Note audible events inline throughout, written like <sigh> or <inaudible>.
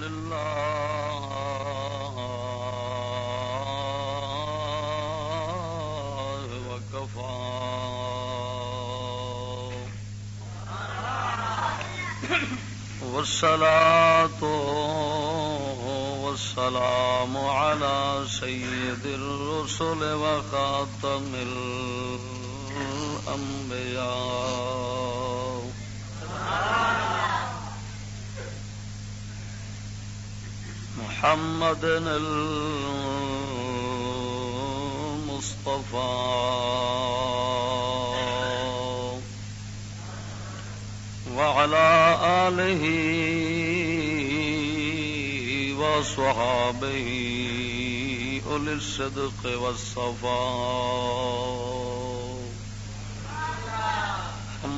لله وكفى. والصلاة والسلام على سيد الرسل وخاتم الأنبياء. محمد المصطفى. وعلى آله وصحابه أولي الصدق والصفاء.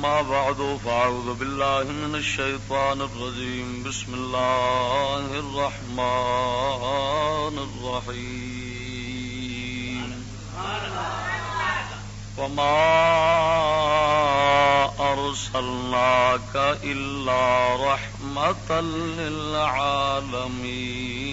أما بعد، فأعوذ بالله من الشيطان الرجيم. بسم الله الرحمن الرحيم. وما أرسلناك إلا رحمة للعالمين.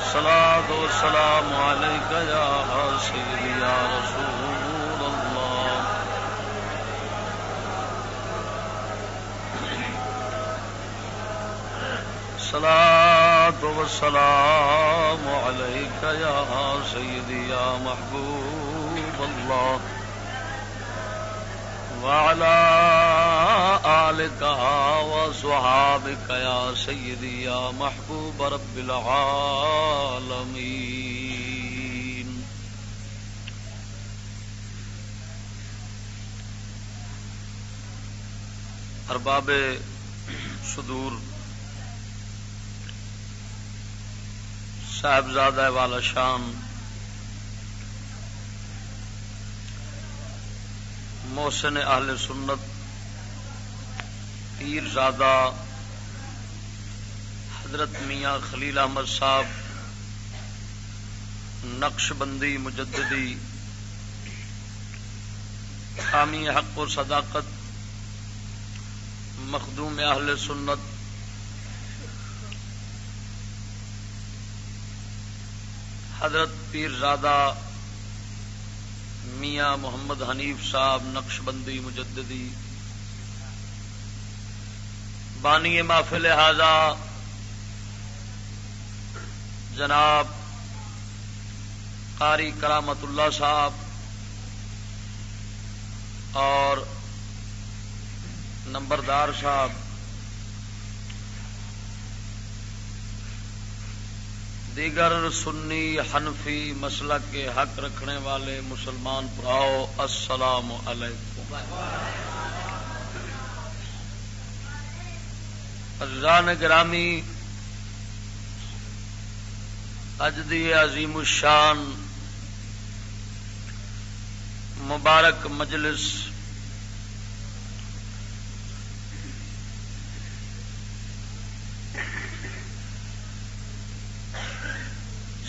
الصلاة والسلام عليك يا سيدي يا رسول الله. الصلاة والسلام عليك يا سيدي يا محبوب الله. وعلى آلك وصحابك يا سيدي يا محبوب رب العالمين. ارباب صدور صاحبزادہ والا شان محسن اہل سنت پیر زادہ حضرت میاں خلیل احمد صاحب نقش بندی مجددی، حامی حق و صداقت، مخدوم اہل سنت، حضرت پیر زادہ میاں محمد حنیف صاحب، نقش بندی مجددی۔ بانی محفل لہذا جناب قاری کرامت اللہ صاحب اور نمبردار صاحب۔ دیگر سنی حنفی مسئلہ کے حق رکھنے والے مسلمان پراؤ، السلام علیکم۔ رضان گرامی، اج دی عظیم الشان مبارک مجلس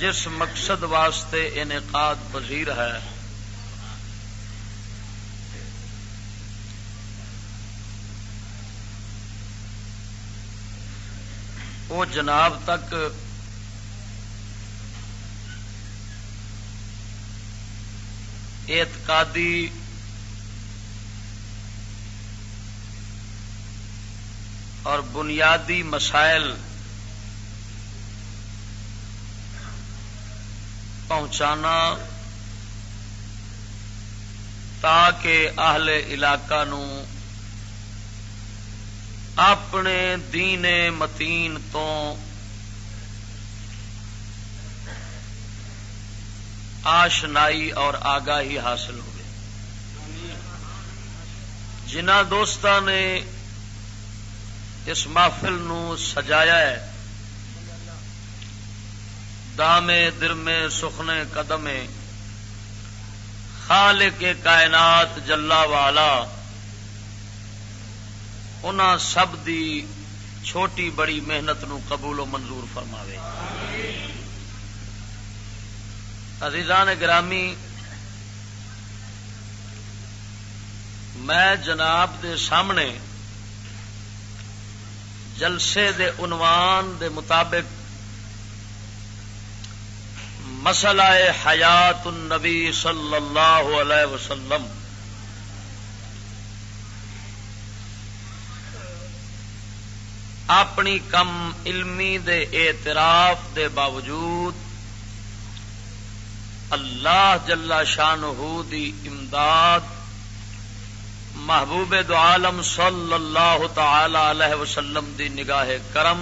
جس مقصد واسطے انعقاد پذیر ہے۔ وہ جناب تک اعتقادی اور بنیادی مسائل پہنچانا تاکہ اہل علاقہ نو اپنے دین متین تو آشنائی اور آگاہی حاصل ہوئے۔ جنہ دوست نے اس محفل نو سجایا ہے دامے، درمے، سخنے، قدمے۔ خالق کائنات جلا والا۔ ان سب دی چھوٹی بڑی محنت نو قبول و منظور فرماوے۔ عزیزان گرامی، میں جناب دے سامنے جلسے دے عنوان دے مطابق مسئلہ حیات النبی صلی اللہ علیہ وسلم۔ اپنی کم علمی دے اعتراف دے باوجود اللہ جلا شان دی امداد محبوب دو عالم صلی اللہ تعالی علیہ وسلم دی نگاہ کرم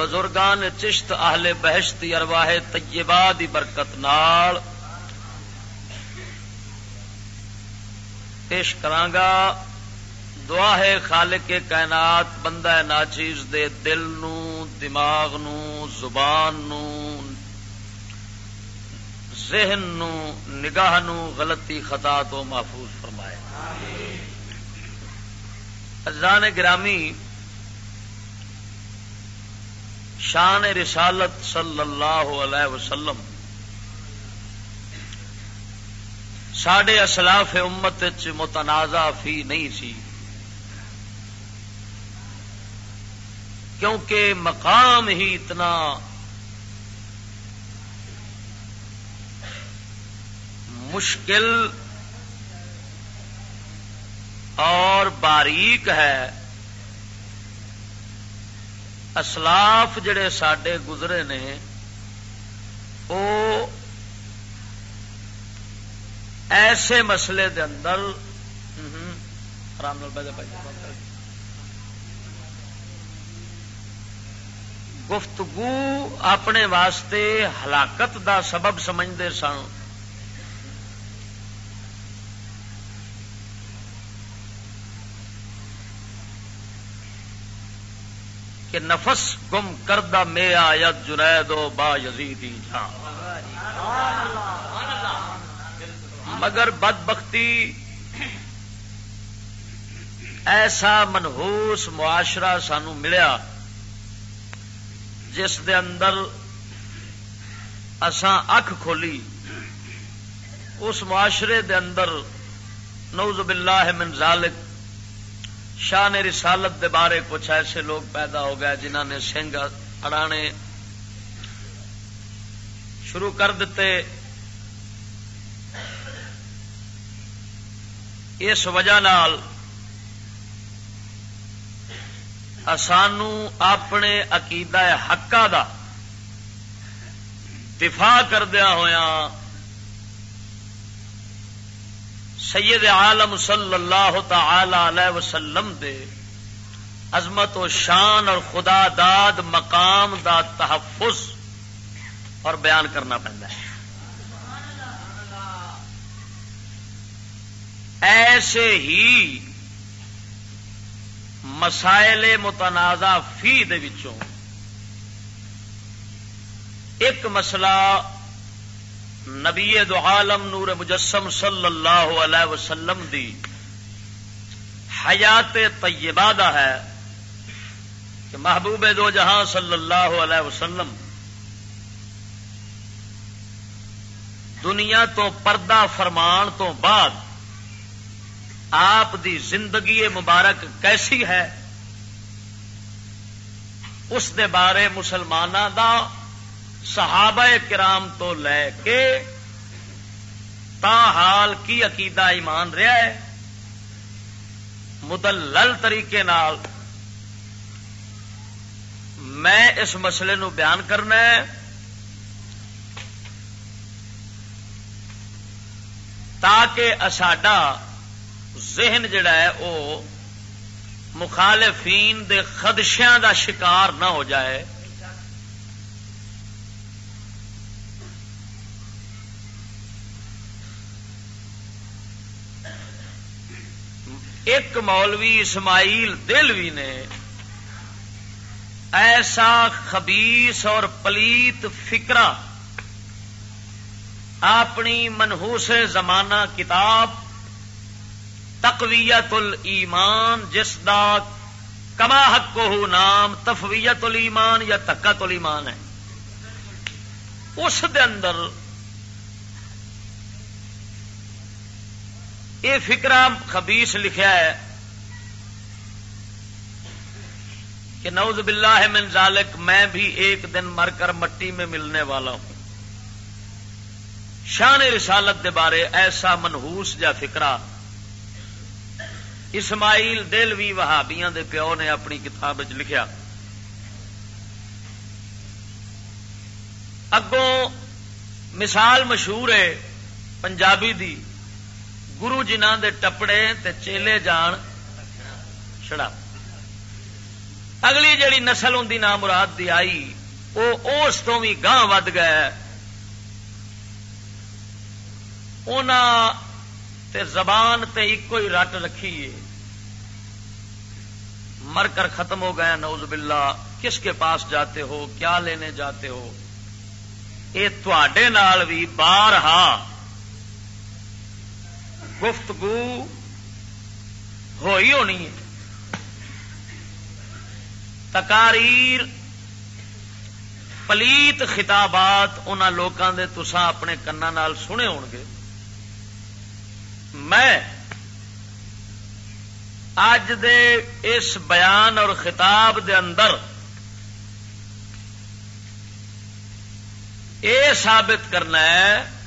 بزرگان چشت اہل بہشت ارواہ طیبہ دی برکت نال پیش کرانگا دعا ہے خالق کائنات، بندہ ناچیز دے دل نو، دماغ نو، زبان نو، ذہن نو، نگاہ نو غلطی خطا تو محفوظ ازان گرامی شان رسالت صلی اللہ علیہ وسلم۔ سڈے اسلاف امت متنازع فی نہیں سی۔ کیونکہ مقام ہی اتنا مشکل اور باریک ہے۔ اسلاف جڑے سڈے گزرے نے وہ ایسے مسئلے دے اندر آرام گفتگو اپنے واسطے ہلاکت دا سبب سمجھتے سن۔ نفس گم کردہ میں آیت جنید و با یزیدی جان۔ مگر بد بختی ایسا منہوس معاشرہ سانو ملیا جس دے اندر اساں اکھ کھولی۔ اس معاشرے دے اندر نوز باللہ من ذالک شان رسالت دے بارے کچھ ایسے لوگ پیدا ہو گئے جنہ نے سنگ اڑانے شروع کر دیتے۔ اس وجہ نال سانو اپنے عقیدہ حقا دا دفاع کردیا ہوا سید عالم صلی اللہ تعالی علیہ وسلم دے عظمت و شان اور خدا داد مقام دا تحفظ اور بیان کرنا پہنتا ہے۔ ایسے ہی مسائل متنازع فی دے وچوں ایک مسئلہ نبی دو عالم نور مجسم صلی اللہ علیہ وسلم دی حیات طیبہ دا ہے کہ محبوب دو جہاں صلی اللہ علیہ وسلم دنیا تو پردہ فرمان تو بعد آپ دی زندگی مبارک کیسی ہے؟ اس دے بارے مسلمانوں دا صحابہ کرام تو لے کے تا حال کی عقیدہ ایمان رہا ہے، مدلل طریقے نال میں اس مسئلے نو بیان کرنا ہے۔ تاکہ ساڈا ذہن جڑا ہے وہ مخالفین دے خدشیاں دا شکار نہ ہو جائے۔ ایک مولوی اسماعیل دلوی نے ایسا خبیس اور پلیت فکرا اپنی منہوس زمانہ کتاب تقویت الایمان، جس دا کما حق کو نام تفویت الایمان یا تکت الایمان ہے۔ اس دے اندر یہ فکرا خبیس لکھا ہے کہ نوز باللہ من ذالک میں بھی ایک دن مر کر مٹی میں ملنے والا ہوں۔ شان رسالت دے بارے ایسا منہوس جا فکرا اسماعیل دلوی وہابیاں دے پیو نے اپنی کتاب لکھیا۔ اگوں مثال مشہور ہے پنجابی دی۔ گرو جنہ دے ٹپڑے تے چیلے جان چڑا اگلی جڑی نسل ہوں نام مراد دی آئی وہ اس تو بھی گاہ ود گئے۔ تے زبان تے ایک ہی رٹ رکھی ہے۔ مر کر ختم ہو گیا نوز باللہ۔ کس کے پاس جاتے ہو؟ کیا لینے جاتے ہو؟ یہ تھوڑے نال بھی بارہا۔ گفتگو ہوئی ہونی ہے۔ تکاریر پلیت خطابات ان لوگوں کے تسا اپنے کنا سنے ہو گے۔ میں اج دے اس بیان اور خطاب دے اندر یہ ثابت کرنا ہے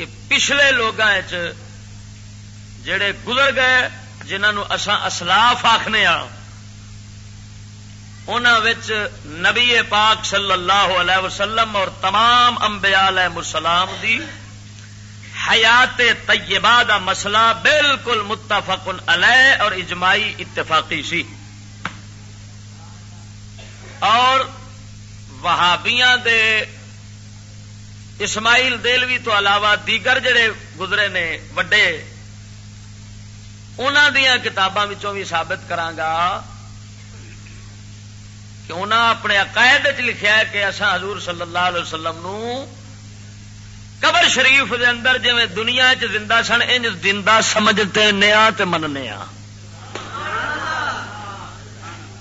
کہ پچھلے لوگ جڑے گزر گئے جنہوں اسلاف آخنے آ نبی پاک صلی اللہ علیہ وسلم اور تمام انبیاء علیہ السلام دی حیات طیبہ دا مسئلہ بالکل متفق علیہ اور اجماعی اتفاقی سی۔ اور وہابیاں دے اسماعیل دلوی تو علاوہ دیگر جڑے گزرے نے، وڈے انہوں دیا کتاباں بھی ثابت کرانگا کہ انہوں اپنے عقائد لکھا ہے کہ اصا حضور صلی اللہ علیہ وسلم نو قبر شریف دے اندر جی دنیا چ زندہ سن، انج زندہ سمجھتے نیا تے مننے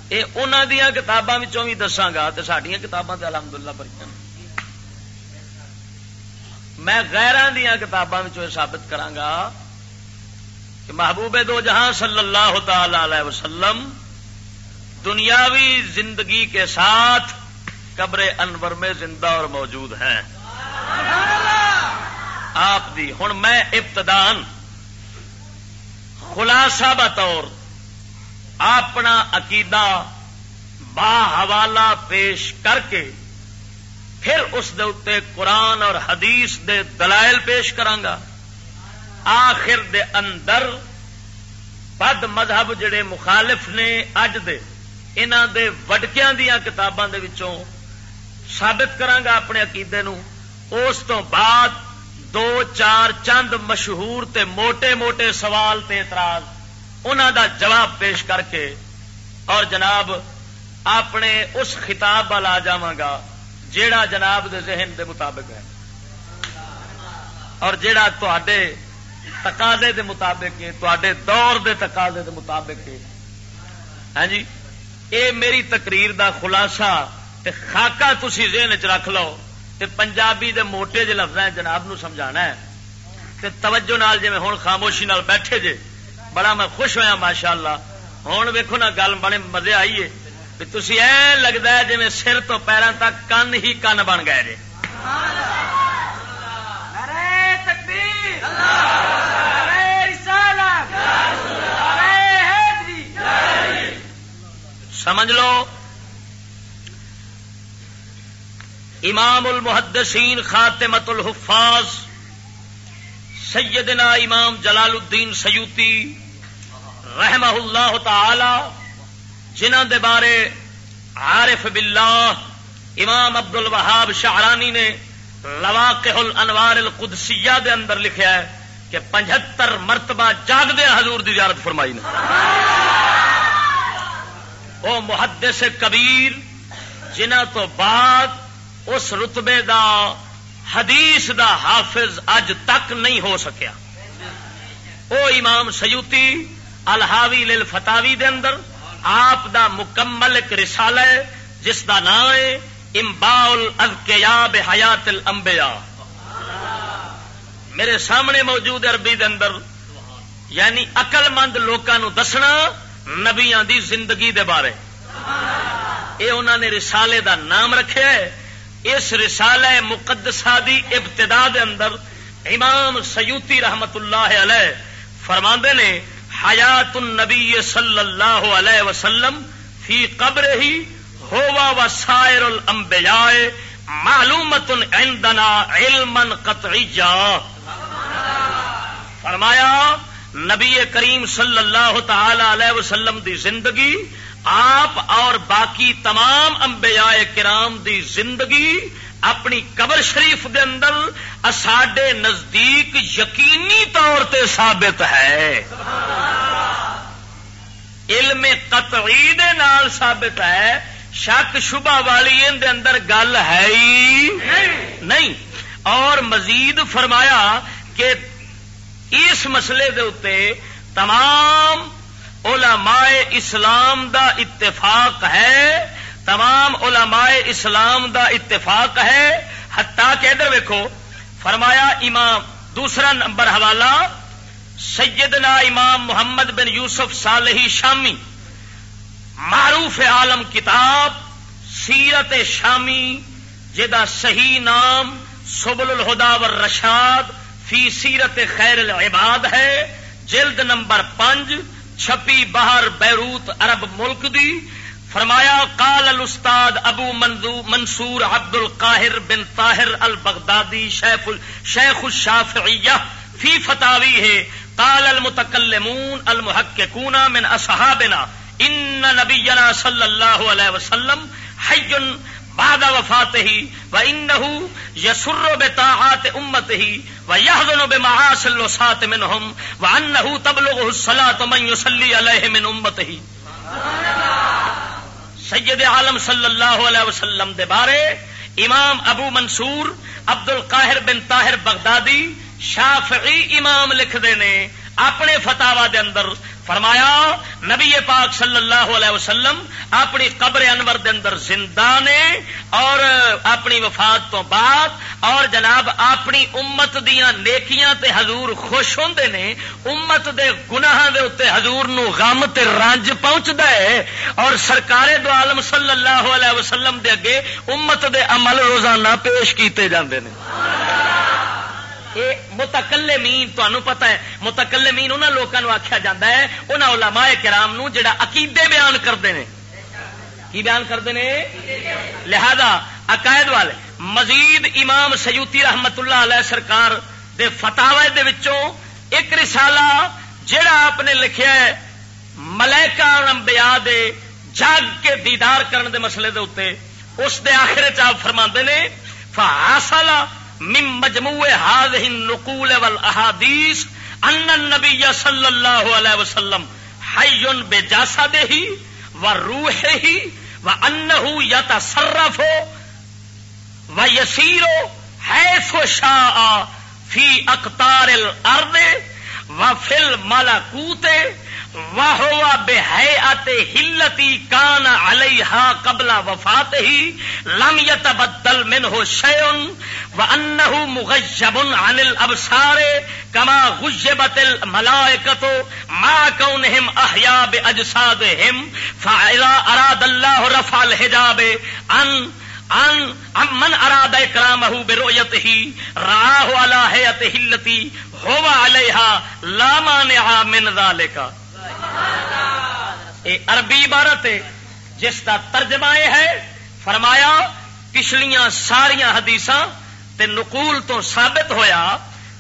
یہ انہوں دیا کتاباں بھی دساگا تو سڈیا کتاباں تو الحمد للہ میں غیران دیا کتاباں ثابت کرانگا کہ محبوب دو جہاں صلی اللہ تعالی علیہ وسلم دنیاوی زندگی کے ساتھ قبر انور میں زندہ اور موجود ہیں۔ آپ دی ہوں میں ابتدان خلاصہ بطور اپنا عقیدہ با حوالہ پیش کر کے پھر اس دے اتے قرآن اور حدیث دے دلائل پیش کرانگا۔ آخر دے اندر بد مذہب جڑے مخالف نے اج دے انہوں دے وڈکیاں دیا کتاباں دے وچوں ثابت کرانگا اپنے عقیدے نو۔ اس تو بعد دو، چار چند مشہور تے موٹے موٹے سوال تے اعتراض انہوں دا جواب پیش کر کے اور جناب اپنے اس خطاب وال آ جا جیڑا جناب دے ذہن دے مطابق ہے۔ اور جیڑا تے تقاضے دے مطابق ہے تے دور دے تقاضے دے مطابق ہے۔ ہاں جی؟ اے میری تقریر دا خلاصہ تے خاکہ تسی ذہن چ رکھ لو تے پنجابی دے موٹے جے لفظ جناب نو سمجھانا ہے۔ تے توجہ نال جی ہوں خاموشی نال بیٹھے جے، بڑا میں خوش ہوا ماشاء اللہ ہوں نا، گل بڑے مزے تھی ای لگتا ہے جی سر تو پیروں تک کن ہی کن بن گئے جی سمجھ لو امام المحدثین خاتمت الحفاظ سیدنا امام جلال الدین سیوتی رحمہ اللہ تعالی جنہ دے بارے عارف باللہ امام عبد الوہاب شاہرانی نے لواقع الانوار القدسیہ دے اندر لکھا ہے کہ پچہتر مرتبہ جاگ دیا حضور دی زیارت فرمائی نے۔ وہ محدث کبیر جنہ تو بعد اس رتبے دا حدیث دا حافظ اج تک نہیں ہو سکیا۔ او امام سیوتی الحاوی لل فتاوی دے اندر آپ دا مکمل ایک رسالہ ہے، جس دا نام ہے امباؤل اذکیاب حیات الانبیاء۔ میرے سامنے موجود عربی دے اندر یعنی اقل مند لوگوں دسنا نبیاں دی زندگی دے بارے۔ اے انہوں نے رسالے دا نام رکھے اس رسالے مقدسہ دی ابتدا دے اندر امام سیوتی رحمت اللہ علیہ فرماندے نے حیات النبی صلی اللہ علیہ وسلم فی قبر ہی ہوا و سائر الانبیاء معلومت عندنا علما قطعیا فرمایا، نبی کریم صلی اللہ تعالی علیہ وسلم دی زندگی، آپ اور باقی تمام انبیاء کرام دی زندگی اپنی قبر شریف دے اندر ساڈے نزدیک یقینی طور تے ثابت ہے۔ علم قطعی دے نال ثابت ہے۔ شک شبہ والی دے اندر گل ہے ہی نہیں۔ اور مزید فرمایا کہ اس مسئلے دے اتے تمام علماء اسلام دا اتفاق ہے۔ تمام علماء اسلام دا اتفاق ہے۔ حتیٰ کہ ادھر ویکو فرمایا امام، دوسرا نمبر حوالہ، سیدنا امام محمد بن یوسف صالحی شامی، معروف عالم کتاب، سیرت شامی جدا صحیح نام، سبل الہدا رشاد فی سیرت خیر العباد ہے۔ جلد نمبر پانچ، چھپی باہر بیروت عرب ملک دی۔ فرمایا، قال الاستاد ابو منصور عبد القاہر بن طاہر البغدادی شیخ شیخ الشافعیہ فی فتاوی ہے قال المتکلمون المحققون من اصحابنا، ان نبینا صلی اللہ علیہ وسلم حی بعد وفاته وانه يسر بطاعات امته ويحزن بمعاصي الوسات منهم وانه تبلغه الصلاه من يصلي عليه من امته۔ سید عالم صلی اللہ علیہ وسلم دے بارے، امام ابو منصور عبد القاہر بن طاہر بغدادی، شافعی امام لکھ دے نے، اپنے فتاوا دے اندر فرمایا، نبی پاک صلی اللہ علیہ وسلم اپنی قبر انور دے اندر زندہ نے اور اپنی وفات تو بعد اور جناب اپنی امت دیا نیکیاں تے حضور خوش ہوندے نے، امت دے گناہ دے اتنے حضور نو غم تے رنج پہنچتا ہے اور سرکار دو عالم صلی اللہ علیہ وسلم دے اگے امت دے عمل روزانہ پیش کیتے جاندے نے۔ متکلے مین تمہیں پتا ہے، متکلے مین انہوں لوگوں آخیا جا ہے انہوں علماء کرام نو جڑا عقیدے بیان کرتے ہیں کی بیان کرتے ہیں لہذا عقائد والے، مزید امام سیوتی رحمت اللہ علیہ سرکار دے فتاوے دے وچوں ایک رسالہ جڑا آپ نے لکھیا ہے، ملائکہ انبیاء دے جاگ کے دیدار کرنے دے مسئلے دے اتنے اس دے آخر چاپ فرما نے فاسلا من مجموع هذه النقول والاحاديث ان النبي صلى الله عليه وسلم حي بجسده وروحه وانه يتصرف ويسير حيث شاء في اقطار الارض وفي الملكوت واہ بے ہلتی کان علیہ قبل وفات ہی لم يتبدل منه شيء وانه مغيب عن الابصار كما غيبت الملائكه ما كونهم احياء باجسادهم فاذا اراد الله رفع الحجاب عن ان من اراد اکرامه برؤيته راه على هيئته التي هو عليها لا مانع من ذلك عربی عبارت ہے، جس کا ترجمہ یہ ہے، فرمایا، پچھلیاں ساریا حدیث نقول تو ثابت ہویا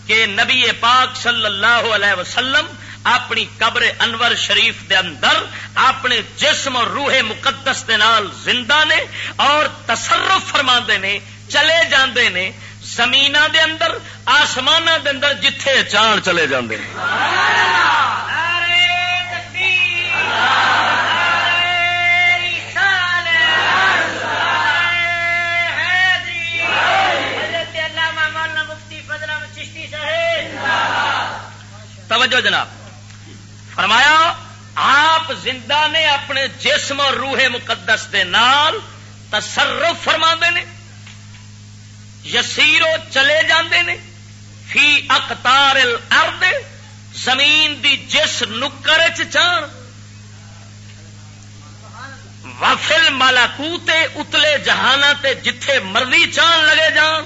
کہ نبی پاک صلی اللہ علیہ وسلم اپنی قبر انور شریف دے اندر اپنے جسم اور روح مقدس دے نال زندہ نے اور تصرف فرما نے، چلے جاندے نے زمین دے اندر آسمان دے اندر، جتھے چان چلے جاندے توجہ جناب فرمایا، آپ زندہ نے اپنے جسم اور روح مقدس دے نال تصرف فرما نے یسیرو چلے جاندے نے، فی اقتار الارض، زمین دی جس نکر چان وفل مالاکوتے اتلے جہانا تے جتھے مرضی چان لگے جان۔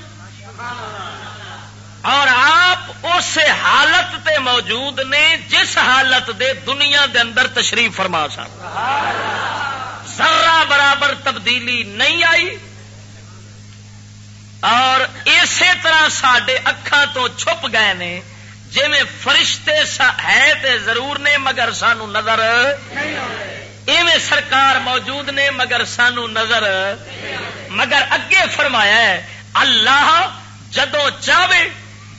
اور آپ اس حالت تے موجود نے جس حالت دے دنیا دے اندر تشریف فرما سن۔ ذرا برابر تبدیلی نہیں آئی۔ اور اسی طرح سڈے اکھان تو چھپ گئے نے۔ جی فرشتے ہے تے ضرور نے، مگر سانو نظر ایویں سرکار موجود نے مگر سانو نظر، مگر اگے فرمایا ہے، اللہ جدو چاہے،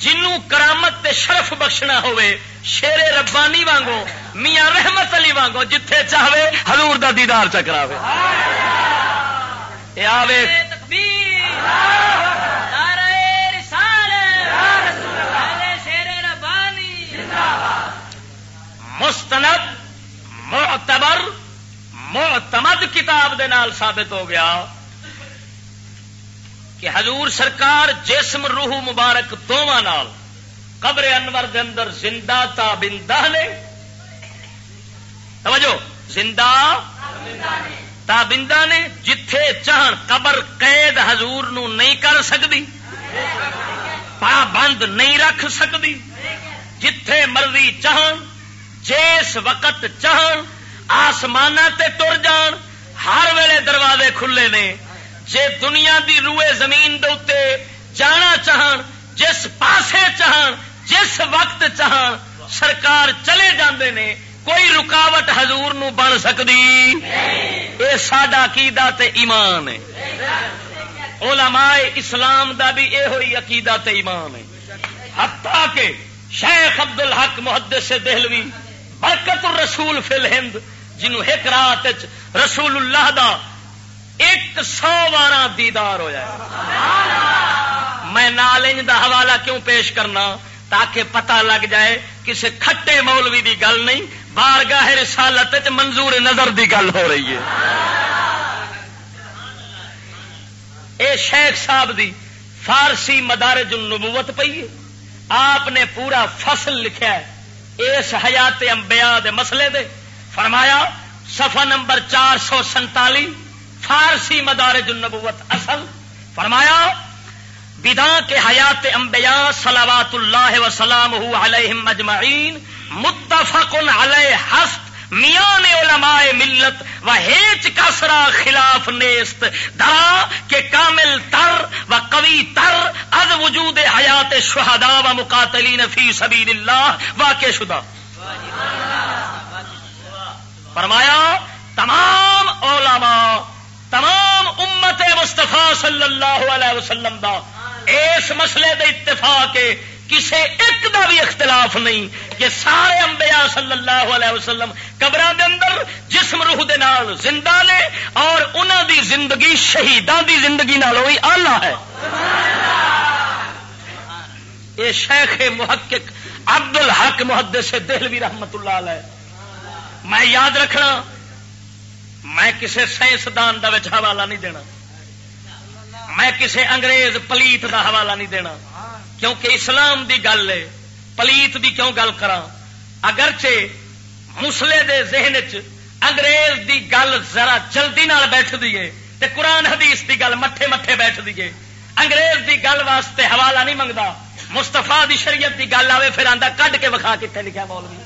جنوں کرامت تے شرف بخشنا ہوئے، شیر ربانی وانگو، میاں رحمت علی وانگو، جتھے چاہے، حضور دا دیدار چکرا مستند، معتبر معتمد کتاب دے نال ثابت ہو گیا کہ حضور سرکار جسم روح مبارک دونوں نال قبر انور دے اندر زندہ تا بندہ نے۔ توجہ، زندہ تا بندہ نے جتھے چاہن قبر قید حضور نو نہیں کر سکتی پابند نہیں رکھ سکتی جتھے مرضی چاہن، جس وقت چاہن آسمان تے تر جان، ہر ویلے دروازے کھلے نے۔ جے دنیا دی روئے زمین دے جانا چاہن، جس پاسے چاہن، جس وقت چاہن، سرکار چلے جاندے نے، کوئی رکاوٹ حضور نو بن سکتی یہ ساڈا عقیدہ تے ایمان ہے۔ علماء اسلام دا بھی یہ ہوئی عقیدہ تے ایمان ہے۔ حتیٰ کہ شیخ عبد الحق محدث سے دہلوی برکت الرسول فی الہند جنہوں ایک رات رسول اللہ دا ایک سو بارہ دیدار ہوا میں نالج دا حوالہ کیوں پیش کرنا؟ تاکہ پتہ لگ جائے کسی کھٹے مولوی دی گل نہیں بار گاہ رسالت منظور نظر دی گل ہو رہی ہے۔ اے شیخ صاحب دی فارسی مدارج النبوت پی ہے۔ آپ نے پورا فصل لکھا ہے۔ اس حیات انبیاء دے مسئلے دے۔ فرمایا، صفحہ نمبر چار سو سنتالی، فارسی مدارج النبوت اصل، فرمایا، بدا کے حیات انبیاء صلوات اللہ وسلام علیہم مجمعین متفق علیہ ہست، میان علماء ملت و ہیچ کسرا خلاف نیست دا کہ کامل تر و قوی تر از وجود حیات شہداء و مقاتلین فی سبیل اللہ واقع شدہ۔ فرمایا، تمام علماء، تمام امت مستفا صلی اللہ علیہ وسلم دا، اس مسئلے دے اتفاق کسی ایک دا بھی اختلاف نہیں کہ سارے انبیاء صلی اللہ علیہ وسلم قبر دے اندر جسم روح دے نال زندہ نے اور انہوں دی زندگی شہیدان دی زندگی نال ہوئی آلہ ہے۔ یہ شیخ محقق عبد الحق محدث سے دہلوی رحمت اللہ علیہ۔ میں یاد رکھنا، میں کسی سائنسدان کا حوالہ نہیں دینا۔ میں کسی انگریز پلیت کا حوالہ نہیں دینا۔ کیونکہ اسلام دی گل ہے، پلیت دی کیوں گل کرا اگرچہ مسلے دے ذہن چ انگریز دی گل ذرا جلدی نال بیٹھ دیے تے قرآن حدیث دی گل مٹھے مٹھے بیٹھ دیے انگریز دی گل واسطے حوالہ نہیں منگتا مستفا دی شریعت دی گل آئے پھر آدھا کڈ کے وکھا کتنے لکھا مولوی؟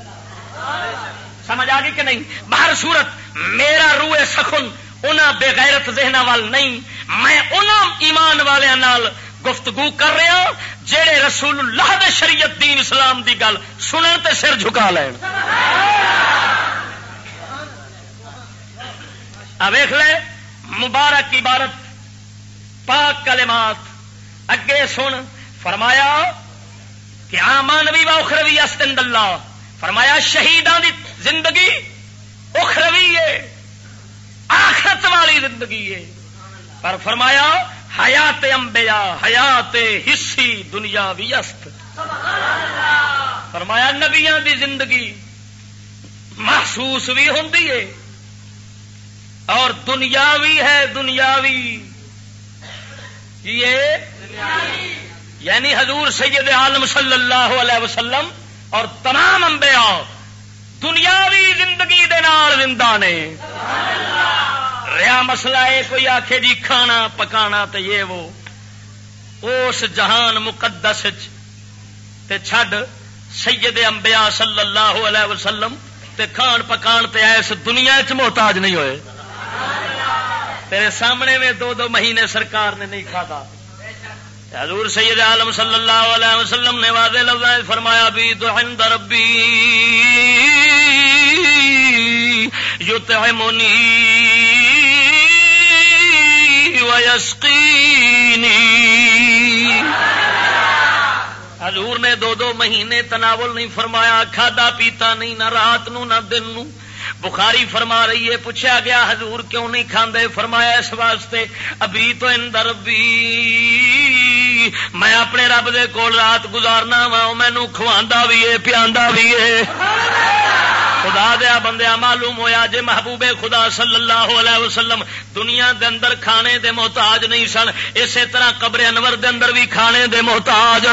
سمجھ آ گئی کہ نہیں؟ باہر صورت میرا روئے سخن انہاں بےغیرت ذہن وال نہیں۔ میں انہاں ایمان والوں گفتگو کر رہا جہے رسول اللہ دے شریعت دین اسلام دی گل سنن تے سر جھکا لین۔ ویخ لے، مبارک عبارت، پاک کلمات۔ اگے سن، فرمایا کہ آما نبی و اخروی استند اللہ۔ فرمایا شہیدان دی زندگی اخروی ہے، آخرت والی زندگی ہے۔ پر فرمایا، حیات امبیا حیات حصی دنیا بھی است۔ فرمایا نبیا دی زندگی محسوس بھی ہوں اور دنیاوی ہے، دنیاوی۔ یہ یعنی حضور سید عالم صلی اللہ علیہ وسلم اور تمام انبیاء دنیاوی زندگی دے نال زندہ نے۔ ریا مسئلہ ہے، کوئی آخے جی کھانا پکانا تو یہ وہ۔ اس جہان مقدس تے چھڈ سید انبیاء صلی اللہ علیہ وسلم تے کھان پکان تے ایس دنیا چ محتاج نہیں ہوئے۔ تیرے سامنے میں دو دو مہینے سرکار نے نہیں کھا حضور سید عالم صلی اللہ علیہ وسلم نے واضح لفظ فرمایا بھی تو عند ربی، یطعمنی ویسقینی. حضور نے دو دو مہینے تناول نہیں فرمایا، کھادا پیتا نہیں، نہ رات نو، نہ دن نو۔ بخاری فرما رہی ہے، پوچھا گیا، حضور کیوں نہیں کھاندے؟ فرمایا، اس واسطے، ابھی تو اندر بھی میں اپنے رب دے کول رات گزارنا وا مینو کھوا بھی ہے پیا بھی ہے۔ خدا دیا بندیا معلوم ہویا جے محبوب خدا صلی اللہ علیہ وسلم دنیا دے اندر کھانے دے محتاج نہیں سن، اسی طرح قبر انور دے اندر بھی کھانے دے محتاج۔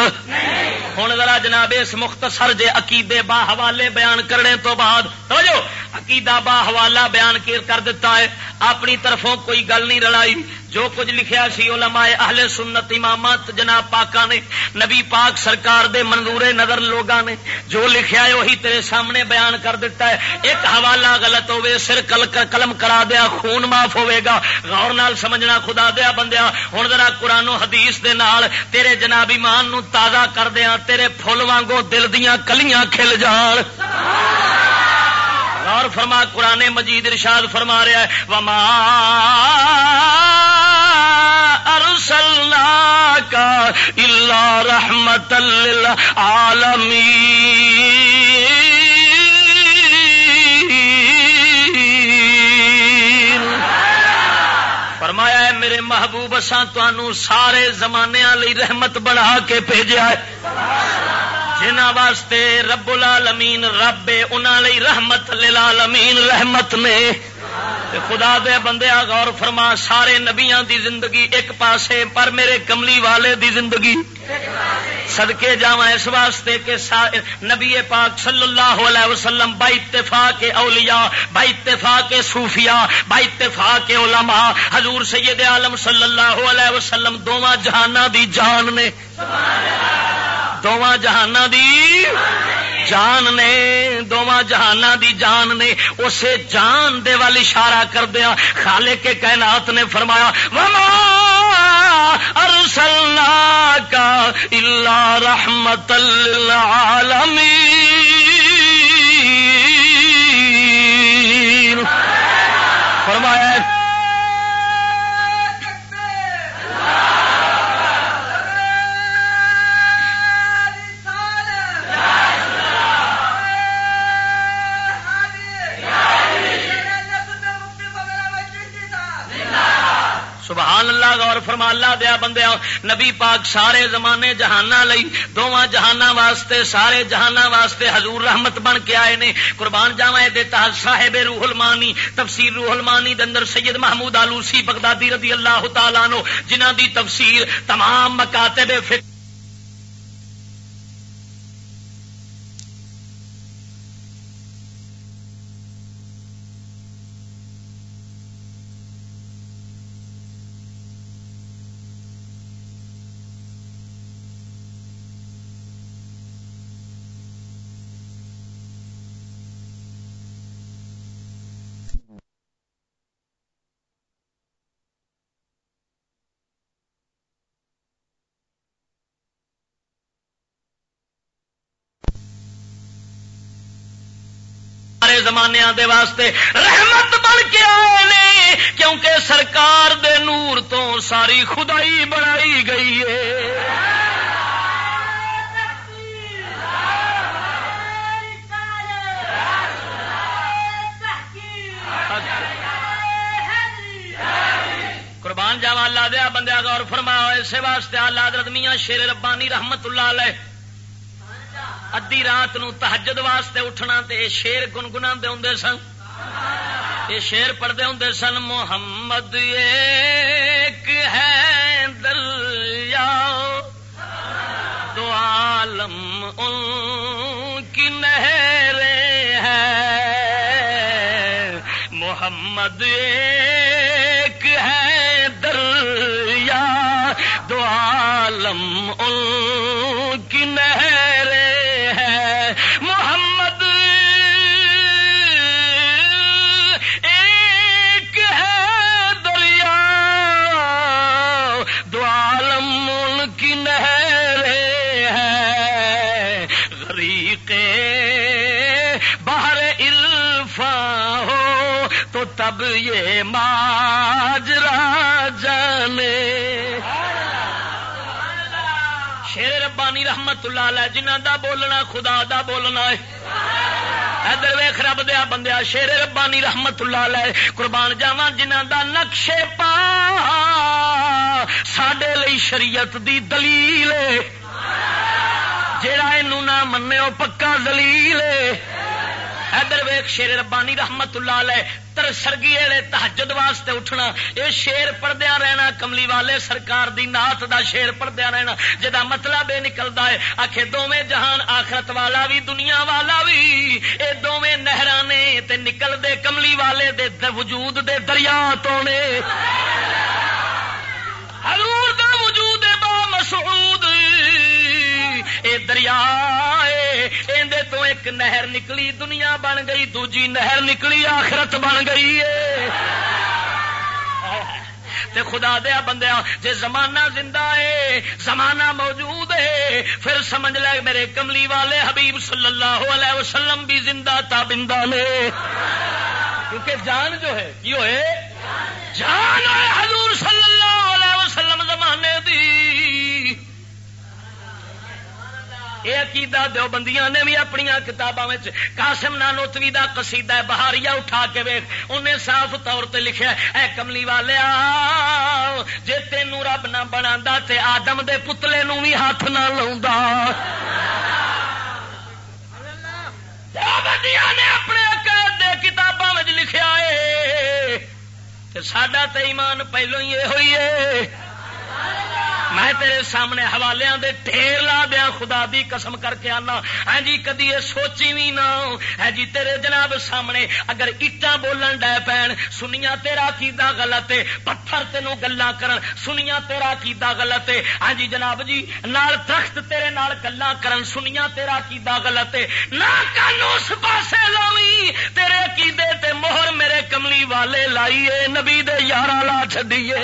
ہوں ذرا جناب، اس مختصر جے عقیدے با حوالے بیان کرنے تو بعد، توجہ عقیدہ با حوالہ بیان کر دیتا ہے۔ اپنی طرفوں کوئی گل نہیں رلائی۔ جو کچھ لکھیا سی علماء اہل سنت امامت جناب پاکا نے، نبی پاک سرکار دے منظور نظر لوگاں نے، جو لکھیا ہے وہی تیرے سامنے بیان کر دیتا ہے۔ ایک حوالہ غلط ہوے سر کل قلم کرا دیا، خون معاف ہوے گا۔ غور نال سمجھنا خدا دیا بندیا ہوں ذرا قرآن و حدیث دے نال تیرے جناب ایمان نو تازہ کر دیا تیرے فل وانگو دل دیاں کلیاں کھل جان۔ غور فرما، قرآن مجید ارشاد فرما رہا ہے، وما ارسلنا کا اللہ رحمت عالمی فرمایا ہے، میرے محبوب اسان تنوع سارے زمانے رحمت بنا کے بھیجا ہے۔ جنہ واسطے رب العالمین، رب انہوں لی رحمت للعالمین رحمت نے۔ خدا دے بندے غور فرما، سارے نبیاں دی زندگی ایک پاسے، پر میرے کملی والے دی زندگی۔ سدکے جا اس واسطے کہ نبی پاک صلی اللہ علیہ وسلم با اتفاق اولیاء با اتفاق صوفیاء با اتفاق علماء۔ حضور سید عالم صلی اللہ علیہ وسلم، دونوں جہانہ دی جان نے۔ سبحان اللہ دونوں جہان دی جان نے دونوں جہان دی جان نے اسے جان دے وال اشارہ کر دیا خالے کے کائنات نے فرمایا وما ارسلنا کا اللہ رحمت العالمین سبحان اللہ، غور فرما، اللہ دیا بندیا نبی پاک سارے زمانے جہانا لئی دونوں جہانا واسطے، سارے جہانا واسطے حضور رحمت بن کے آئے نے۔ قربان جاوا دیتا صاحب روح المانی، تفسیر روح المانی دندر سید محمود آلوسی بغدادی رضی اللہ تعالیٰ نو جنہ دی تفسیر تمام مکاتب فکر سارے زمانے دے واسطے رحمت بن کے آئے نے، کیونکہ سرکار دے نور تو ساری خدائی بنائی گئی ہے۔ قربان جاوا اللہ دیا بندیا گور فرمایا اسے واسطے اللہ حضرت میاں شیر ربانی رحمت اللہ علیہ ادی رات نو تحجد واسطے اٹھنا تے شیر گنگنا دے ہوں سن۔ یہ شیر پڑھتے ہوں سن۔ محمد ایک ہے دریا۔ دو عالم ان کی نہریں ہیں۔ محمد ایک ہے دو عالم ان یہ ماجرا جانے۔ شیر ربانی رحمت اللہ علیہ جنہ دا بولنا خدا دا بولنا ہے۔ ادھر ویخ رب دیا بندیا، شیر ربانی رحمت اللہ علیہ، قربان جاوا جنہ دا نقشے پا سڈے لی شریعت دی دلیل جڑا یہ نہ منے پکا دلیل ادھر ویخ شیر ربانی رحمت اللہ علیہ، تر سرگی تحجد واسطے اٹھنا۔ یہ شیر پردیا رہنا، کملی والے سرکار دی نات دا شیر پردیا رہنا جا مطلب یہ نکلتا ہے آخ دونیں جہان آخرت والا بھی دنیا والا بھی یہ دونیں نہر نے نکل دے کملی والے دے وجود دے دریا تو نے حضور دا وجود با مسعود۔ اے دریا تو ایک نہر نکلی دنیا بن گئی، دوجی نہر نکلی، آخرت بن گئی ہے تے خدا دیا بندیا جے زمانہ زندہ ہے زمانہ موجود ہے پھر سمجھ لے میرے کملی والے حبیب صلی اللہ علیہ وسلم بھی زندہ تابندہ نے کیونکہ جان جو ہے، کی ہوئے؟ جان۔ ہے حضور صلی یہ عقیدہ دو بندیاں نے بھی اپنی کتابوں کاسم نانوتوی کا کسیدا بہاریا اٹھا کے ویخ انہیں صاف طور تے لکھا اے کملی والے جے تینوں رب نہ بنا تے آدم دے پتلے نو بھی ہاتھ نہ لا نے اپنے کتابوں میں لکھا ہے سڈا تو ایمان پہلو ہی یہ ہوئی ہے۔ میں تیرے سامنے حوالے دے ڈھیر لا دیا خدا دی قسم کر کے آنا۔ ہاں جی کدی یہ سوچی بھی نہ ہے ہاں جی تیرے جناب سامنے اگر اٹا بولن ڈے پین سنیا تیرا کیدا غلط ہے؟ پتھر تینوں گلا کرن سنیا تیرا کیدا غلط ہے؟ ہاں جی جناب جی نال درخت تیرے نال گلا کرن سنیا تیرا کیدا غلط ہے؟ نہ کانو اس پاسے لاوی، تیرے کیدے تے مہر میرے کملی والے لائیے، نبی دے یارہ لا چڈیے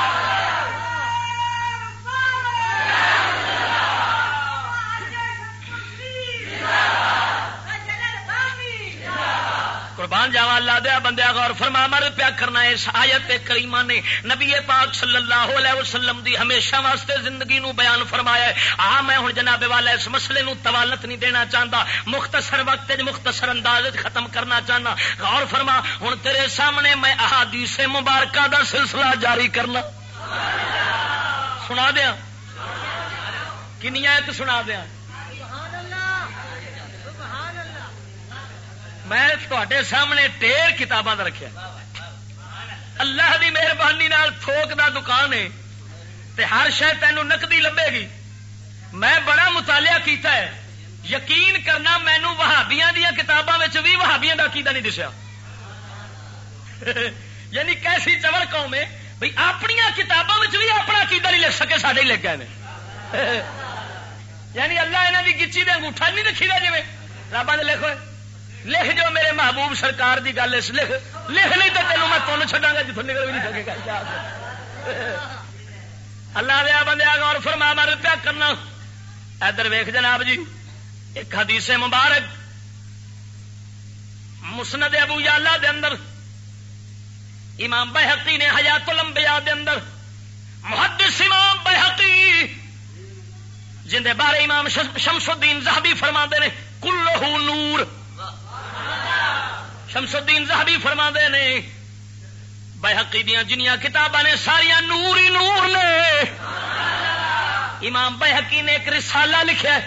قربان جاوا، اللہ دیا بندیا غور فرما، مر پیا کرنا اس آیت کریمہ نے نبی پاک صلی اللہ علیہ وسلم دی ہمیشہ واسطے زندگی نو بیان فرمایا ہے۔ آ میں ہوں جناب والا اس مسئلے نو توالت نہیں دینا چاہتا مختصر وقت مختصر انداز ختم کرنا چاہنا غور فرما ہوں تیرے سامنے میں احادیث مبارکہ دا سلسلہ جاری کرنا۔ سنا دیا؟ کنیا ایک سنا دیا؟ میں تے سامنے ٹیر کتاباں رکھا اللہ کی مہربانی تھوک دا دکان ہے تے ہر شہ تین نقدی لبے گی۔ میں بڑا مطالعہ کیتا ہے۔ یقین کرنا مینو وہابیاں دیا کتاباں بھی وہابیاں کا عقیدہ نہیں دسیا۔ <laughs> یعنی کیسی چور قوم ہے بھائی اپنی کتابوں بھی اپنا عقیدہ نہیں لکھ سکے سارے لے گئے <laughs> یعنی اللہ یہاں کی گچی دے انگوٹھا نہیں لکھی دا جی رابطہ نے لکھو لکھ جو میرے محبوب سرکار دی گل اس لکھ لکھ نہیں تو تینوں میں تمہیں چڈا گا جتوں نکل بھی نہیں سکے گا اللہ دیا بندے غور فرما مر پیا کرنا ادھر ویخ جناب جی ایک حدیث مبارک مسند ابو یالا دے اندر امام بحقی نے حیات الانبیاء دے اندر محدث امام بحقی جن دے بارے امام شمس الدین زہبی فرما دے نے کلو نور شمس الدین زہبی فرما نے بحقی دیا جنیا کتاباں نے ساریا نور ہی نور نے۔ امام بحقی نے ایک رسالہ لکھا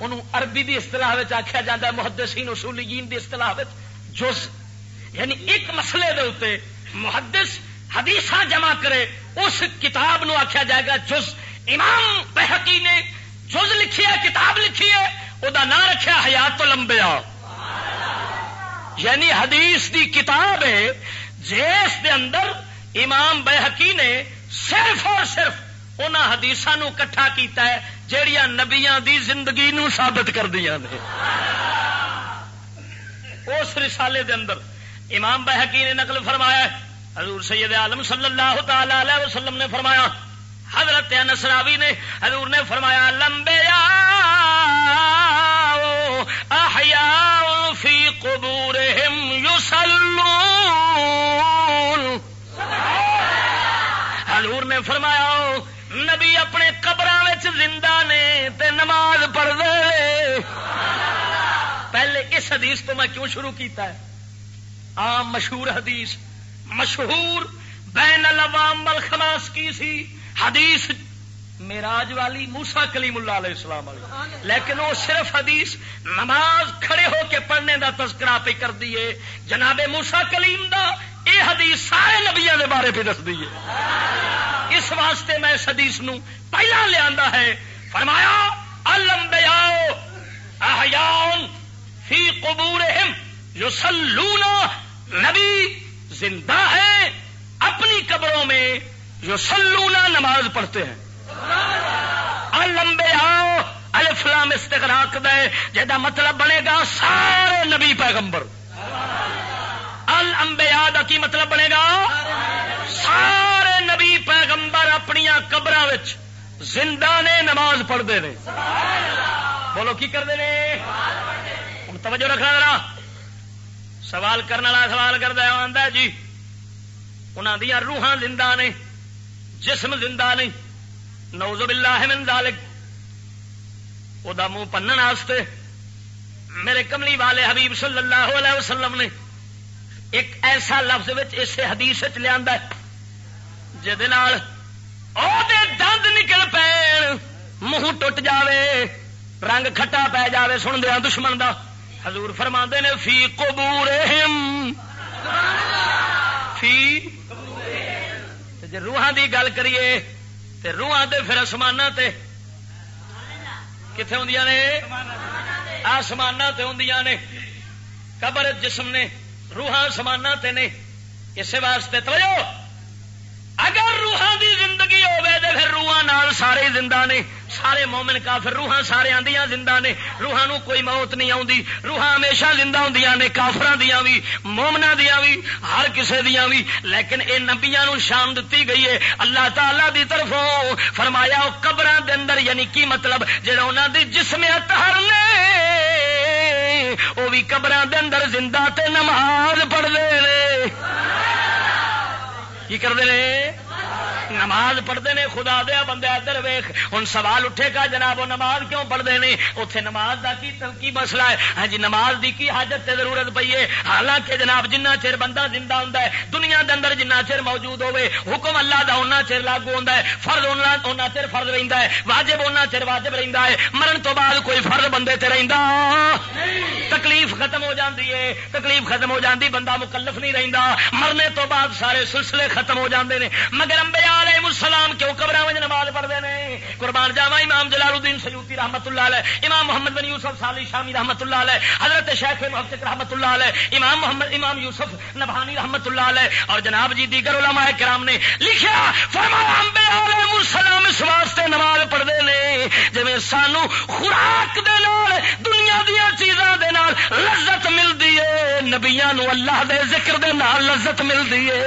انہوں عربی دی اصطلاح آخیا جا محدثین اصولیین دی اصطلاح جز یعنی ایک مسئلے دے اتنے محدث حدیث جمع کرے، اس کتاب نو آخیا جائے گا جز۔ امام بحقی نے جز لکھی ہے، کتاب لکھی ہے وہ نام رکھا حیات تو لمبیا یعنی حدیث دی کتاب ہے جس دے اندر امام بحقی نے صرف اور صرف ان حدیث کٹھا کیتا ہے جہیا نبیا دی زندگی نو ثابت کر دیا نے۔ اس رسالے دے اندر امام بحقی نے نقل فرمایا ہے۔ حضور سید عالم صلی اللہ تعالی علیہ وسلم نے فرمایا، حضرت نسراوی نے، حضور نے فرمایا، لمبے احیاء فی قبورہم یسلون حضور نے فرمایا، نبی اپنے قبر زندہ نے تے نماز پڑھ دے پہلے اس حدیث تو میں کیوں شروع کیتا ہے؟ عام مشہور حدیث، مشہور بین العوام الخماس کی سی۔ حدیث میراج والی موسا کلیم اللہ علیہ السلام والی لیکن وہ صرف حدیث نماز کھڑے ہو کے پڑھنے دا تذکرہ پہ کر دیے جناب موسا کلیم دا یہ حدیث سارے نبیا کے بارے پہ دس دیے اس واسطے میں اس حدیث نو پہلا لیا ہے۔ فرمایا المبیاؤ احیاؤن فی قبورہم یسلون نبی زندہ ہے، اپنی قبروں میں جو سلونا نماز پڑھتے ہیں۔ لمبے آؤ الفلام استغراق دے جہاں مطلب بنے گا سارے نبی پیغمبر۔ المبیا کا کی مطلب بنے گا؟ سارے نبی پیغمبر اپنی قبر زندہ نے نماز پڑھتے ہیں بولو کی کرتے ہیں ہوں توجہ رکھنا ذرا۔ سوال کرنے والا سوال کرتا ہے آتا جی انہوں دیا روحان زندہ نے، جسم زندہ نہیں۔ نوز باللہ من ذالک۔ او دا منہ پنن واسطے میرے کملی والے حبیب صلی اللہ علیہ وسلم نے ایک ایسا لفظ اسے حدیث لیا جہد دند نکل پے منہ ٹوٹ جاوے، رنگ کھٹا پی جاوے سن دیا دشمن دا۔ حضور فرما نے، فی قبور فی جی روحان کی گل کریے تو روحان پھر آسمان سے کتنے ہوں نے؟ آسمان سے ہوں نے۔ قبر جسم نے، روحاں آسمان سے نے۔ اسی واسطے تو اگر روحان دی زندگی ہوے تو پھر روحان نال سارے زندہ نے، سارے مومن کافر روحان سارے آدیا زندہ نے روحان کوئی موت نہیں آتی روحان ہمیشہ زندہ ہوں نے کافر دیا بھی مومنا دیا بھی ہر کسے دیا بھی لیکن اے نبیا نو شان دتی گئی ہے، اللہ تعالی دی طرفوں فرمایا وہ قبر دے اندر یعنی کی مطلب؟ جہاں انہوں دی جسم اتہر نے وہ بھی قبر دے اندر زندہ تے نماز پڑھتے کی کرتے ہیں؟ نماز پڑھتے ہیں، خدا دیا بندے ادھر ویخ ہوں سوال اٹھے گا جناب وہ نماز کیوں پڑھتے ہیں؟ اتنے نماز کا کی کی مسئلہ ہے؟ ہاں جی نماز دی کی حاجت سے ضرورت پی ہے؟ حالانکہ جناب جنہ چر بندہ زندہ ہوں دنیا کے اندر جنہ چر موجود ہوے حکم اللہ کا اُنہ چر لاگو ہوتا ہے۔ فرد اُنہ چر فرد رہتا ہے۔ واجب اُنہ چر واجب رہتا ہے۔ مرن تو بعد کوئی فرد بندے تے رہتا تکلیف ختم ہو جاتی ہے۔ تکلیف ختم ہو جاتی بندہ مکلف نہیں رہتا مرنے تو بعد سارے سلسلے ختم ہو جاتے ہیں مگر امبیا علیہ السلام کیوں قبر نماز پڑھتے ہیں؟ قربان جاوا امام جلال الدین سیوتی رحمت اللہ علیہ، امام محمد بن یوسف سالی شامی رحمت اللہ علیہ، حضرت شیخ محفظ رحمت اللہ علیہ، امام محمد، امام یوسف نبھانی رحمت اللہ علیہ، اور جناب جی دیگر علماء کرام نے لکھا، فرمایا علیہ السلام اس واسطے نماز پڑھتے ہیں جی سانو خوراک دے نال، دنیا دیا چیزاں دے نال لذت ملتی ہے نبیا نو اللہ دے ذکر دے نال لذت ملتی ہے۔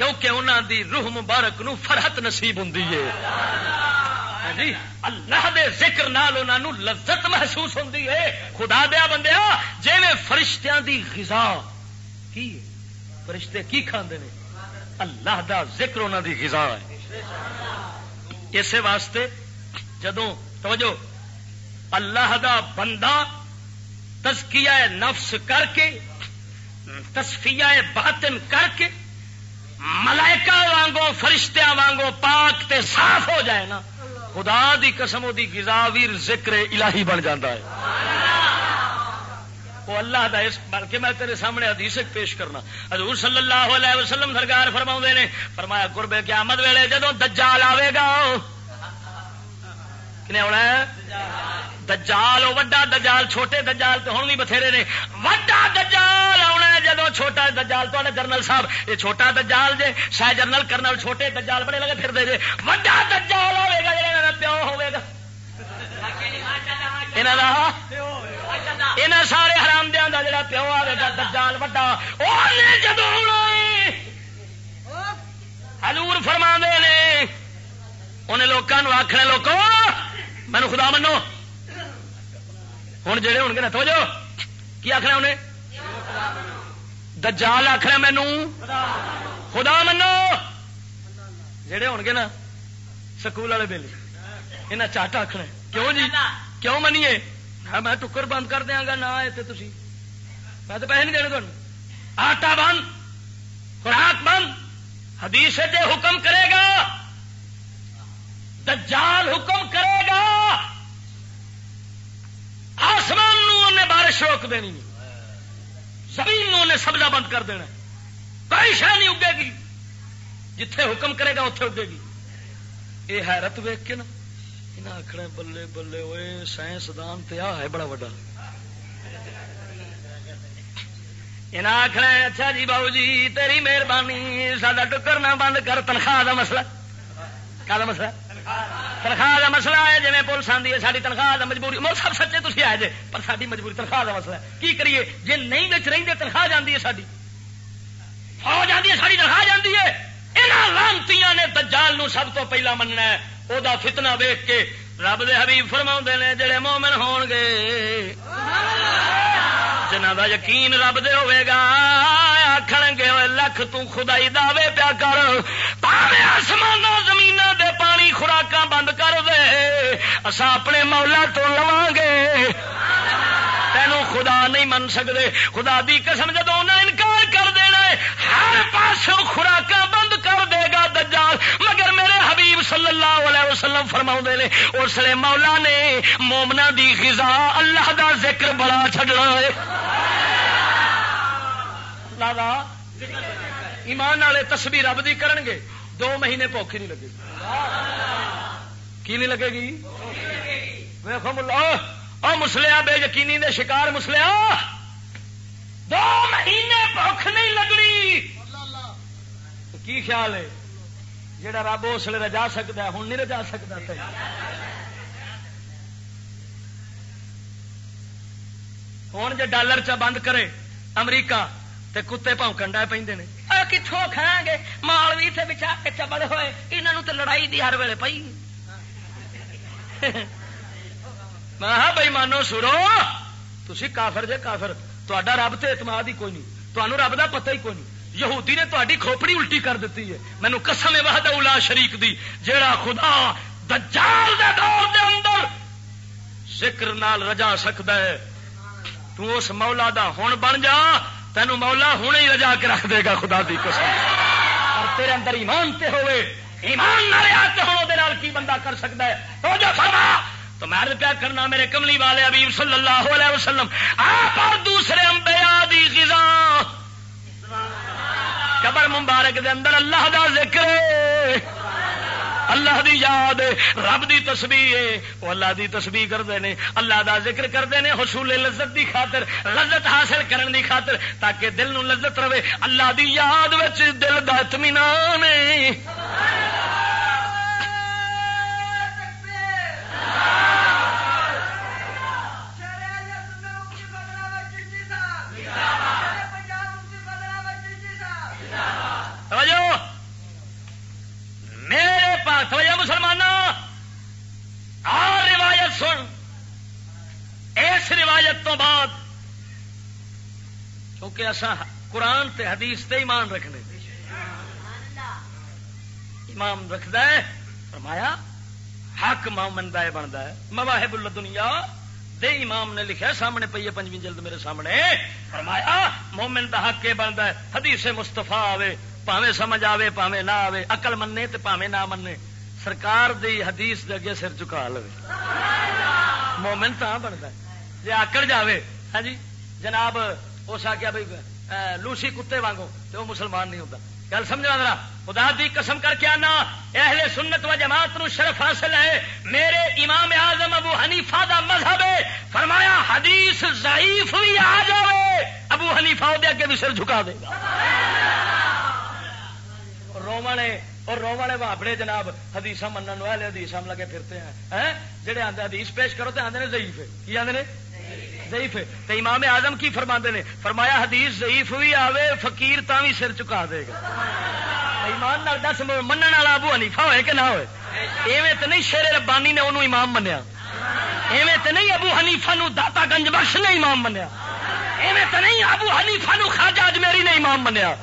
کیونکہ انہوں دی روح مبارک نو فرحت نصیب ہوں ہاں جی اللہ دے ذکر نال انہوں لذت محسوس ہوں خدا دیا بندیا جی فرشتیاں دی غذا کی فرشتے کی کھاندے نے؟ اللہ دا ذکر انہوں دی غذا ہے۔ اسی واسطے جدوں، توجہ، اللہ دا بندہ تزکیہ نفس کر کے تصفیہ باطن کر کے ملائکہ وانگو، فرشتیاں وانگو پاک تے صاف ہو جائے نا، خدا دی قسم دی غذا ویر ذکر الہی بن جاتا ہے۔ وہ اللہ دا اس، بلکہ میں تیرے سامنے حدیث پیش کرنا۔ حضور صلی اللہ علیہ وسلم سرکار فرما نے، فرمایا، قربے قیامت ویلے جدو دجال آئے گا، کنے ہونا ہے؟ دجال وڈا دجال، چھوٹے دجال تو ہوں بھی بتھیرے نے۔ وڈا دجال آنا جدو چھوٹا دجال تو جرنل صاحب یہ چھوٹا دجال جے شاید جرنل کرنل چھوٹے دجال بڑے لگے پھر دے جے۔ وڈا دجال ہوے گا جا پیو ہوے گا یہاں سارے حرام دیا کا جڑا پیو آئے گا دجال وڈا۔ جدو ہلور فرما نے، انہیں لوگوں آخر لوگوں مینو خدا منو۔ ہوں جڑے ہو گے نا تو جو کی آخر انہیں دجال آخر مینو خدا منو جڑے ہو گے نا سکول والے بل یہاں چٹ آخر کیوں جی کیوں منیے میں ٹکر بند کر دیا گا نہ آئے تو تھی میں تو پیسے نہیں دینے تمہیں آٹا بند خوراک بند حدیث حکم کرے گا دجال حکم کرے گا آسمان انہیں بارش روک دینی زمین انہیں سبزہ بند کر دینا کوئی شہ نہیں اگے گی۔ جتھے حکم کرے گا اتے اگے گی۔ یہ حیرت ویک کے نا یہاں آخر بلے بلے ہوئے سائنسدان تے آ ہے بڑا وا یہاں آخر اچھا جی باؤ جی تیری مہربانی سا ٹکر نہ بند کر، تنخواہ کا مسئلہ۔ کا مسئلہ؟ تنخواہ کا مسئلہ ہے جی پولیس آتی ہے ساری تنخواہ کا مجبوری۔ مول سب سچے تھی آئے جی پر ساری مجبوری تنخواہ کا مسئلہ ہے۔ کی کریے؟ جی نہیں بچ رہی تنخواہ جاتی ہے ساری فوج آتی ہے ساری تنخواہ جاتی ہے۔ یہاں لانتی نے دجال نو سب تو پہلا مننا ہے۔ وہ فتنا ویک کے رب دے حبیب فرما نے، جڑے مومن ہون گے۔ جنہ دا یقین رب دے ہوئے گا آخر گے لکھ تو دعوے پیا کر۔ پاوے آسمان زمین دے خوراک بند کر دے۔ اصا اپنے مولا تو لوا گے تینوں خدا نہیں من سکتے خدا دی قسم جدو انکار کر دینا ہر پاس خوراک بند کر دے گا دجال۔ مگر میرے حبیب صلی اللہ علیہ وسلم فرما نے، اس لیے مولا نے مومنا دی غذا اللہ دا ذکر بڑا چڈنا ہے۔ ایمان والے تسبیح رب دی کرن گے دو مہینے بھوک نہیں لگے کی نہیں لگے گی؟ ویخو ملا اور مسلیا بے یقینی دے شکار مسلیا دو مہینے بھوک نہیں لگنی۔ کی خیال ہے؟ جہاں رب اس لیے رجا سکتا ہے ہوں نہیں رجا سکتا ہوں جی ڈالر چ بند کرے، امریکہ تے کتے پونکن ڈے پہ کتوں کھائیں گے؟ مال بھی بچا کے چبڑ ہوئے۔ یہاں تو لڑائی دی ہر ویلے پی میں بھائی مانو سرو تھی کافر جے کافر تا رب تو اعتماد ہی کوئی نہیں تمہوں رب کا پتہ ہی کوئی نہیں یہودی نے تاری کھوپڑی الٹی کر دیتی ہے۔ مینو قسم وحد اولا شریک دی، جیڑا خدا دجال دے دور دے اندر ذکر نال رجا سکتا ہے۔ تو اس مولا دا ہون بن جا۔ تینو مولا ہوں ہی رجا کے رکھ دے گا خدا دی قسم۔ اور تیرے اندر ایمان تے ہوئے۔ ایمان نہ رہا تے ہوں کی بندہ کر سکتا ہے؟ تو جو فرما۔ تو میں پیا کرنا، میرے کملی والے ابھی صلی اللہ علیہ وسلم، آپ اور دوسرے انبیاء دی غذا۔ قبر مبارک دے اندر اللہ دا ذکر اللہ دی یاد رب دی تسبیح وہ اللہ دی تسبیح کرتے ہیں، اللہ دا ذکر کرتے ہیں، حصول لذت دی خاطر، لذت حاصل کرن دی خاطر، تاکہ دل نو لذت رہے، اللہ دی یاد دل دا اطمینان ہے۔ کیونکہ اصا قرآن تے حدیث تے ایمان رکھنے۔ ایمان رکھد ہے، فرمایا، حق مومن دا بنتا ہے۔ مواہب اللہ دنیا دے امام نے لکھا سامنے پی ہے، پنجویں جلد میرے سامنے۔ فرمایا مومن دا حق یہ بنتا ہے، حدیث مستفا آوے، پاوے سمجھ آوے، پاوے نہ آوے اقل مننے تے پاوے نہ مننے سرکار دی حدیث دے اگے سر چکا لو مومن تو بنتا ہے۔ جی آکڑ جاوے۔ ہاں جی جناب اس آخیا بھائی لوسی کتے وانگو تو وہ مسلمان نہیں ہوتا گل سمجھنا ذرا، خدا دی قسم کر کے آنا، اہل سنت و جماعت نو شرف حاصل ہے۔ میرے امام اعظم ابو حنیفہ دا مذہب ہے۔ فرمایا، حدیث ضعیف بھی آ جائے ابو حنیفہ دے اگے بھی سر جھکا دے گا۔ رومنے اور رومنے بابڑے جناب حدیث منن والے حدیث ہم لگے پھرتے ہیں۔ جہے آتے حدیث پیش کرو تو آتے ضعیف ہے۔ کی آتے ضعیف ہے۔ تو امام آزم کی فرما نے، فرمایا حدیث ضعیف بھی آوے، فقیر تا بھی سر چکا دے گا۔ ایمان دس من والا ابو حنیفا ہوئے کہ نہ ہوئے؟ ایویں تو نہیں شیر ربانی نے انہوں امام منیا۔ ایویں تو نہیں ابو حنیفا نو داتا گنج بخش نے امام منیا۔ ایویں تو نہیں ابو حنیفا نو خواجہ اجمیری نے امام منیا۔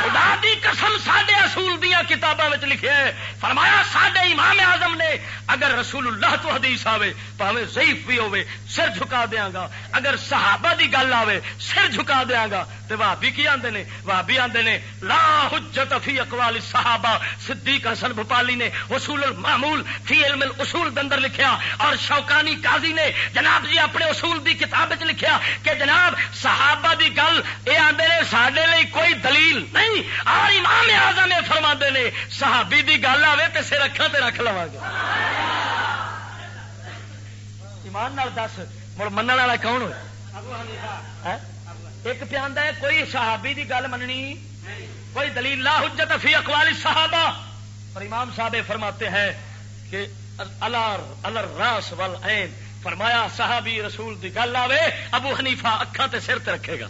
خدا دی قسم سڈے اصول دیا کتابوں لکھے فرمایا سڈے امام اعظم نے اگر رسول اللہ تو حدیث آوے پاوے ضعیف بھی ہوے سر جھکا دیا گا۔ اگر صحابہ دی گل آوے، سر جھکا دیا گا۔ تو بھابی کی آدھے نے؟ بھابی آدھے نے، لا حجت فی اقوال صحابہ صدیق حسن بھوپالی نے اصول المعمول فی علم الاصول دندر لکھیا اور شوکانی قاضی نے جناب جی اپنے اصول دی کتاب لکھیا کہ جناب صحابہ دی گل اے آدھے نے سڈے کوئی دلیل نہیں نہیں اور امام اعظم فرما نے، صحابی دی گل آئے تو سر رکھا تے رکھ لوا گے۔ ایمان دس، مڑ من والا کون ہوئے؟ ہاں؟ ایک پیان ہے، کوئی صحابی دی گل مننی، کوئی دلیل، لا حجت فی اقوال صحابہ اور امام صاحب فرماتے ہیں کہ الر راس ول عین۔ فرمایا، صحابی رسول دی گل آوے، ابو حنیفہ اکھاں تے سر تے رکھے گا۔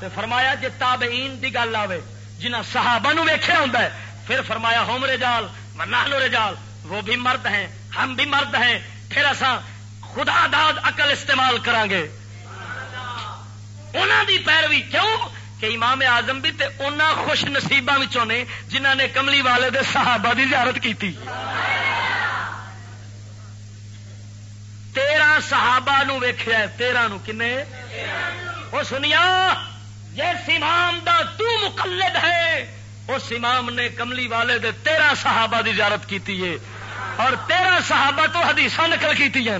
تے فرمایا جی تابعین دی گل آوے جنہ صحابہ نو ویکھیا ہوندا ہے پھر فرمایا ہوم رجال منالو رجال وہ بھی مرد ہیں ہم بھی مرد ہیں پھر اسا خدا داد عقل استعمال کران گے انہاں دی پیروی کیوں؟ کہ امام اعظم بھی تے انہاں خوش نصیباں وچوں نے جنہاں نے کملی والے دے صحابہ دی زیارت کیتی۔ تیرہ صحابہ نو ویکھیا تیرہ نو کنے؟ وہ سنیا جس امام دا تو مقلد ہے، اس امام نے کملی والے دے تیرہ صحابہ دی زیارت کیتی ہے۔ اور تیرہ صحابہ تو حدیث نقل کی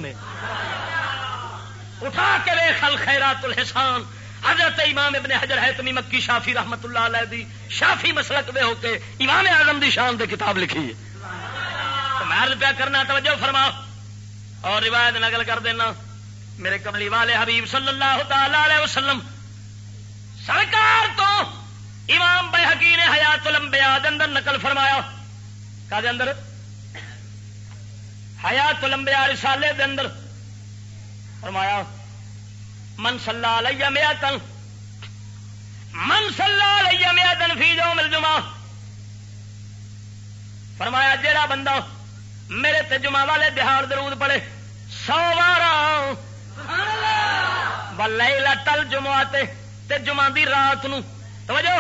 اٹھا کے وے خل خیرات الحسان۔ حضرت امام ابن حجر ہے مکی شافی رحمت اللہ علیہ دی شافی مسلک میں ہو کے امام اعظم دی شان دے کتاب لکھی ہے۔ تو میں پیا کرنا، توجہ فرما اور روایت نقل کر دینا۔ میرے کملی والے حبیب صلی اللہ تعالی علیہ وسلم سرکار تو امام بحقی نے حیات لمبیا اندر نقل فرمایا۔ کا اندر؟ حیات لمبیا رسالے دے اندر۔ فرمایا من صلی علیہ میا تن من صلی علیہ میا تن فی جو مل جمع فرمایا جیڑا بندہ میرے تے جمعہ والے دہاڑ درود پڑے سو بارہ بل ٹل جمعہ تے تے جمعہ دی رات نو۔ توجہ۔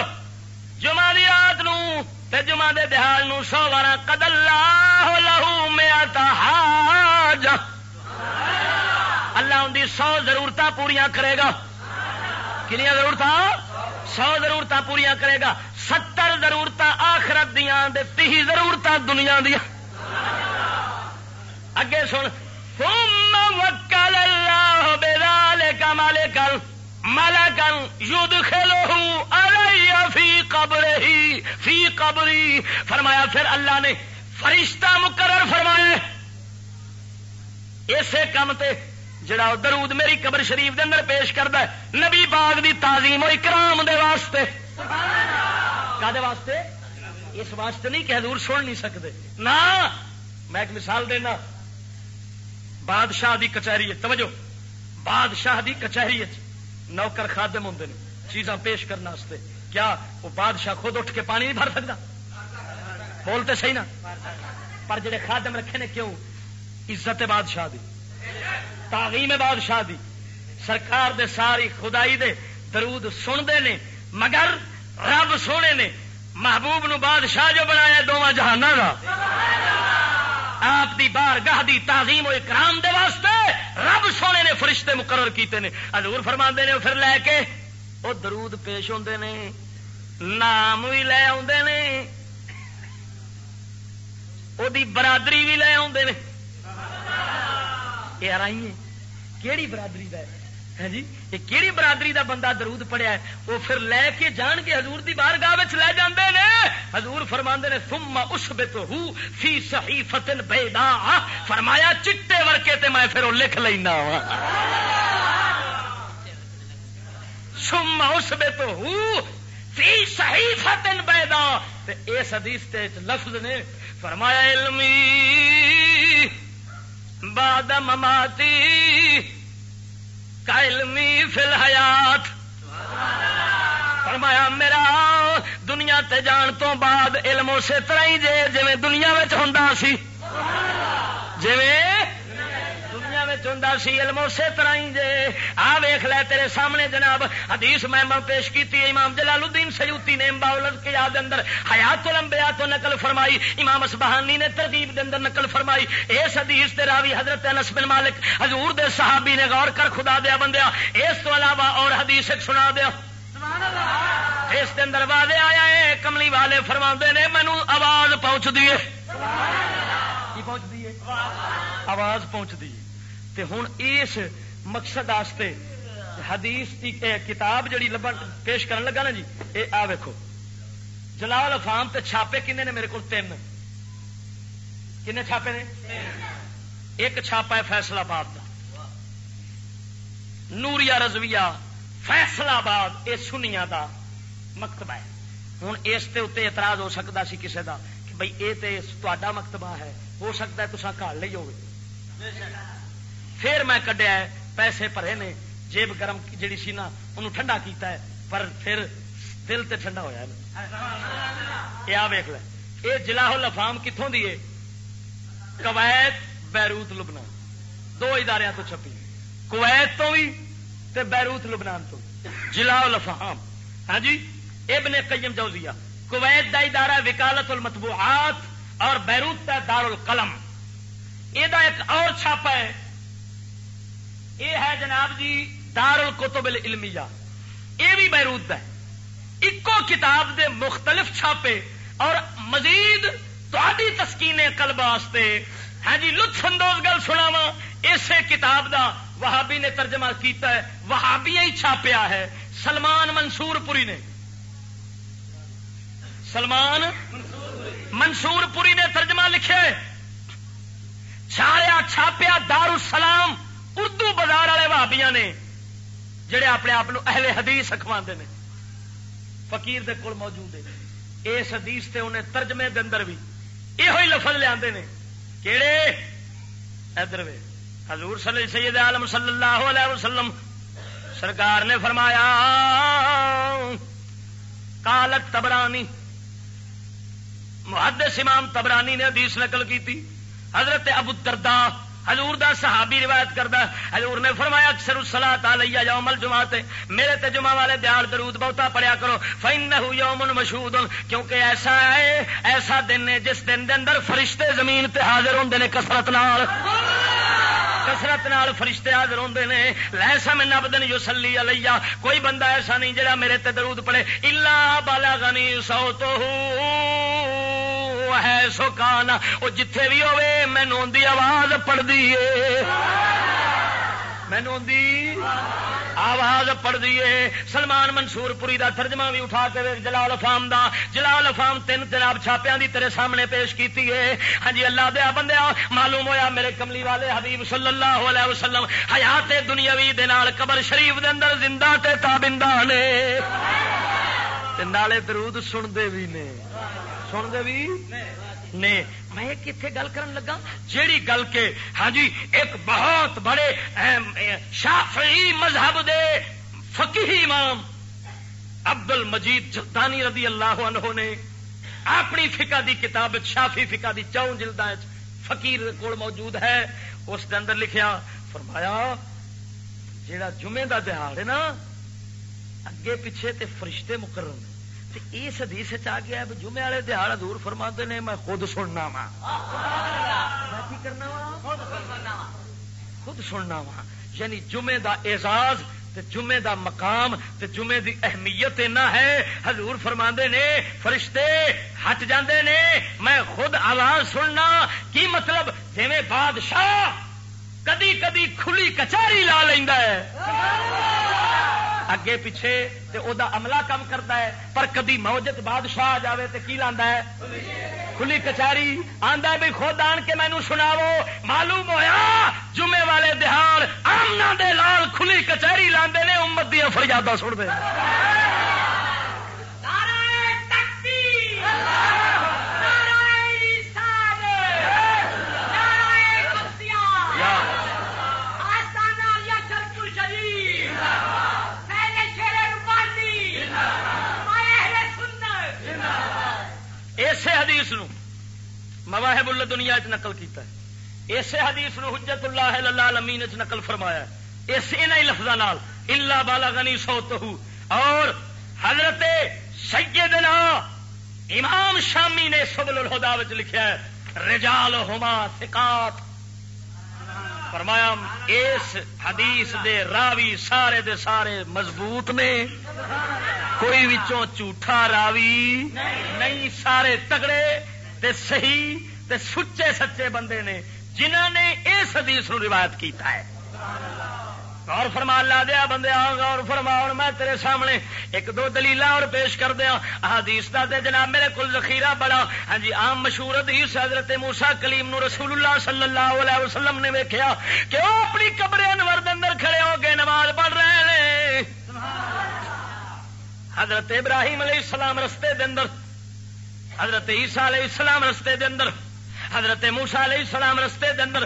جمعہ دی رات نو تے جمعہ دے دہاڑ نو سو بارہ قد اللہ لہو میں حاج۔ اللہ ان دی سو ضرورت پوریا کرے گا۔ کنیا ضرورت سو ضرورت پوریا کرے گا۔ ستر ضرورت آخرت دیا تی ضرورت دنیا دیا اگے سن۔ وکل اللہ بے کا مالے کل مالا کن یود کھیلو فی قبر ہی فی قبری۔ فرمایا پھر اللہ نے فرشتہ مقرر فرمایا اسی کام تے جڑا درود میری قبر شریف دے اندر پیش کرتا ہے نبی باغ دی تعظیم و اکرام دے واسطے۔ کا واسطے؟ اس واسطے نہیں کہ حضور سن نہیں سکتے نہ میں ایک مثال دینا۔ بادشاہ دی کچہری توجہ۔ بادشاہ دی کچہری نوکر خادم ہوں نے، چیزاں پیش کرنے کیا وہ بادشاہ خود اٹھ کے پانی نہیں بھر سکتا؟ بولتے صحیح نا؟ پر جڑے خادم رکھے نے کیوں؟ عزت بادشاہ دی، تعظیم بادشاہ دی۔ سرکار دے ساری خدائی دے درود سنتے نے، مگر رب سونے نے محبوب نو بادشاہ جو بنایا دونوں جہان کا آپ دی بار گاہ دی تعظیم و اکرام دے واسطے رب سونے نے فرشتے مقرر کیتے نے۔ حضور فرما نے، پھر لے کے وہ درود پیش ہوتے نے، نام بھی لے آدھے نے دی برادری بھی لے آدھے نے۔ آئیے کہڑی برادری کا ہاں جی؟ یہ کہڑی برادری دا بندہ درود پڑیا ہے، وہ پھر لے کے جان کے حضور دی بار گاہ لے جاندے نے۔ حضور فرما نے، ثم اس ہو فی صحیح فتن فرمایا، چٹے ورکے تے میں پھر وہ لکھ لینا وا۔ سم اس ہو فی صحیح فتن بیدا اس حدیث تے لفظ نے فرمایا، علمی بعد مماتی علمی فل حیات فرمایا، میرا، دنیا تے جان تو بعد علم اسی طرح ہی جے جی دنیا ہوں سی۔ ہوں سی علم اسی طرح ہی جے۔ آ ویخ لے تیرے سامنے جناب حدیث میں پیش کی امام جلال الدین سیوتی نے باولت کے یاد اندر حیات لمبیا تو نقل فرمائی امام اسبہانی نے ترتیب دے اندر نقل فرمائی۔ اس حدیث تے راوی حضرت انس بن مالک حضور دے صحابی نے غور کر خدا دیا بندیا اس تو علاوہ اور حدیث ایک سنا دیا۔ اس کے اندر واضح آیا ہے کملی والے فرما نے مینو آواز پہنچ دیے پہنچ دیے آواز پہنچ دی تے ہوں اس مقصد آستے حدیث کی کتاب جڑی لبن پیش کرن لگا نا جی یہ آ ویکو جلال افام تے چھاپے کنے نے میرے کو تین۔ کنے چھاپے نے؟ ایک چھاپا ہے فیصلہ آباد کا نوریا رضویہ فیصلہ آباد یہ سنیا دا مکتبہ ہے۔ ہوں اس کے اتنے اعتراض ہو سکتا سی کسی کا کہ بھائی یہ تو مکتبہ ہے، ہو سکتا ہے تو گھر لی ہوگی پھر میں کڈیا پیسے بھرے نے، جیب گرم جیڑی سی نا، انہوں ٹھنڈا کیتا ہے، پر پھر دل تے ٹھنڈا ہوا یہ آ ویخ لے۔ یہ جلاح لفام کتوں دیے کویت، بیروت، لبنان۔ دو ادارے تو چھپی۔ کویت تو بھی تے بیروت، لبنان تو۔ جلاح لفام ہاں جی ابن قیم جوزیہ۔ کویت دا ادارہ وکالت المطبوعات اور بیروت کا دار القلم یہ ایک اور چھاپا ہے۔ یہ ہے جناب جی دار القتب العلمیہ۔ یہ بھی بیروت ہے۔ ایکو کتاب دے مختلف چھاپے اور مزید تاری تسکین قلب واسطے۔ ہاں جی لطف اندوز گل سنا وا اسے کتاب دا وہابی نے ترجمہ کیتا ہے۔ وہابی ہی چھاپیا ہے۔ سلمان منصور پوری نے۔ سلمان منصور پوری نے ترجمہ لکھے چھایا، چھاپیا دار السلام اردو بازار والے بھابیا نے جڑے اپنے آپ اہل حدیث اخوا نے، فقیر دے کول موجود ہے اس حدیث تے انہیں ترجمے دے اندر بھی یہ لفظ لیا کہڑے ادھر حضور صلی سید عالم صلی اللہ علیہ وسلم، سرکار نے فرمایا کالت تبرانی، محدث امام تبرانی نے حدیث نقل کی تھی حضرت ابو دردا حضور دا صحابی روایت کردا حضور نے فرمایا، اکثر الصلاۃ علی یوم الجمعہ میرے تے جمعہ والے دیال درود بہتا پڑھیا کرو۔ فینہ یوم مشہود، کیونکہ ایسا ہے، ایسا دن ہے جس دن دے اندر فرشتے زمین تے حاضر ہوندے نے، کثرت نال۔ کسرت نال فرشتے حاضر ہوندے نے۔ لیسا من عبدن یصلی علی کوئی بندہ ایسا نہیں جڑا میرے تے درود پڑھے۔ الا بلغنی صوتہ ہے سوکانا وہ جتھے بھی ہوے مینو دی آواز پڑ دیے مینو دی آواز پڑ دیے سلمان منصور پوری دا ترجمہ بھی اٹھا کے جلال فام دا۔ جلال فام تین جناب چھاپیاں دی تیرے سامنے پیش کیتی ہے ہاں جی اللہ دیا بندیا معلوم ہویا میرے کملی والے حبیب صلی اللہ علیہ وسلم حیات دنیاوی دے نال قبر شریف دے اندر زندہ تے تابندہ نے۔ تے نالے درود سنتے بھی نے۔ سنتے بھی؟ نے، میں کتنے گل کرن لگا، جیڑی گل کے ہاں جی ایک بہت بڑے شافعی مذہب دے فقی امام عبد المجید جدانی رضی اللہ عنہ نے اپنی فقہ دی کتاب شافی فقہ دی چون جلد فقیر کول موجود ہے، اس کے اندر لکھیا، فرمایا، جیڑا جمعے دا دہاڑ ہے نا، اگے پیچھے تے فرشتے مقرر اس حدیث آ گیا جمعے والے دہاڑ دور فرما نے، میں خود سننا وا کرنا وا خود سننا وا یعنی جمعے دا اعزاز تے جمعے دا مقام تے جمعے دی اہمیت اینا ہے۔ حضور فرما نے، فرشتے ہٹ جاندے نے، میں خود آواز سننا۔ کی مطلب؟ جی بادشاہ کدی کدی کھلی کچہری لا لینا ہے۔ اگے پیچھے تے او دا عملہ کم کرتا ہے، پر کدی موجت بادشاہ آ جائے تو کی لانا ہے؟ کھلی کچہری آندا بھی خود آن کے مینو سناو معلوم ہویا جمعے والے دہاڑ آمنا دے لال کھلی کچہری لاندے نے امت دیا فریادہ سن دے اسی حدیث نو مواہب اللہ دنیا چ نقل کیتا ہے۔ اسی حدیث نو حجت اللہ اللہ امین چ نقل فرمایا اس انہی نال اللہ بالا غنی سو اور حضرت سیدنا امام شامی نے سبل الہدا لکھیا ہے، رجال ہوما سکات فرمایا اس حدیث دے راوی سارے دے سارے مضبوط نے، کوئی وچوں جھوٹا راوی نہیں، سارے تگڑے تے صحیح تے سچے سچے بندے نے جنہ نے اس حدیث نو روایت کیتا ہے۔ غور فرما، اللہ دیا بندے غور فرما اور میں تیرے سامنے ایک دو دلیل اور پیش کر دیا حدیث دا دے جناب میرے کل ذخیرہ بڑا۔ ہاں جی عام مشہور حدیث حضرت موسا کلیم نو رسول اللہ صلی اللہ علیہ وسلم نے ویکیا کہ وہ اپنی قبر انور اندر کھڑے ہو کے نماز پڑھ رہے ہیں حضرت ابراہیم علیہ السلام رستے دے اندر، حضرت عیسیٰ علیہ السلام رستے دے اندر، حضرت موسا علیہ السلام رستے دے اندر۔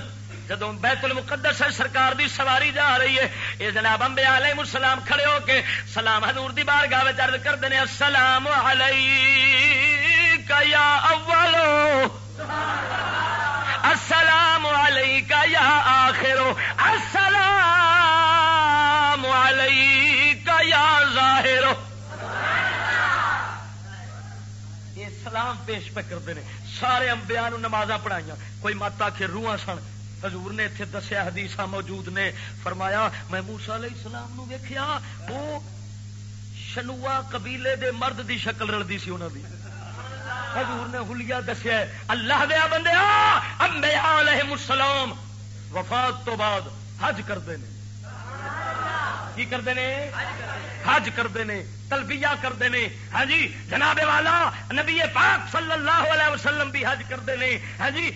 جدو بیت المقدس سرکار دی سواری جا رہی ہے۔ یہ جناب امبے علیہ السلام کھڑے ہو کے سلام حضور دی بار گاہ چرد کرتے ہیں السلام علیکہ یا اولو السلام علیکہ یا آخرو السلام علیکہ یا ظاہرو یہ سلام پیش پہ کرتے ہیں سارے امبیا نماز پڑھائی کوئی مت آخر روح سن۔ حضور نے اتنے دسیا حدیث موجود نے۔ فرمایا، میں موسا علیہ السلام نو ویکیا وہ شنوا قبیلے دے مرد دی شکل رلدی سی انہوں دی۔ حضور نے ہلیا دسیا اللہ دیا بندے امبیا علیہ السلام، وفات تو بعد حج کرتے ہیں کی کرتے ہیں حج کرتے ہیں تلبیہ کرتے ہیں ہاں جی جناب والا، نبی پاک صلی اللہ علیہ وسلم بھی حج کرتے ہیں ہاں جی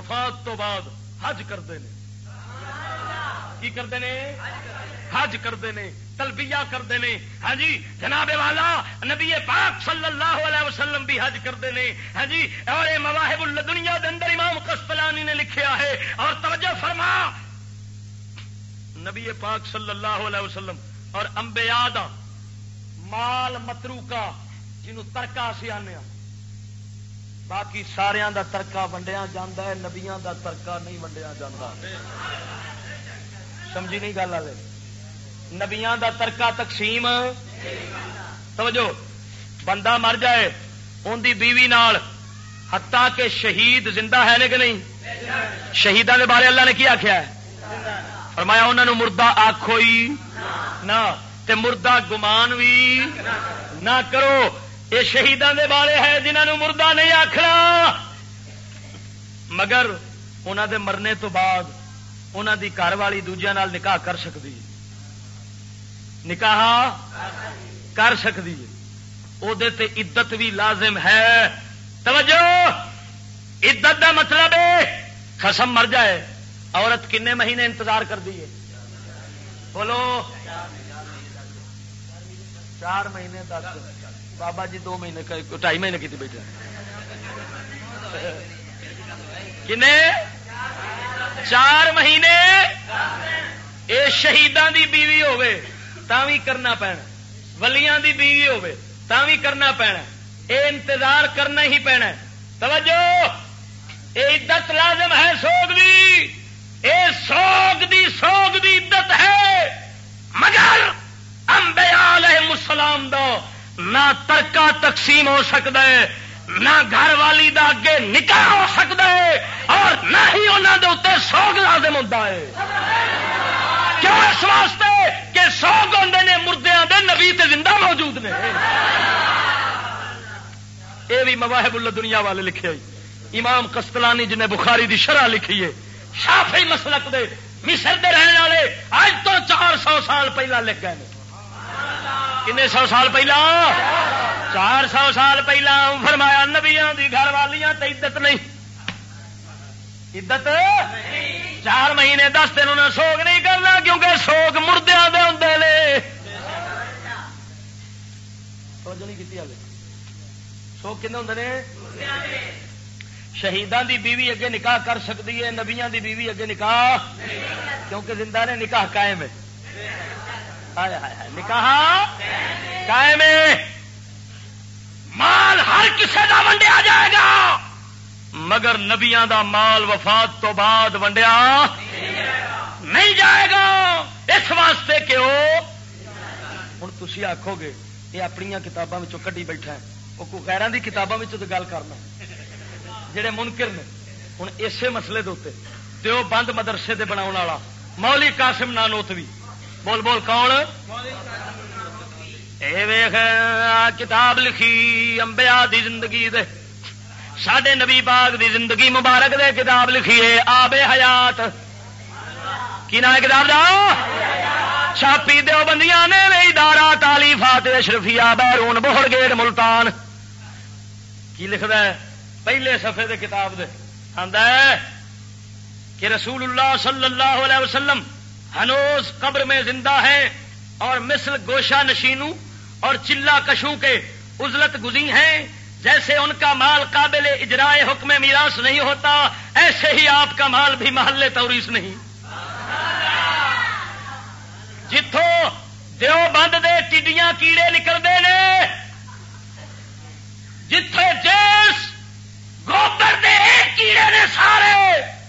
وفات تو بعد حج کرتے ہیں۔ کی کرتے ہیں؟ حج کرتے ہیں۔ تلبیہ کرتے ہیں۔ ہاں جی جناب والا، نبی پاک صلی اللہ علیہ وسلم بھی حج کرتے ہیں۔ ہاں جی اور یہ مواہب دنیا کے اندر امام کستلانی نے لکھیا ہے۔ اور توجہ فرما۔ نبی پاک صلی اللہ علیہ وسلم اور امبیا مال مترو کا ترکا سی آنے باقی سارا دا ترکا ونڈیا جا نبیا دا ترکا نہیں ونڈیا جا سمجھی نہیں گل والے نبیا دا ترکا تقسیم۔ توجہ۔ بندہ مر جائے ان دی بیوی نال ہتا کہ شہید زندہ ہے کہ نہیں؟ شہیدان دے بارے اللہ نے کی آخیا ہے؟ فرمایا انہوں نے مردہ آخو ہی نہ مردہ گمان بھی نہ کرو۔ یہ شہیدان دے بارے ہے جنہوں نے مردہ نہیں آخنا مگر انہوں دے مرنے تو بعد انہوں دی گھر والی دوجیا نکاح کر سکتی نکاح کر سکتی وہ عدت بھی لازم ہے۔ توجہ! عدت دا مطلب ہے خسم مر جائے۔ عورت کنے مہینے انتظار کر دیے بولو۔ چار مہینے تک بابا جی دو مہینے ڈھائی مہینے کی بیٹھے کنے؟ چار مہینے؟ یہ شہیدان دی بیوی ہوے بھی کرنا پینا۔ ولیاں دی بیوی ہوے بھی کرنا پینا۔ اے انتظار کرنا ہی پینا۔ توجہ! اے عدت لازم ہے سوگ دی۔ اے سوگ دی سوگ دی عدت ہے۔ مگر انبیاء علیہ السلام دو نہ ترکا تقسیم ہو سکتا ہے، نہ گھر والی دا اگے نکاح ہو سکتا ہے اور نہ ہی انہوں دے اتنے سوگ لازم ہوتا ہے۔ کیوں اس واسطے کہ سوگ ہوتے نے مردیا دے نبی تے زندہ موجود نے؟ یہ بھی مواہب اللہ دنیا والے لکھے ہوئی امام کستلانی جنہیں بخاری دی شرح لکھی ہے شافی مسلک دے مصر دے رہنے والے اج تو چار سو سال پہلا لکھ گئے کنے سو سال پہلا چار سو سال پہلا فرمایا نبیا دی گھر والیاں تے عدت نہیں عدت چار مہینے دس دن انہیں سوگ نہیں کرنا کیونکہ سوگ مردیا دے ہوں سوگ کھنے ہوں شہیدان دی بیوی اگے نکاح کر سکتی ہے نبیا دی بیوی اگے نکاح کیونکہ زندہ نے نکاح قائم ہے نکاح قائم مال ہر کسی کا ونڈیا جائے گا، مگر نبیا دا مال وفات تو بعد ونڈیا نہیں جائے گا۔ اس واسطے کہ وہ ہوں تھی آخو گے، یہ اپنی کتابوں کٹی بیٹھا ہے۔ وہ خیران کی کتابوں تو گل کرنا جہے منکر نے ہوں اسی مسئلے دے دیو بند مدرسے دے بنا والا مولی قاسم نانوتوی۔ بول بول کون؟ ویخ کتاب لکھی امبیا دی زندگی دے۔ سڈے نبی باغ دی زندگی مبارک دے کتاب لکھی ہے آبے حیات۔ کی نام کتاب دا؟ چھاپی دو بندیاں نے بھی دارا تالی فاتح اشرفیا بیرون بہر گیٹ ملتان۔ کی لکھتا ہے؟ پہلے سفے دے کتاب دے۔ آدھا ہے کہ رسول اللہ صلی اللہ علیہ وسلم ہنوز قبر میں زندہ ہے اور مثل گوشا نشینو اور چلا کشو کے ازلت گزی ہیں، جیسے ان کا مال قابل اجرائے حکم میراث نہیں ہوتا، ایسے ہی آپ کا مال بھی محلے توریس نہیں۔ جتوں دیو بند دے ٹڈیاں کیڑے نکلتے ہیں جتھے جیس گوبر دے کیڑے نے سارے۔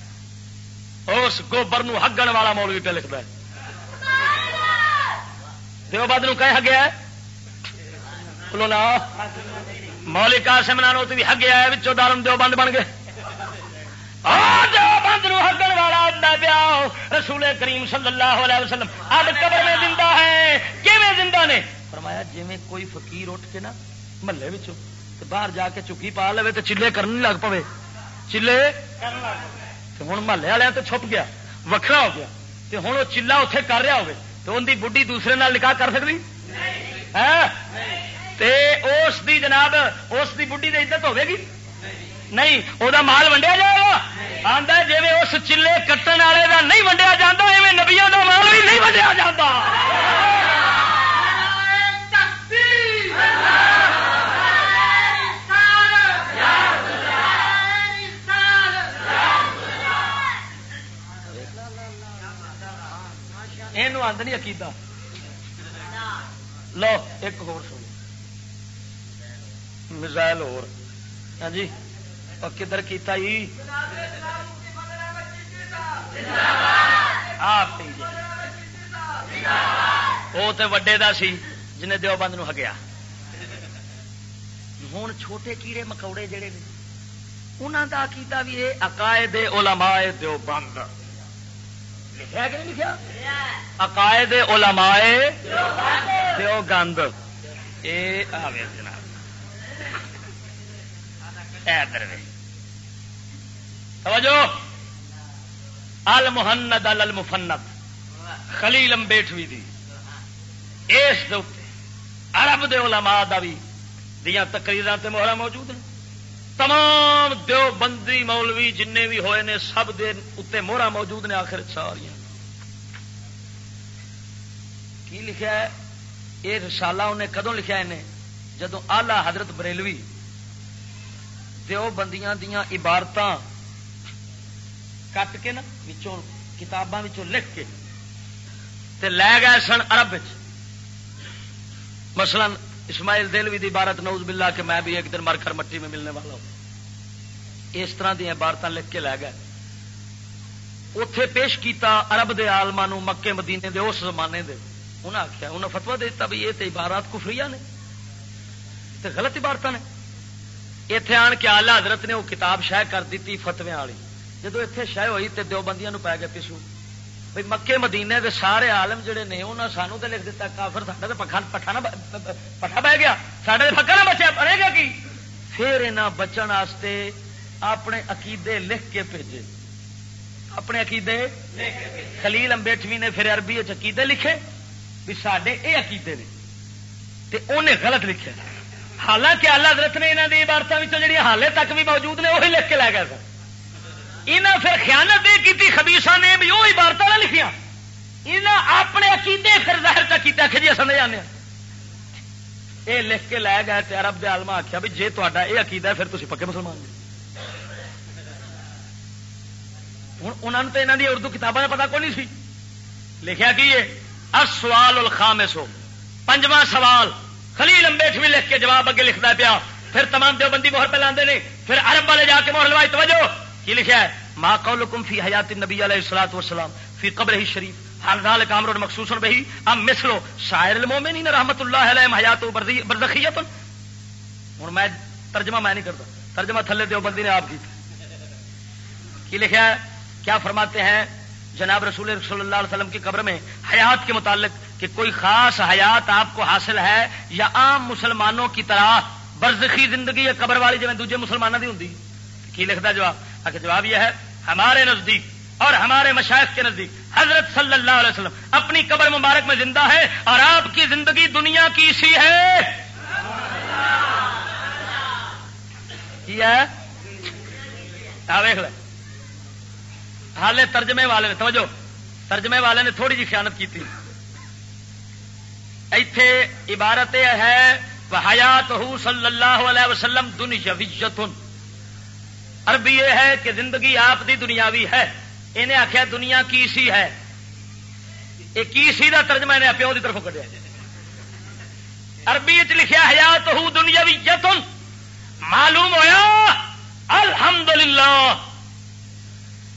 اس گوبر نو ہگن والا مولوی پہ لکھتا ہے۔ دیو بد نو کہ ہگیا بولو نا مولی قاسم نانو بھی ہگیا ہے بچوں دارم دیو بند بن گئے۔ بند نو ہگن والا پیا۔ رسول کریم صلی اللہ علیہ وسلم اب قبر میں زندہ ہے۔ کیویں زندہ نے؟ فرمایا جی کوئی فقیر اٹھ کے نا محلے باہر جا کے چکی پا لے تو چلے کرنے لگ پے چلے؟ ہوں محلے والے تو چھپ گیا وکھرا ہو گیا تو ہوں وہ چلا اتے کر رہا ہوگی تو ان کی بڑھی دوسرے نال نکاح کر سکتی اس دی جناب اس دی بڑھی کی عزت ہوے گی نہیں وہ مال ونڈیا جائے گا آدھا جی اس چلے کٹن والے کا نہیں ونڈیا جاتا ایویں نبیا کا مال بھی نہیں ونڈیا جاتا یہ آند نہیں عقیدہ لو ایک ہو سو میزائل ہو ہاں جی کدھر کیتا جی وہ تو وڈے دا سی جنہیں دیو بند ہگیا ہوں چھوٹے کیڑے مکوڑے جڑے نے انہوں کا کیتا بھی یہ عقائد علماء دیو بند لکھا کہ نہیں لکھا؟ عقائد علماء دیو گند یہ آوے جناب۔ توجہ۔ المحند المفند خلیل امبیٹوی دی۔ اس دے عرب دے علماء دا بھی دیا تقریر تے موہرا موجود ہیں۔ تمام دیو بندی مولوی جن بھی ہوئے نے سب دے اتنے موہرا موجود نے آخر ساری کی لکھا ہے؟ یہ رسالہ انہیں کدو لکھا انہیں؟ جدو آلہ حضرت بریلوی دیو بندیاں دیاں عبارت کٹ کے نا کتاباں لکھ کے تے لے گئے سن عرب مثلا اسماعیل دلوی دی عبارت نوز باللہ کہ میں بھی ایک دن مر کر مٹی میں ملنے والا ہوں۔ اس طرح دیا عبارت لکھ کے لے گئے۔ اتے پیش کیتا عرب دے آلما مکے مدینے دے، اس زمانے دے۔ انہیں آخیا انہیں فتوا دے دیتا بھی یہ تے عبارات کفری نے، تے غلط عبارت نے۔ اتے آن کے آلہ حضرت نے وہ کتاب شہ کر دیتی فتویا والی۔ جدو اتنے شہ ہوئی تو دو بندیاں پی گئے پیسو بھائی مکے مدینے دے سارے عالم جڑے نے انہوں نے سانو تو لکھ دیتا کافر ساڈا تو پکا پٹھا نہ پٹھا بہ گیا۔ ساڈے پکا نہ بچا پڑے گا کی؟ پھر یہاں بچن واسطے اپنے عقیدے لکھ کے بھیجے۔ اپنے عقیدے خلیل امبیٹوی نے پھر عربی عقیدے لکھے۔ بھی سڈے یہ عقیدے نے۔ انہیں غلط لکھے حالانکہ اللہ حضرت نے یہاں کی عبارتوں جی حالے تک بھی موجود نے وہی لکھ کے لے گئے سر یہاں پھر خیانت یہ کی خبیسا نے بھی وہ عبارت نہ لکھیا یہاں اپنے عقیدے پھر ظاہر کا کیا کہ جی اصل نہیں جانے یہ لکھ کے لے گئے ارب دے آلما آخیا بھی جی تا یہ عقیدہ ہے پھر تھی پکے مسلمان جی۔ ہوں انہوں نے تو یہاں اردو کتابوں کا پتا کون نہیں سی۔ لکھا کی ہے سوال الخام سو پنجواں سوال۔ خلیل امبیٹ بھی لکھ کے جواب اگے لکھتا پیا۔ پھر تمام دیوبندی مہر پہ لاندے پھر عرب والے جا کے مہر لوائی۔ توجہ۔ کی لکھا ہے؟ ما قولکم فی حیات النبی علیہ الصلوۃ والسلام، فی قبر ہی شریف۔ حال ذالک امر مخصوص بہی۔ ام مثلو، شاعر المومنین رحمت اللہ علیہ حیات برزخیت ہن میں ترجمہ میں نہیں کرتا۔ ترجمہ تھلے دیوبندی نے آپ کی۔ کی لکھا ہے؟ کیا فرماتے ہیں؟ جناب رسول صلی اللہ علیہ وسلم کی قبر میں حیات کے متعلق کہ کوئی خاص حیات آپ کو حاصل ہے یا عام مسلمانوں کی طرح برزخی زندگی یا قبر والی جی دوجے مسلمانوں کی ہوں کی لکھتا جواب؟ جواب یہ ہے، ہمارے نزدیک اور ہمارے مشاہد کے نزدیک حضرت صلی اللہ علیہ وسلم اپنی قبر مبارک میں زندہ ہے اور آپ کی زندگی دنیا کی سی ہے۔ حالے ترجمے والے نے توجہ ترجمے والے نے تھوڑی جی خیانت کی تھی ایتھے عبارت ہے حیات صلی اللہ علیہ وسلم دنیا عربی یہ ہے کہ زندگی آپ دی دنیاوی ہے۔ انہیں آخیا دنیا کی سی ہے۔ یہ کی سی کا ترجمہ انہیں پیو کی طرف کٹیا عربی لکھا حیات ہو دنیاوی معلوم ہوا الحمدللہ۔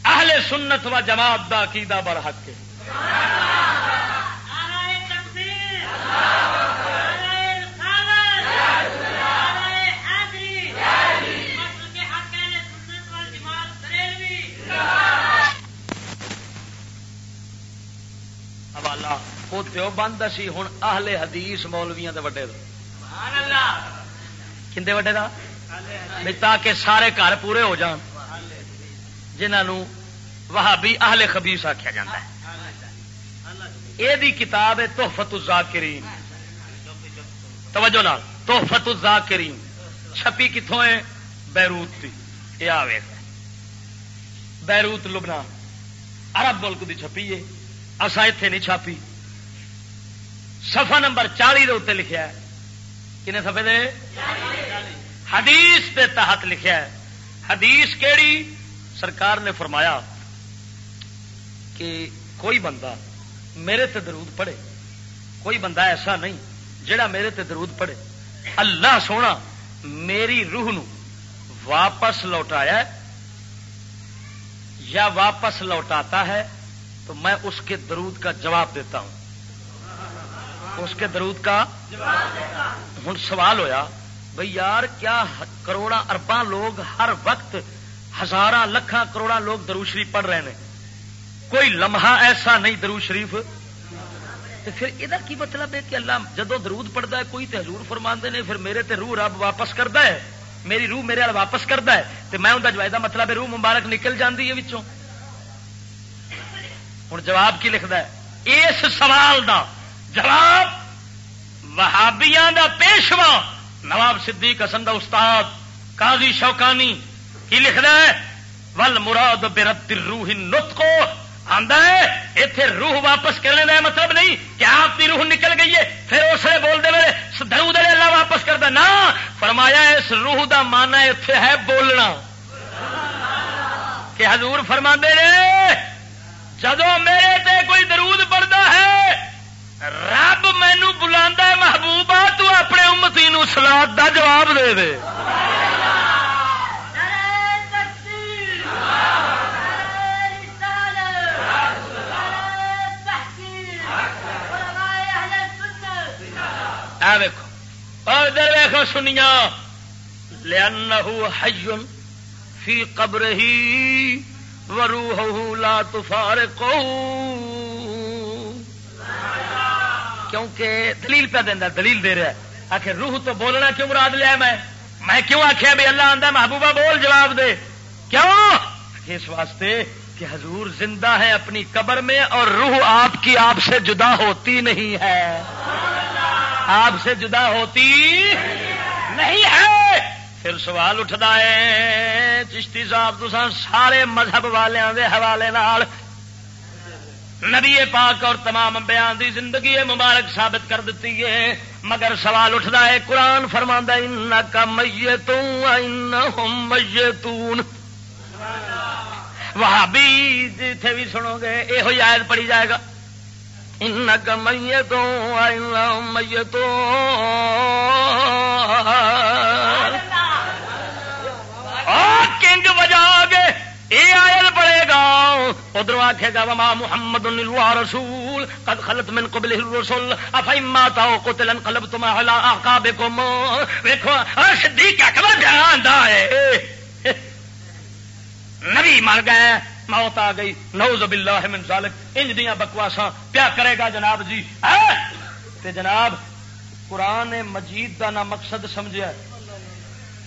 اہل سنت و جماعت دا عقیدہ برحق کے حوالہ وہ تو بند سی ہوں اہل حدیث مولویا کے وڈے کھے وڈے کا تاکہ سارے گھر پورے ہو جان۔ جنہوں وہابی اہل خبیس آخیا جا یہ کتاب ہے توحفت الزاکرین توجہ نال توحفت الزاکرین چھپی کتوں ہے؟ بیروت کی یہ آئے بیروت لبنا عرب ملک کی چھپی ہے۔ اصا اتے نہیں چھاپی۔ سفا نمبر چالی اتنے لکھا ہے۔ کنے سفے دے؟ حدیث کے تحت لکھا ہے۔ حدیث کیڑی؟ سرکار نے فرمایا کہ کوئی بندہ میرے تے درود پڑے کوئی بندہ ایسا نہیں جڑا میرے تے درود پڑے اللہ سونا میری روح نو واپس لوٹایا یا واپس لوٹاتا ہے تو میں اس کے درود کا جواب دیتا ہوں۔ اس کے درود کا ہوں سوال ہویا بھائی یار کیا کروڑا ارباں لوگ ہر وقت ہزار لکھان کروڑا لوگ درو شریف پڑھ رہے ہیں۔ کوئی لمحہ ایسا نہیں درو شریف۔ تو پھر یہ کی مطلب ہے کہ اللہ جدو درود پڑتا ہے، کوئی تو حضور فرما نے، پھر میرے تے روح رب واپس کرتا ہے۔ میری روح میرے واپس کرتا ہے۔ تو میں انہیں جائزہ مطلب ہے، روح مبارک نکل جاتی ہے ہوں جواب کی لکھتا ہے، اس سوال دا جواب وہابیاں دا پیشوا نواب صدیق حسن دا استاد قاضی شوکانی کی لکھتا ہے؟ ول مراد برت روح نت کو۔ اتے روح واپس کرنے کا مطلب نہیں کہ آپ کی روح نکل گئی ہے، پھر اس نے بول دے درو دے اللہ واپس کرتا نہ، فرمایا اس روح دا مانا اتے ہے بولنا۔ کہ حضور فرما دے جدو میرے تے کوئی درود پڑتا ہے، رب مینو بلا محبوبہ، تو اپنے امتی نو سلاد دا جواب دے دے۔ اور ادھر ویخو سنیا لیا حجن فی قبر ہی ورو لا تفار کیونکہ دلیل پہ دینا دلیل دے رہا ہے۔ آخر روح تو بولنا کیوں مراد لیا میں؟ میں کیوں آخیا بھی اللہ آدھا محبوبہ بول جواب دے۔ کیوں؟ اس واسطے کہ حضور زندہ ہے اپنی قبر میں اور روح آپ کی آپ سے جدا ہوتی نہیں ہے۔ آپ سے جدا ہوتی نہیں ہے۔ پھر سوال اٹھتا ہے، چشتی صاحب تو سارے مذہب والوں کے حوالے نبی پاک اور تمام بیان دی زندگی مبارک ثابت کر دیتی ہے۔ مگر سوال اٹھتا ہے، قرآن فرما ان کا میے تون جتھے بھی سنو گے یہ آیت پڑی جائے گا۔ انك ميت میتوں میتوں کنگ بجا گے یہ آئل پڑے گا۔ ادھر آخے گا، وما محمد رسول. قد خلط من قبل الرسل. افیما تاؤ کو تلن قلب تم آقا بے کو ویکو صدیق اکبر جان دا ہے۔ نبی مر گئے۔ موت آ گئی۔ نوز باللہ من ذالک۔ انج دیا بکواساں۔ پیا کرے گا جناب جی؟ تے جناب، قرآن مجید دا نہ مقصد سمجھا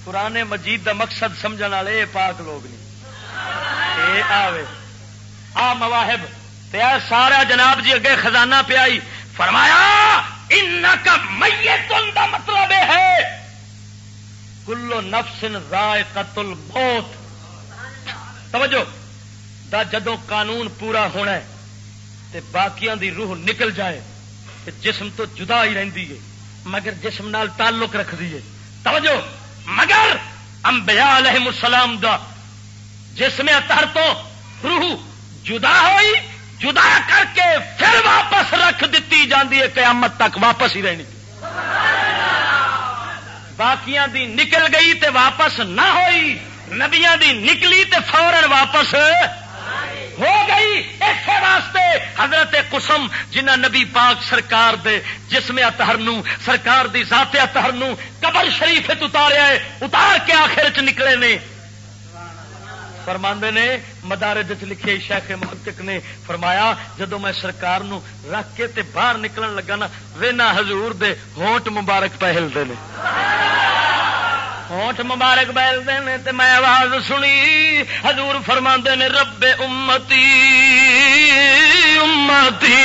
قرآن مجید دا مقصد سمجھنے والے پاک لوگ نہیں۔ آوے۔ آ مواہب، تے سارا جناب جی اگے خزانہ پیائی فرمایا ان کا میتن دا مطلب ہے۔ کلو نفس رائے قتل موت۔ توجہ۔ دا جدو قانون پورا ہونا ہے تے باقیاں دی روح نکل جائے تے جسم تو جدا ہی رہندی ہے، مگر جسم نال تعلق رکھ دیے توجہ، مگر انبیاء علیہ السلام دا جسم اتر تو روح جدا ہوئی، جدا کر کے پھر واپس رکھ دیتی جاندی ہے، قیامت تک واپس ہی رہنی۔ باقیاں دی نکل گئی تے واپس نہ ہوئی، نبیاں دی نکلی تے فورن واپس ہو گئی اس واسطے حضرت قسم جنہ نبی پاک سرکار دے جسم اتہر سرکار دی ذات اتہر قبر شریف اتاریا ہے اتار کے آخر چ نکلے نے۔ فرماندے نے مدارے چ لکھے شیخ محقق نے فرمایا جدو میں سرکار نو رکھ کے تے باہر نکلن لگا نا، وینا حضور دے ہونٹ مبارک پہلتے ہیں ہونٹ مبارک بہلتے ہیں تے میں آواز سنی۔ حضور فرما نے رب امتی امتی۔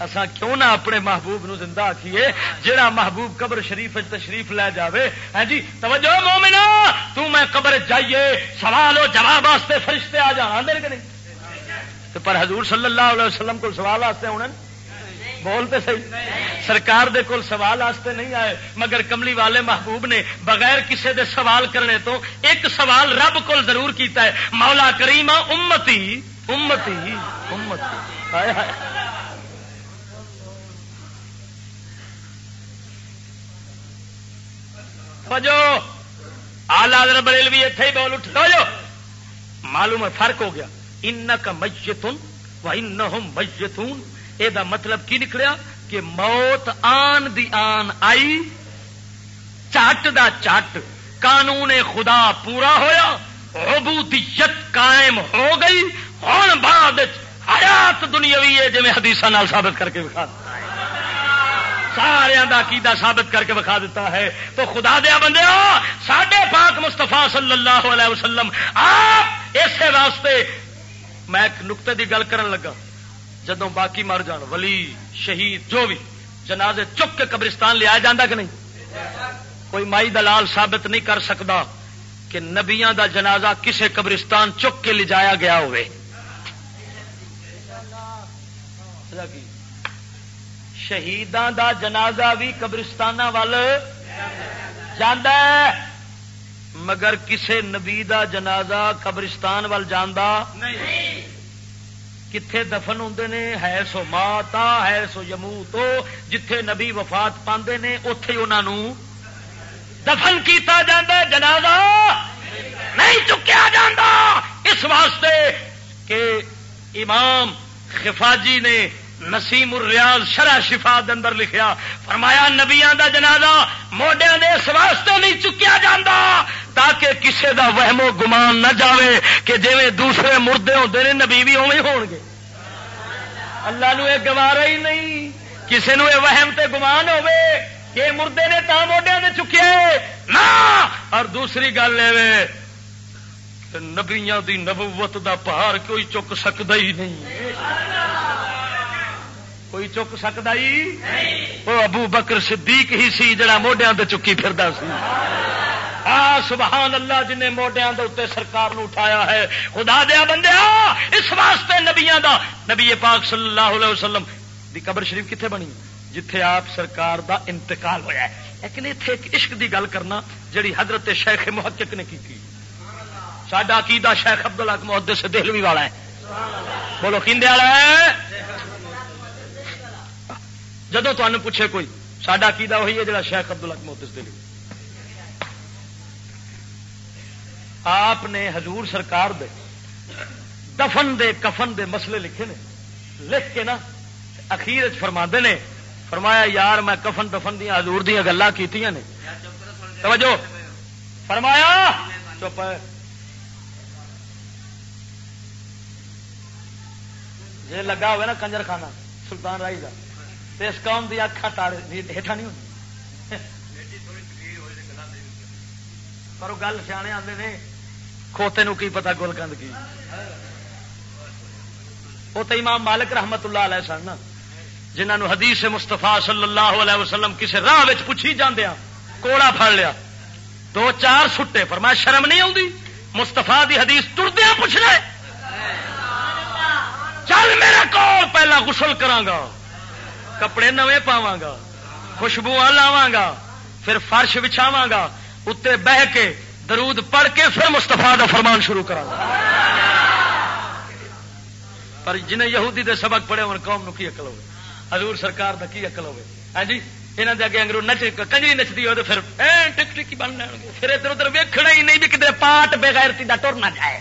اسا کیوں نہ اپنے محبوب نو زندہ آکھیے جہاں محبوب قبر شریف تشریف لے جاوے۔ ہاں جی توجہ مومنا تو میں قبر جائیے، سوال و جواب واسطے فرشتے آ جان دے کہ نہیں؟ پر حضور صلی اللہ علیہ وسلم کو سوال واسطے بولتے صحیح؟ سرکار دے کول سوال آستے نہیں آئے، مگر کملی والے محبوب نے بغیر کسے دے سوال کرنے تو ایک سوال رب کول ضرور کیتا ہے، مولا کریمہ امتی امتی امتی۔ آئے آئے آلہ بریل بھی اتنے ہی بول اٹھ جو معلوم ہے، فرق ہو گیا۔ ان کا میتون و ان میتون یہ مطلب کی نکلیا کہ موت آن دی آن آئی چٹ دا چٹ قانون خدا پورا ہوا عبودیت قائم ہو گئی ہوں بعد حیات دنیاوی ہے جی حدیث ثابت کر کے بکھا سارا کا عقیدہ ثابت کر کے بکھا دیتا ہے۔ تو خدا دیا بندے ساڈے پاک مستفا صلی اللہ علیہ وسلم، آپ اسی واسطے میں ایک نقطے کی گل کر لگا۔ جدو باقی مر جان، ولی، شہید، جو بھی، جنازے چک کے قبرستان لیا جاتا کہ نہیں؟ کوئی مائی دلال ثابت نہیں کر سکتا کہ نبیاں دا جنازہ کسے قبرستان چک کے لے جایا گیا ہوئے۔ شہیدان دا جنازہ بھی قبرستان وال مگر کسے نبی دا جنازہ قبرستان وال جانا کتھے دفن ہوں نے؟ ہے سو ماتا، ہے سو یمو تو جتھے نبی وفات پاندے نے اتے انہوں دفن کیتا جاندہ جنازہ نہیں چکیا جاندہ اس واسطے کہ امام خفاجی نے نسیم الریاض شرح شفا اندر لکھیا، فرمایا، نبیاں دا جنازہ موڈیا دے اس واسطے نہیں چکیا جاندہ تاکہ کسے دا وہم و گمان نہ جاوے کہ جی دوسرے مردے ہوتے ہیں نبی بھی اوے ہون گے اللہ نو یہ گوارا ہی نہیں۔ کسے نو یہ وہم تے گمان ہوے کہ مردے نے تا موڈیا نے چکے نہ! اور دوسری گل لے نبیاں دی نبوت دا پہاڑ کوئی چک سکتا ہی نہیں۔ کوئی چک سکتا ہی؟ وہ ابو بکر صدیق ہی سی جڑا موڈیا چکی پھر سبحان اللہ جن موڈیا اتنے سرکار نو اٹھایا ہے۔ خدا دیا بندے اس واسطے نبیا دا، نبی پاک صلی اللہ علیہ وسلم دی قبر شریف کتنے بنی؟ جتھے آپ سرکار دا انتقال ہوا ہے۔ لیکن اتنے ایک عشق دی گل کرنا جڑی حضرت شیخ محقق نے کی سڈا عقیدہ شیخ ابد الگ محدث دہلوی والا ہے۔ بولو کھندے والا ہے؟ جدو تمہیں پوچھے کوئی سڈا کیدا وہی ہے جڑا شیخ ابد الگ محدث دہلوی آپ نے حضور سرکار دے دفن دے کفن دے مسئلے لکھے نے، لکھ کے نا اخیر فرما نے، فرمایا، یار، میں کفن دفن دیا ہزور دیا گلا کی توجہ۔ فرمایا، چپ جی لگا ہوا نا کنجر خانہ سلطان رائی کا اس قوم کی اکھا تارے ہیٹھا نہیں ہوتی پر گل سیانے آتے نے، کھوتے نو کی پتا گل کند کی؟ وہ تو امام مالک رحمت اللہ علیہ سن جنہوں حدیث مستفا صلی اللہ علیہ وسلم کسی راہ پوچھی جاندے کوڑا پھڑ لیا۔ دو چار سٹے، پر میں شرم نہیں آتی مستفا دی حدیث تردیا پوچھنا چل میرے کو پہلا غسل کرانگا کپڑے نوے پاوا گا خوشبو لاوا گا پھر فرش بچھاوا گا اتنے بہ کے درود پڑھ کے پھر مستفا کا فرمان شروع کرا پر جنہیں یہودی دے سبق پڑے ان قوم نو کی اکل ہوگی حضور سرکار دا کی اکل ہوگی ہاں جی؟ یہاں دے اگے انگرو نچ، کنجری نچتی ہو تو پھر ٹک ٹکی بن لین گے۔ پھر ادھر ادھر ویکھنا ہی نہیں بھی کدھر پاٹ بغیرتی دا ٹر نہ جائے۔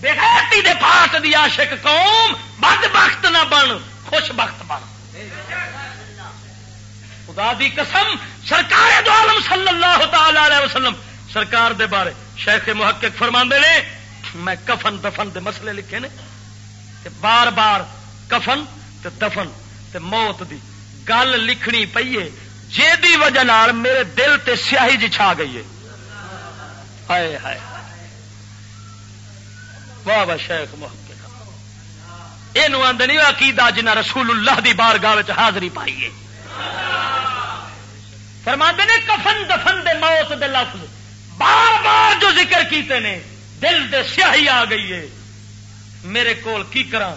بغیرتی دے پاٹ دی عاشق قوم بد بخت نہ بن خوش بخت بن۔ خدا دی قسم، سرکار دو عالم صلی اللہ تعالی علیہ وسلم، سرکار دے بارے شیخ محقق فرما نے، میں کفن دفن دے مسئلے لکھے نے، تے بار بار کفن تے دفن تے موت دی گل لکھنی پیے جے دی وجہ نال میرے دل تے سیاہی جی چھا گئی ہے۔ ہائے ہائے۔ واہ واہ شیخ محقق۔ یہ آدھے نہیں عقیدہ جنہ رسول اللہ دی بارگاہ حاضری پائیے فرما نے کفن دفن دے موت دے لفظ۔ بار بار جو ذکر کیتے نے، دل دے سیاہی آ گئی ہے۔ میرے کول کی کرا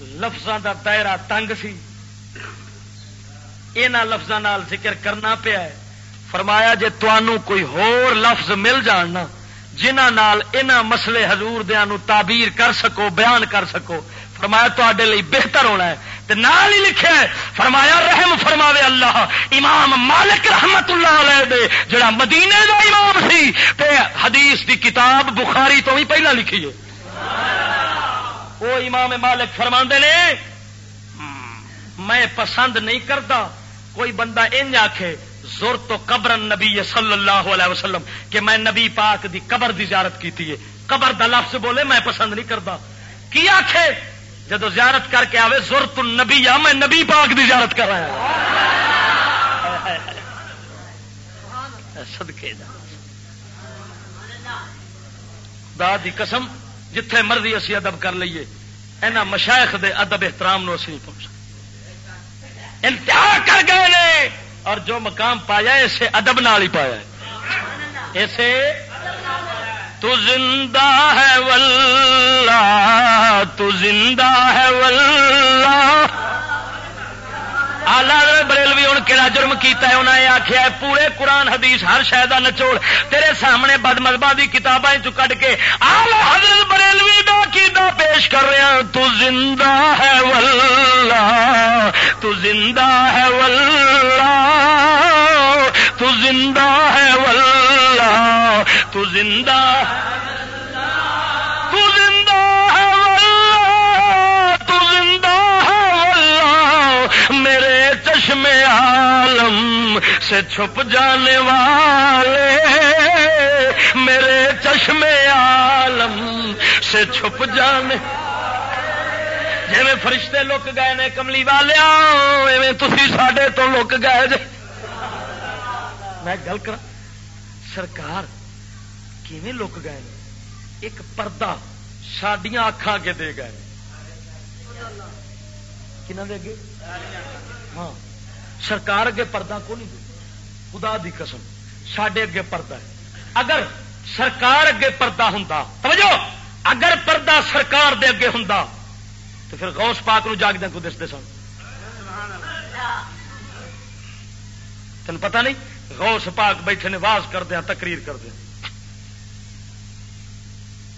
لفظوں دا دائرہ تنگ سی۔ یہاں لفظوں ذکر کرنا پیا ہے۔ فرمایا جے توانو کوئی ہور لفظ مل جان نا جنہ مسلے حضور دیا تعبیر کر سکو، بیان کر سکو۔ فرمایا تے بہتر ہونا ہے۔ نال ہی لکھا ہے، فرمایا، رحم فرماوے اللہ، امام مالک رحمت اللہ علیہ دے، جڑا مدینے دا امام سی، تے حدیث دی کتاب بخاری تو بھی پہلا لکھی ہے۔ وہ امام مالک فرما نے میں پسند نہیں کرتا کوئی بندہ ان آخے زور تو قبر نبی صلی اللہ علیہ وسلم، کہ میں نبی پاک دی قبر دی زیارت کی قبر دا لفظ بولے، میں پسند نہیں کرتا۔ کی آخے جدو زیارت کر کے آئے زور تو نبی آ میں نبی پاک دی زیارت کر رہا سدکے دا۔ دی قسم، جتھے مرضی اسی ادب کر لیے۔ اینا مشائخ دے ادب احترام نو اسی نہیں پہنچ انتہا کر گئے نے۔ اور جو مقام پایا اسے ادب نال ہی پایا اسے تو زندہ ہے واللہ، تو زندہ ہے واللہ۔ آلہ بریلوی ہوں کہڑا جرم کیتا ہے انہیں آخیا ہے، پورے قرآن حدیث ہر شاید نچوڑ، تیرے سامنے بد مذہبہ کی کتابیں کٹ کے آلہ حضرت بریلوی دا کیتا پیش کر رہا تو زندہ ہے واللہ، تو زندہ ہے واللہ، تو زندہ ہے واللہ تو زندہ تو زندہ ہے واللہ تو زندہ ہے واللہ میرے چشم عالم سے چھپ جانے والے۔ میرے چشم عالم سے چھپ جانے۔ جی فرشتے لک گئے نے کملی والے تھی سڈے تو لک گئے جی میں گل کر سرکار کیویں لک گئے ایک پردہ سڈیا اکھا کے دے گئے کنہ دے گے ہاں۔ سرکار اگے پردہ کو نہیں خدا دی قسم سڈے اگے پردہ ہے۔ اگر سرکار اگے پردہ ہوں توجہ! اگر پردہ سرکار دے اگے ہوں تو پھر غوث پاک نو جاگ کو دستے سن۔ تین پتہ نہیں؟ غوث پاک بیٹھے نے واز کر دیا تقریر کر دیا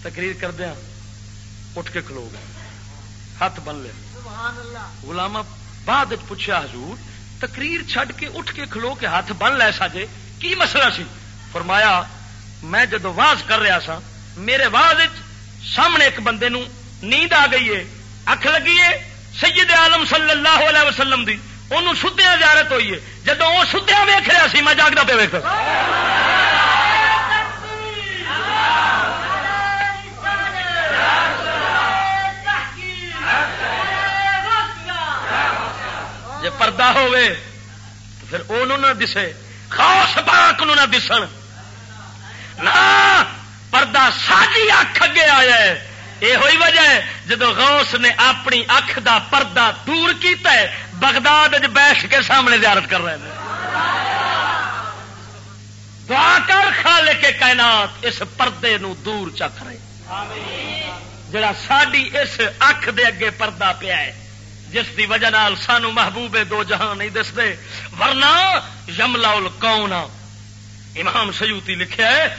تقریر کر دیا اٹھ کے کھلو گئے ہاتھ بن لے۔ گلاما بعد پوچھا حضور تقریر چھڈ کے اٹھ کے کھلو کے ہاتھ بن لے ساجے کی مسئلہ سی؟ فرمایا میں جدو واز کر رہا سا میرے واز سامنے ایک بندے نو نیند آ گئی ہے اکھ لگی ہے سید عالم صلی اللہ علیہ وسلم دی انہوں سدیا زیارت ہوئی ہے۔ جدو وہ سدیا ویخ رہا سی میں جاگتا پہ ویک جی پردہ ہوے تو پھر نہ دسے خاص پاک نہ دسن۔ نہ پردہ ساری اکھ اگے آیا ہے۔ یہ ہوئی وجہ ہے جدو غوث نے اپنی اکھ دا پردہ دور کیتا ہے بغداد بیٹھ کے سامنے زیارت کر رہے ہیں۔ دعا کر خالے کے کائنات اس پردے نو دور چک رہے۔ جڑا ساری اس اکھ دے اگے پردہ پیا ہے۔ جس دی وجہ نال سانو محبوب دو جہاں نہیں دستے، ورنہ یملا کون امام سیوتی لکھیا ہے،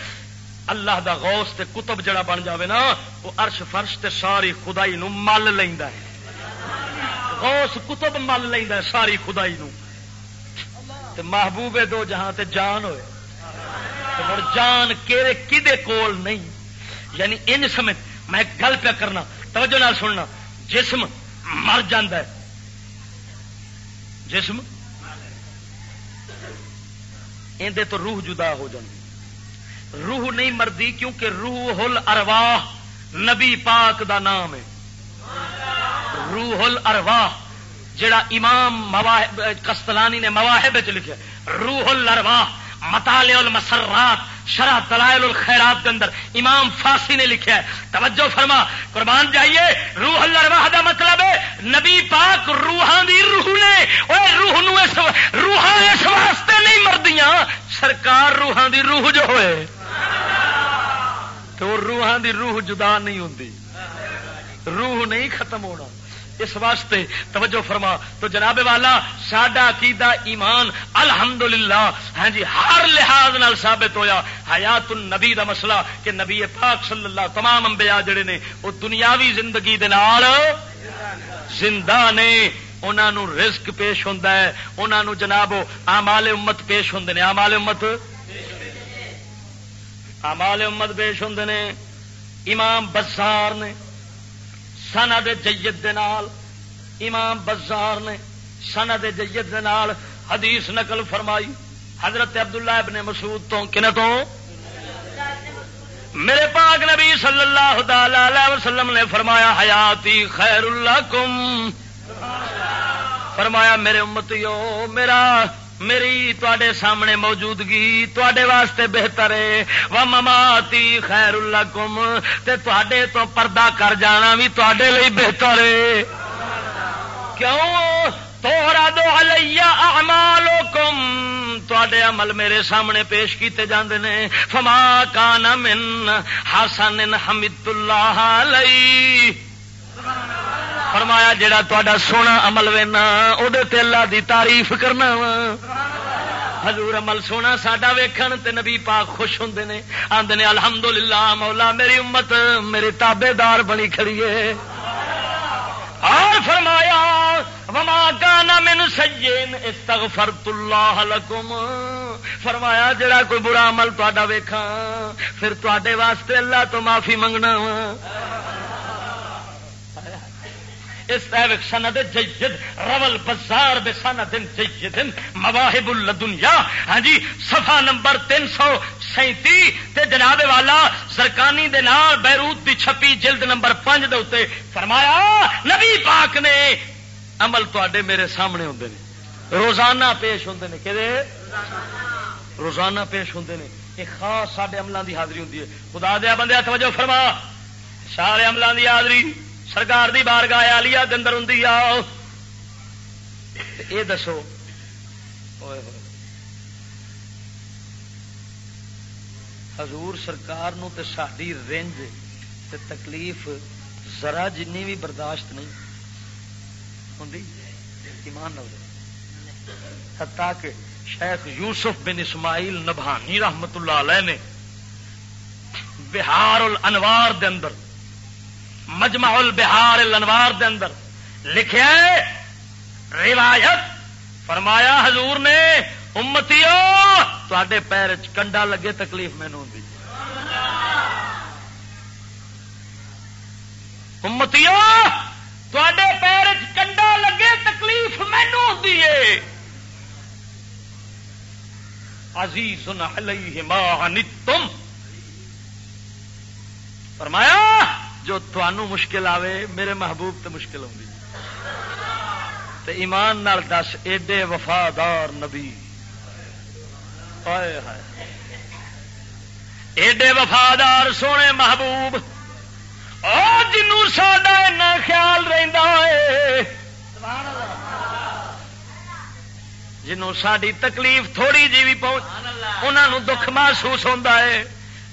اللہ دا غوث تے کتب جڑا بن جاوے نا، وہ عرش فرش تے ساری خدائی نو مل لیندا ہے۔ غوث کتب مل لیندا ہے ساری خدائی نو۔ تے محبوب دو جہاں تے جان ہوئے۔ تے جان کیرے کدے کول نہیں۔ یعنی ان سمجھ میں گل پہ کرنا، توجہ نال سننا۔ جسم مر ہے۔ جسم اندر تو روح جدا ہو جاتی روح نہیں مردی کیونکہ روح ہل ارواہ نبی پاک دا نام ہے۔ روح ہل ارواہ جڑا امام کستلانی نے مواہب لکھا روح ال ارواہ مطالع المسرات شرح تلائل الخیرات کے اندر امام فاسی نے لکھا ہے۔ توجہ فرما، قربان جائیے، روح اللہ کا مطلب ہے، نبی پاک روحان دی روح نے روح نو روحاں اس واسطے نہیں مردیاں، سرکار روحان دی روح جو ہوئے۔ تو روحان دی روح جدا نہیں ہوتی روح نہیں ختم ہونا۔ اس واسطے توجہ فرما۔ تو جناب والا، ساڈا عقیدہ ایمان الحمدللہ ہاں جی ہر لحاظ نال ثابت ہویا۔ حیات النبی دا مسئلہ کہ نبی پاک صلی اللہ، تمام انبیاء جڑے نے، وہ دنیاوی زندگی دے نال زندہ نے۔ انہوں رزق پیش ہوتا ہے۔ انہوں جناب آمال امت پیش ہوں نے۔ آمال امت آمال امت پیش ہوں نے۔ امام بسار نے سند جید دے نال، امام بزار نے سند جید دے نال حدیث نقل فرمائی۔ حضرت عبداللہ ابن مسعود تو کن تو؟ میرے پاک نبی صلی اللہ تعالی وسلم نے فرمایا، حیاتی خیر اللہ کم فرمایا، میرے امتیو، میرا میری تے سامنے موجودگی تے واسطے بہتر ہے۔ و مماتی خیر اللہ کم تے تو پردہ کر جانا بھی تے بہتر ہے۔ کیوں؟ توڑا دو علیا امالو کم تے عمل میرے سامنے پیش کیتے جاندے نے۔ فما کان من حسن حمد اللہ علیہ فرمایا جڑا تا سونا عمل وینا وہ اللہ دی تعریف کرنا وا۔ حضور عمل سونا ساڈا ویکھن تے نبی پاک خوش ہوں نے آدھے نے الحمد مولا میری امت، میرے تابے دار بنی کھڑی ہے۔ اور فرمایا، وما کانا من سجین استغفرت اللہ لکم۔ فرمایا جڑا کوئی برا عمل تا ویکھاں، پھر تے واسطے اللہ تو معافی منگنا وا۔ سند جید، رول بازار بے سند جید مواہب الدنیا ہاں جی سفا نمبر تین سو سینتی۔ تے جناب والا سرکانی دے نال بیروت دی چھپی جلد نمبر پانچ دے اتنے فرمایا، نبی پاک نے عمل تے میرے سامنے ہوں روزانہ پیش ہوں کہ روزانہ پیش ہوں یہ خاص سارے عملوں کی حاضری ہوں خدا دیا بندے توجہ فرما۔ سارے عملوں کی حاضری۔ سرکار دی بار گایا لیا دندر ہوں یہ دسو۔ حضور سرکار نو تے ساری رنج تے تکلیف ذرا جن بھی برداشت نہیں ہوں ایمان حتا کہ شیخ یوسف بن اسماعیل نبھانی رحمت اللہ علیہ نے بہار الانوار دے اندر مجمع البہار الانوار دے اندر لکھیا ہے، روایت فرمایا حضور نے امتی تے پیر کنڈا لگے تکلیف مینو امتی تے پیر کنڈا لگے تکلیف مینو ہوں عزیز علیہ ما تم فرمایا جو تنوع مشکل آوے میرے محبوب تے مشکل ہوگی تے ایمان نال دس ایڈے وفادار نبی۔ ایڈے وفادار سونے محبوب۔ اور جنوں ساڈا خیال رہتا ہے۔ جنوں ساری تکلیف تھوڑی جی بھی پہنچ انہوں دکھ محسوس ہوتا ہے۔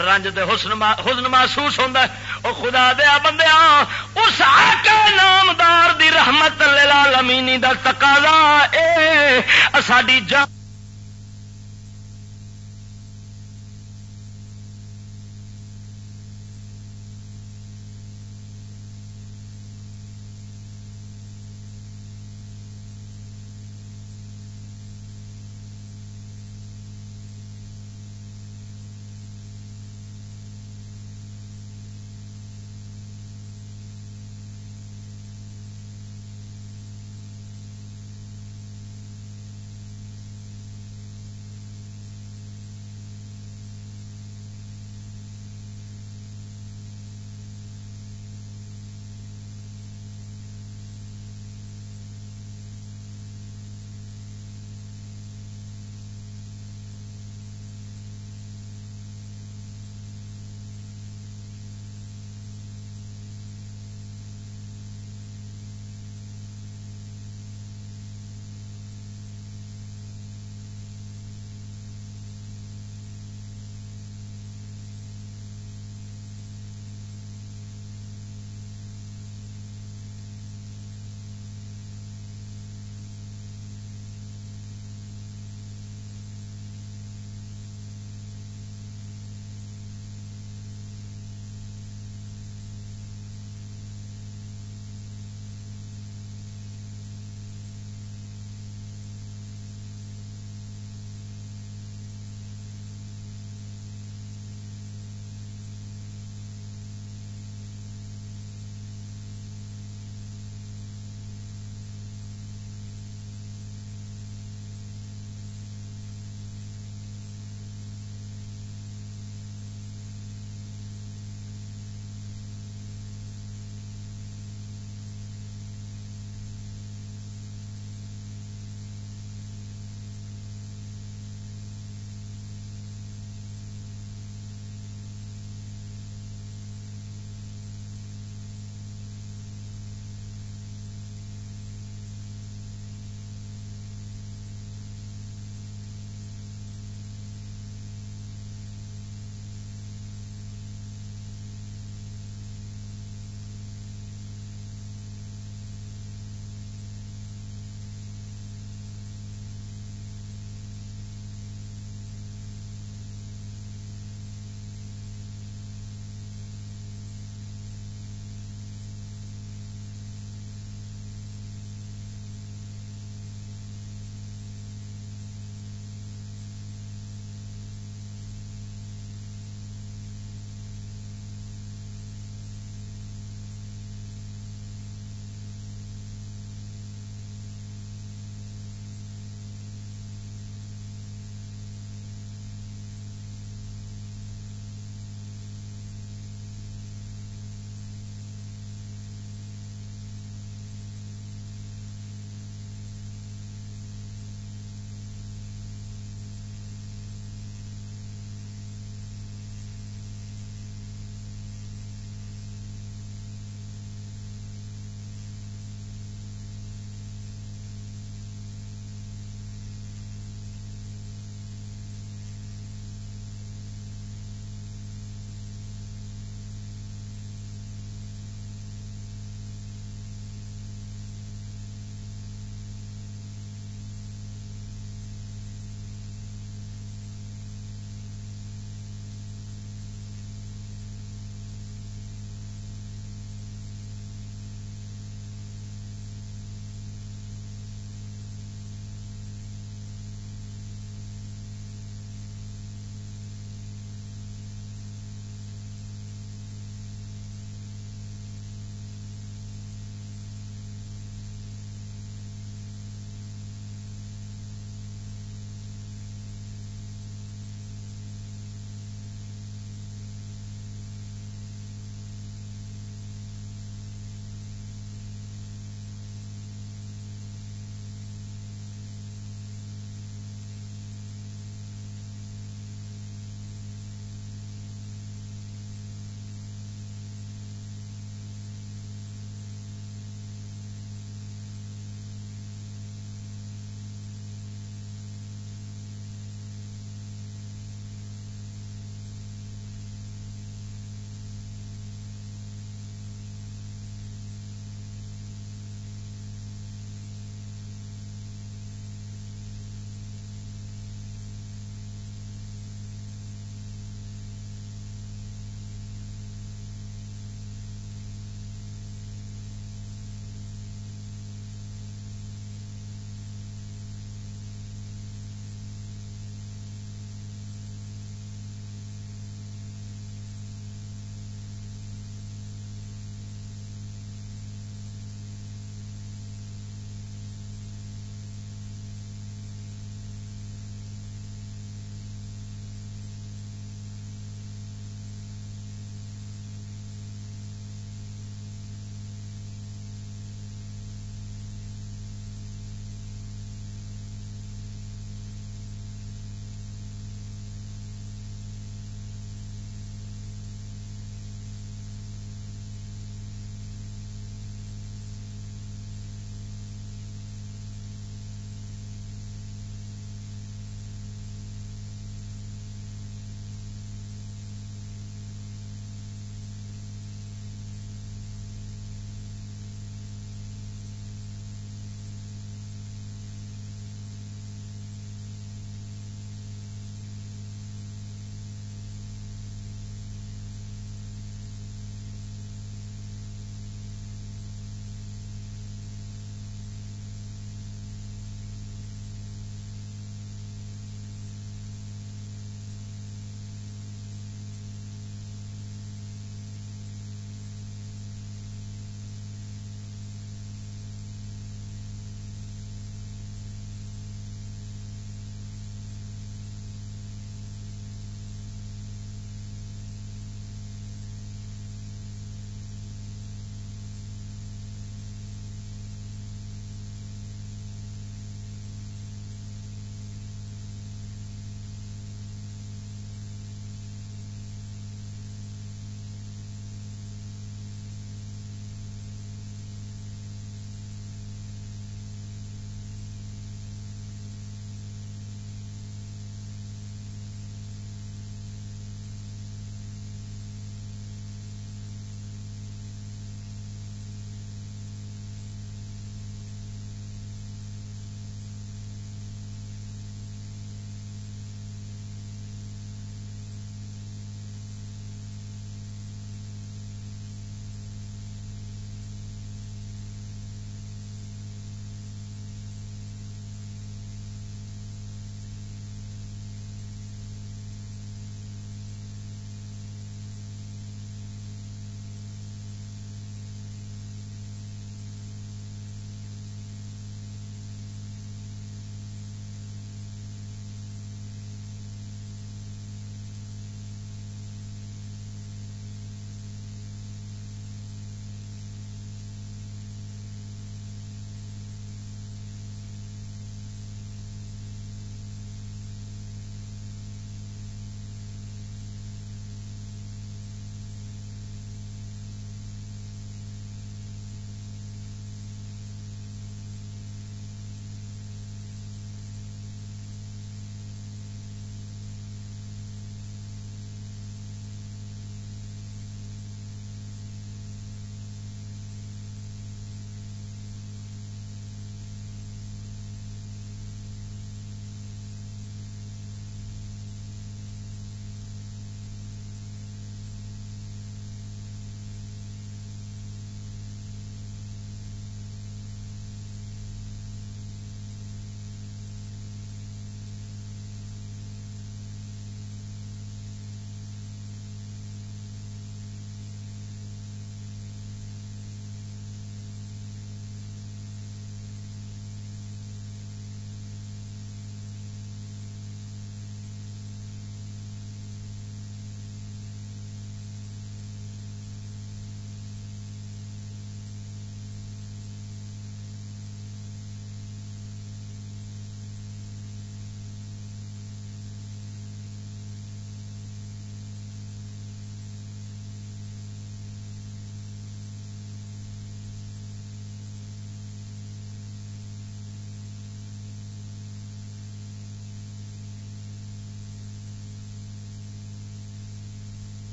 رنج دے حسن حسن محسوس ہوتا ہے۔ او خدا دیا بندیا اس آقا نامدار دی رحمت للعالمینی دا تقاضا اے ساڈی جان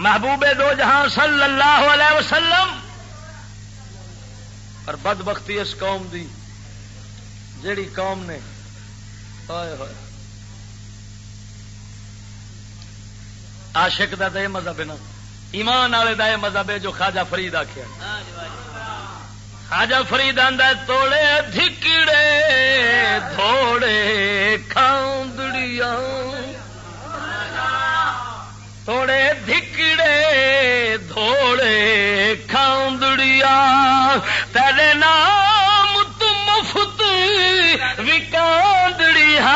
محبوب دو جہاں صلی اللہ علیہ وسلم۔ اور بد بختی اس قوم دی، جیڑی قوم نے۔ ہوئے ہوئے۔ عاشق دا دے مذہب ہے نا۔ ایمان والے دا مذہب ہے جو خواجہ فرید آخیا خواجہ فرید آدھا توڑے دھکڑے تھوڑے کھاندڑیاں۔ تھوڑے دھکڑے دھوڑے کھاندڑیا تیرے نام تم مفت وکاندڑیا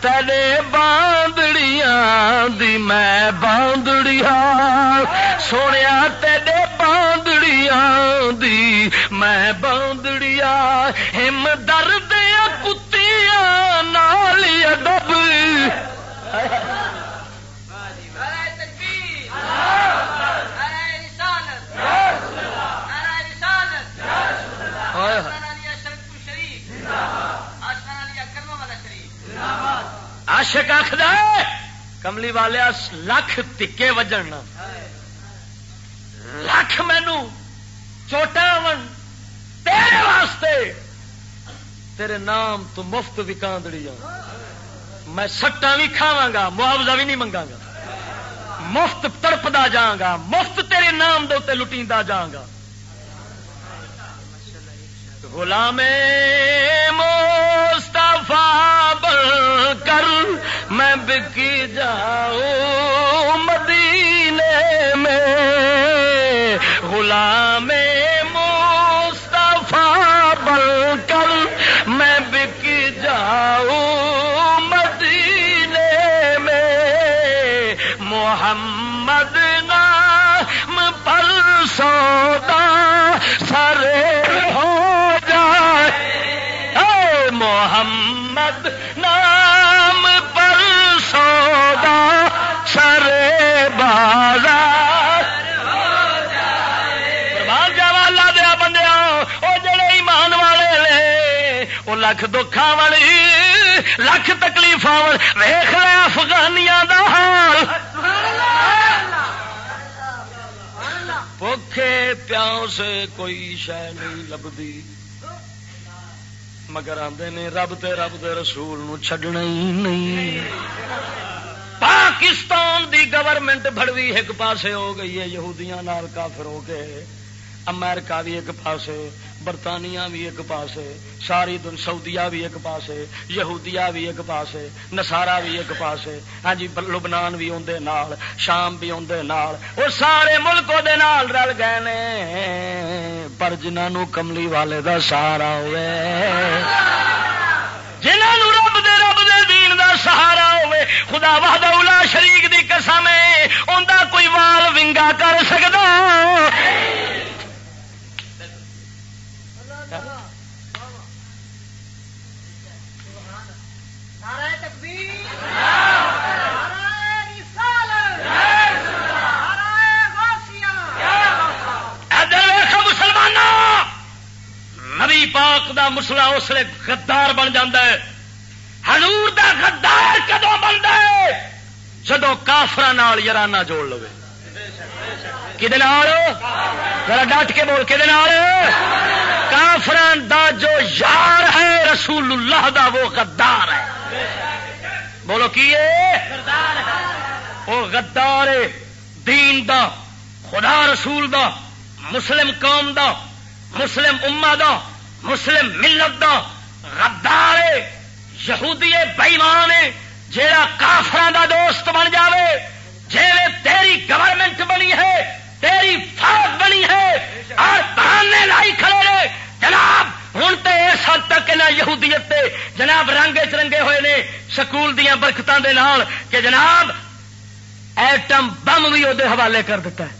تیرے باندڑیاں دی میں باندڑیا سونے تیرے باندڑیاں دی میں باندڑیا ہم درد کتیاں نال ادب عاشق آخد کملی والے لکھ تکے وجن لکھ مینو چوٹا ون۔ تیرے واسطے تیرے نام تو مفت وکاندڑی میں سٹا بھی کھاوا گا معاوضہ بھی نہیں منگا گا۔ مفت تڑپدا جاگا مفت تیرے نام دے لٹیندا جاگا غلام مستفا بن کر میں بکی جاؤں مدینے میں۔ غلام مستفا بن کر میں بکی جاؤں مدینے میں۔ محمد نام پر سودا سرے محمد نام پر سودا سر بازا۔ جاوا دیا بندیا وہ جڑے ایمان والے نے وہ لکھ دکھا والی لکھ تکلیف ویخ رہا افغانیاں دا حال۔ بھوکھے پیاؤ سے کوئی شہ نہیں لبھی۔ مگر آدھے نے رب تے رب دے رسول نو چھڈنا ہی نہیں۔ پاکستان دی گورنمنٹ بڑوی ایک پاسے ہو گئی ہے، یہودیاں نال کافر ہو کے، امریکہ بھی ایک پاسے۔ برطانیہ بھی ایک پاسے، ساری دن سعودیا بھی ایک پاسے یہودیا بھی ایک پاسے نسارا بھی ایک پاسے۔ ہاں جی لبنان بھی اندر نال، شام بھی اندر نال۔ وہ سارے ملک دے نال رل گئے نے۔ پر جنہوں کملی والے دا سہارا ہوئے۔ جنہوں رب دے رب دے دین دا سہارا ہوئے۔ خدا وحدہ اولا شریک دی قسم ہے۔ اندہ کوئی وال ونگا کر سکتا نبی پاک دا مسلا اس لیے گدار بن جا ہنور دا غدار کدو بنتا ہے؟ جدو کافر یارانہ جوڑ لو کہ ڈٹ کے بول کہ کافران دا جو یار ہے رسول اللہ دا وہ غدار ہے۔ بولو کی وہ غدار دین دا، خدا رسول دا، مسلم قوم دا، مسلم اما دا، مسلم ملت دا، غدار یہودی بئیمان جیڑا کافران دا دوست بن جاوے جی تیری گورنمنٹ بنی ہے، تیری فوج بنی ہے اور بہانے لائی کھڑے جناب ہوں تو اس حد تک نہ یہودیت جناب رنگ چرنگے ہوئے نے سکول دیا برکتوں کے نال کہ جناب ایٹم بم بھی وہ حوالے کر دیتا ہے۔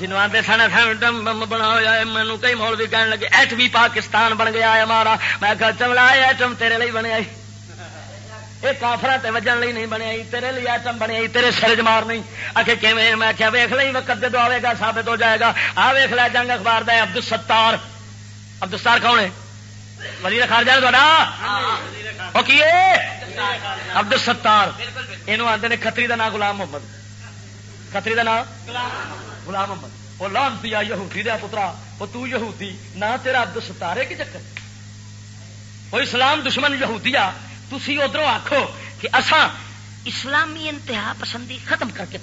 جنوب آتے سن ایٹم بم بنا ہوا ہے مینو کئی مول بھی کہنے لگے ایٹمی پاکستان بن گیا ہے ہمارا۔ میں کہا چمڑا ایٹم تیرے لیے بنیا یہ کافرا تے وجن لی نہیں بنیا تیرے لیے ایٹم بنیا تیرے سرج مار نہیں۔ آخر کیون میں کیا ویخ لیں وقت جدو آئے گا، ثابت ہو جائے گا۔ آ ویخ لیا جنگ اخبار دے عبد ستار عبد ستار کون ہے؟ وزیر خارجہ تا وہ کی عبد ستار۔ یہ آتے نے کتری کا نام غلام محمد۔ کتری کا نام غلام محمد۔ وہ لانتی یہودی دیا پترا وہ تو یہودی نہ تیرا عبد ستارے کی چکر؟ وہ اسلام دشمن یہودی آ تھی ادھر آخو کہ اساں اسلامی انتہا پسندی ختم کر کے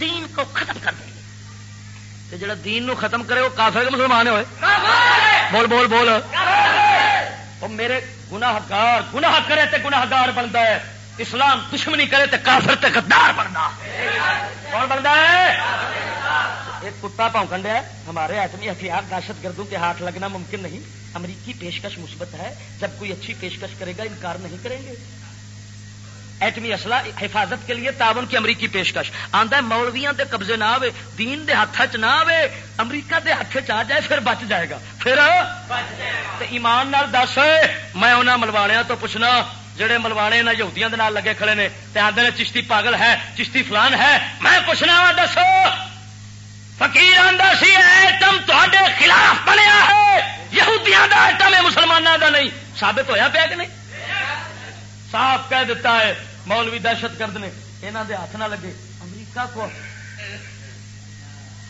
دین کو ختم کر دیں۔ گے جڑا دین نو ختم کرے وہ کافر کے مسلمان ہوئے؟ بول بول بول۔ وہ میرے گناہ گار گناہ کرے تے گناہ گار بنتا ہے۔ اسلام دشمنی کرے تے کافر تے غدار بننا کون بنتا ہے؟ ایک کتا پونکن ہے۔ ہمارے ایٹمی ہتھیار دہشت گردوں کے ہاتھ لگنا ممکن نہیں۔ امریکی پیشکش مثبت ہے۔ جب کوئی اچھی پیشکش کرے گا، انکار نہیں کریں گے۔ ایٹمی اسلح حفاظت کے لیے تعاون کی امریکی پیشکش۔ آتا مولویا کے قبضے نہ آئے دین دے ہاتھ چ نہ آئے امریکہ دے ہاتھ چ آ جائے پھر بچ جائے گا۔ پھر ایمان نال دس میں انہوں ملواڑیا تو پوچھنا جہے ملوانے نہ یہودیاں نال لگے کھڑے نے آدھے نے چشتی پاگل ہے چشتی فلان ہے میں پوچھنا وا دسو۔ فکیر آدھا سی ایٹم تے خلاف بنیا ہے۔ یہودیاں دا ایٹم ہے مسلمانوں دا نہیں۔ ثابت ہویا پیا کہ نہیں؟ صاف کہہ دیتا ہے مولوی دہشت گرد نے یہاں دے ہاتھ نہ لگے۔ امریکہ کو۔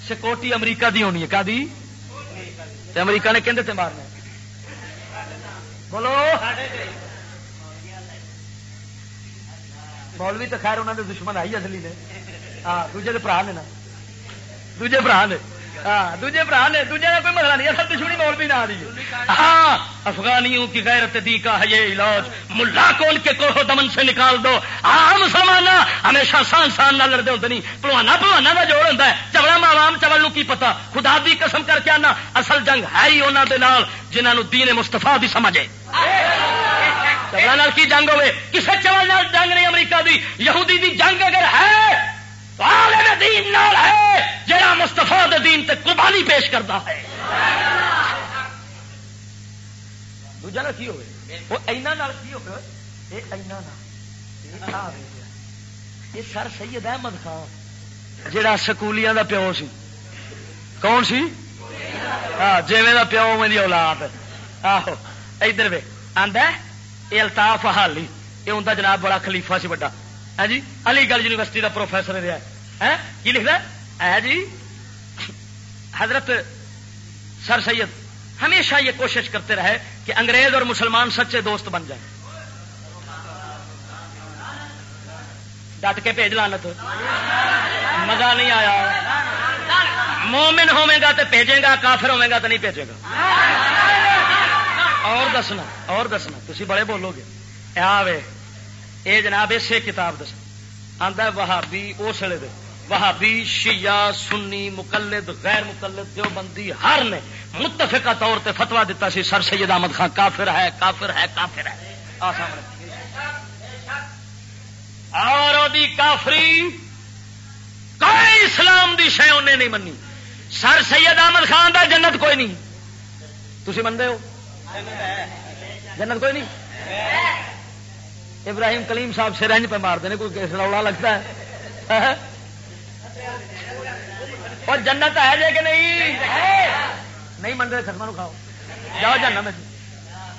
سکوٹی امریکہ دی ہونی ہے۔ کا دی امریکہ نے کہندے تے مارنا بولو۔ مولوی تو خیر انہوں نے دشمن آئی اصلی نے۔ ہاں دوجے برا نے نا۔ دوجے برا نے۔ ہاں دوجے برا نے، دوجے کا کوئی مسئلہ نہیں اصل دشمنی مولوی نہ دی ہاں۔ افغانیوں کی غیرت دی کا ہے یہ علاج۔ ملا کو ان کے کوہ دمن سے نکال دو۔ ہاں مسلمان ہمیشہ سان سان نہ لڑتے ہوتے نہیں۔ پلوانا پلوانا کا جوڑ ہوتا ہے۔ چبڑا ماوام چبل کی پتا۔ خدا دی قسم کر کے آنا۔ اصل جنگ ہے ہی انہوں کے نال جنہوں دین مستفا بھی سمجھے۔ چبل کی جنگ ہوے کسی چبل جنگ نہیں امریکہ دی۔ یہودی دی جنگ اگر ہے دین نال ہے جہاں مستفا دین تے قربانی پیش کرتا ہے۔ دوجا نا کی ہوئے وہ اینا نال کی ہوئے یہ اینا نال یہ سر سید احمد خان جڑا سکولیاں دا پیو سی کون سی ہاں جیویں دا پیو میری اولاد آہو ادھر وے آندا یہ الطاف حالی یہ ہوں جناب بڑا خلیفہ سی بڑا ہے جی علی گڑھ یونیورسٹی کا پروفیسر رہا ہے کی لکھتا ہے جی حضرت سر سید ہمیشہ یہ کوشش کرتے رہے کہ انگریز اور مسلمان سچے دوست بن جائیں۔ ڈٹ کے بھیج لانت مزہ نہیں آیا۔ مومن ہوے گا تو بھیجے گا کافر ہوے گا تو نہیں بھیجے گا اور دسنا اور دسنا تھی بڑے بولو گے آوے، اے جناب، اسے کتاب دس آتا وہابی اس ویلے وہابی شیعہ، سنی، مقلد، غیر مقلد جو بندی ہر نے متفقہ طور تے فتوا دیتا سی، سر سید احمد خان کافر ہے کافر ہے کافر ہے۔ اور دی کافری کوئی اسلام دی شے انہیں نہیں منی سر سید احمد خان دا جنت کوئی نہیں۔ تھی منگے ہو؟ جنت کوئی نہیں؟ ابراہیم کلیم صاحب سے رنج پہ مارتے ہیں کوئی روڑا لگتا ہے۔ اور جنت ہے جے کہ نہیں؟ نہیں منگے رہے کھاؤ۔ جاؤ جانا میں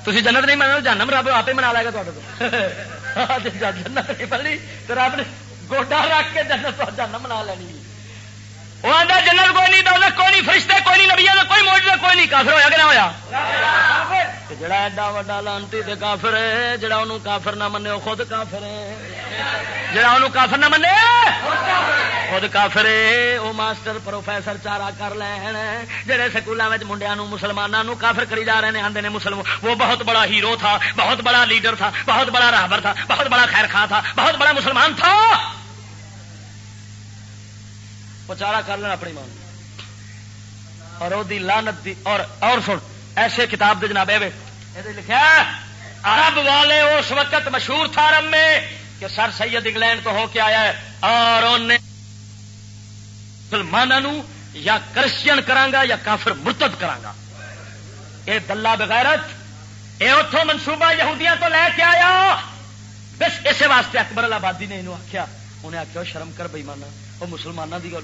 تھی جنت نہیں من جانا رب آپ ہی منا لے گا <laughs> جنت نہیں پڑی تو رب نے گوڈا رکھ کے جنت جانا منا لینی۔ وہ آتا جنرل کوئی نہیں دولت کوئی نہیں فرشتے کوئی نہیں نبیا کوئی موجود کوئی نہیں کافر ہوا کہ نہ ہوا جڑا ایڈا وا لانتی تے کافر ہے جڑا انہوں کافر نہ منے وہ خود کافر ہے۔ جڑا انہوں کافر نہ منے خود کافر ہے۔ وہ ماسٹر پروفیسر چارا کر لین جڑے سکولوں میں منڈیا مسلمانوں کافر کری جا رہے ہیں آدھے نے مسلم وہ بہت بڑا ہیرو تھا بہت بڑا لیڈر تھا بہت بڑا راہبر تھا بہت بڑا خیر خاں تھا بہت بڑا مسلمان تھا۔ پچارا کر لینا اپنی مان اور وہ لانت دی اور اور سن، ایسے کتاب دے جناب لکھا عرب والے اس وقت مشہور تھا عرب میں کہ سر سید انگلینڈ تو ہو کے آیا ہے۔ اور انہیں مسلمانوں یا کرسچن کرانگا یا کافر مرتد کرانگا۔ یہ دلہ بغیرت یہ اتوں منصوبہ یہودیاں تو لے کے آیا۔ بس اسی واسطے اکبر آبادی نے انہوں آخیا انہیں آخیا شرم کر بےمانا وہ مسلمانوں کی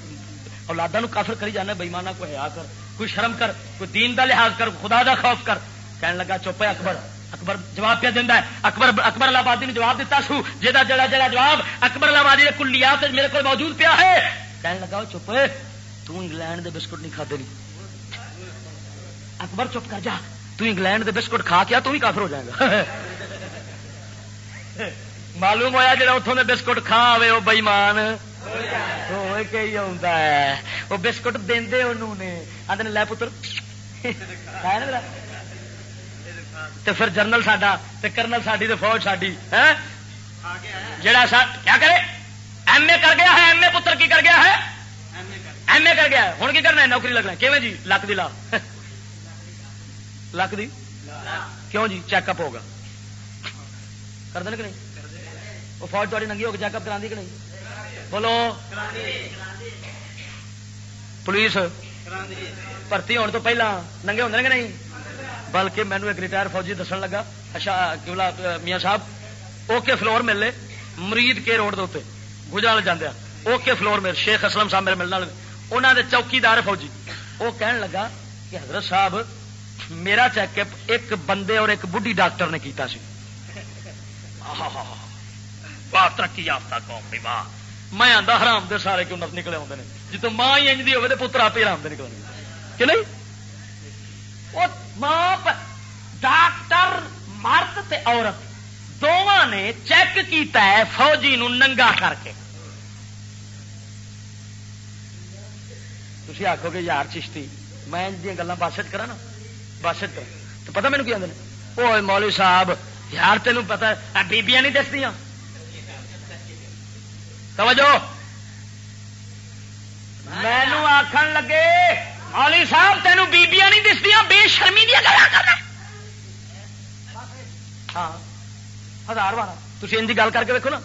اولادا کافر کری جانا بےمانا کو ہیا کر، کوئی شرم کر، کوئی دین دا لحاظ کر، خدا دا خوف کر۔ کہنے لگا، چپ ہے اکبر۔ اکبر جواب پہ دینا اکبر اکبر آبادی نے جواب دیتا سو جا جڑا جڑا جواب اکبر آبادی نے کلیات میرے کو موجود پیا ہے۔ کہنے لگا چپ انگلینڈ دے بسکٹ نہیں کھاتے نہیں اکبر چپ کر جا، تو انگلینڈ دے بسکٹ کھا کے تو بھی کافر ہو جائے گا۔ <laughs> معلوم ہوا جا اتوں کے بسکٹ کھا آئے وہ بئیمان وہ بسکٹ دے انہوں نے آدھے لے پتر پھر جنرل ساڈا کرنل ساڈی فوج ساڈی جڑا کیا کرے ایم اے کر گیا ہے ایم اے پتر کی کر گیا ہے ایم اے کر گیا ہوں کی کرنا ہے نوکری لگنا کیون جی لک دی لا لک دی کیوں جی چیک اپ ہوگا کر دیں کہ نہیں وہ فوج تاری ننگی ہو کے چیک اپ کرا کہ نہیں بولو۔ پولیس بھرتی ہونے تو پہلا ننگے ہوں کہ نہیں؟ بلکہ مینو ایک ریٹائر فوجی دسن لگا۔ اچھا میاں صاحب اوکے فلور مل لے۔ مرید کے روڈ دے گجرال جانے اوکے فلور میرے شیخ اسلم صاحب میرے ملنے انہوں نے چوکیدار فوجی۔ وہ کہن لگا کہ حضرت صاحب، میرا چیک اپ ایک بندے اور ایک بڑھی ڈاکٹر نے کیتا سی۔ ترقی یافتہ قوم بھی واہ۔ میں آدھا حرام دے سارے کیوں نکلے آتے ہیں جتوں ماں ہی انجدی ہوگی تو پتر آپ ہی حرام دے نکلے کہ نہیں؟ ماں ڈاکٹر مرد تے عورت دونوں نے چیک کیتا ہے فوجی نو ننگا کر کے۔ تھی آخو گے یار چشتی، میں گلا بادشت کرا نا؟ بادشت کرا تو پتا مینو کی آدھے وہ مولوی صاحب، یار تینوں پتا بیبیاں نہیں دستی توجہ۔ مینو آخر لگے مولوی صاحب تینوں بیبیاں نہیں دستی بے شرمی دیا گلا کرنا۔ ہاں ہزار بارہ تھی ان کی گل کر کے دیکھو نا۔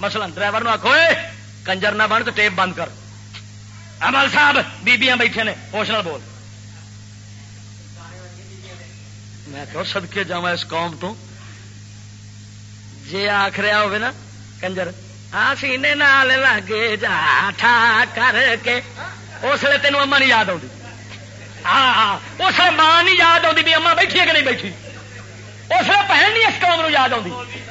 مسل ڈرائیور آخو کنجر نہ بن تو ٹیپ بند کر۔ امل صاحب بیبیاں بیٹھے نے ہوش نال بول۔ میں کہ سدکے جا اس قوم تو۔ جی آخ رہا نا کنجر آ سینے نال لگے جا ٹھا کر کے اس لیے تینوں اما نہیں یاد آتی ہاں ہاں اس لیے ماں نہیں یاد آتی بھی اما بیٹھی ہے کہ نہیں بیٹھی۔ اس لیے بہن نہیں اس قوم یاد آتی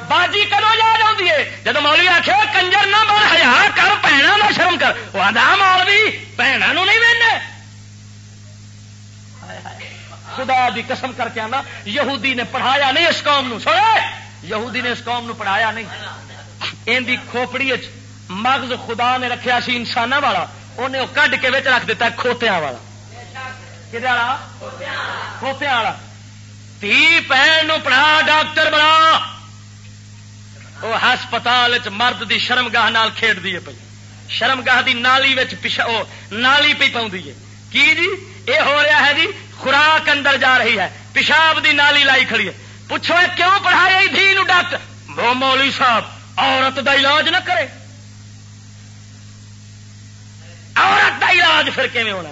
باجی کدو یاد آتی ہے؟ جب مولوی آخر کنجر نہ بن ہزار کر پینا نہ شرم کر۔ وہ آدھا ہاں مولوی بہنوں نہیں بہن خدا دی قسم کر کے آنا، یہودی نے پڑھایا نہیں اس قوم نو سوڑے یہودی نے اس قوم نو پڑھایا نہیں۔ ان دی کھوپڑی مغز خدا نے رکھیا سی انسان والا انہیں وہ کڈ کے رکھ دیتا کھوتیا والا۔ کھوتیا والا؟ تھی پہن پڑھا، ڈاکٹر بنا۔ وہ ہسپتال مرد دی شرمگاہ نال کھیڈ دی پی شرمگاہ دی نالی پچھا نالی پی پاؤں کی جی؟ یہ ہو رہا ہے جی خوراک اندر جا رہی ہے۔ پیشاب دی نالی لائی کھڑی ہے۔ پوچھو کیوں پڑھایا دھی ڈاکٹر۔ وہ مولوی صاحب عورت دا علاج نہ کرے۔ عورت دا علاج پھر کیون ہونا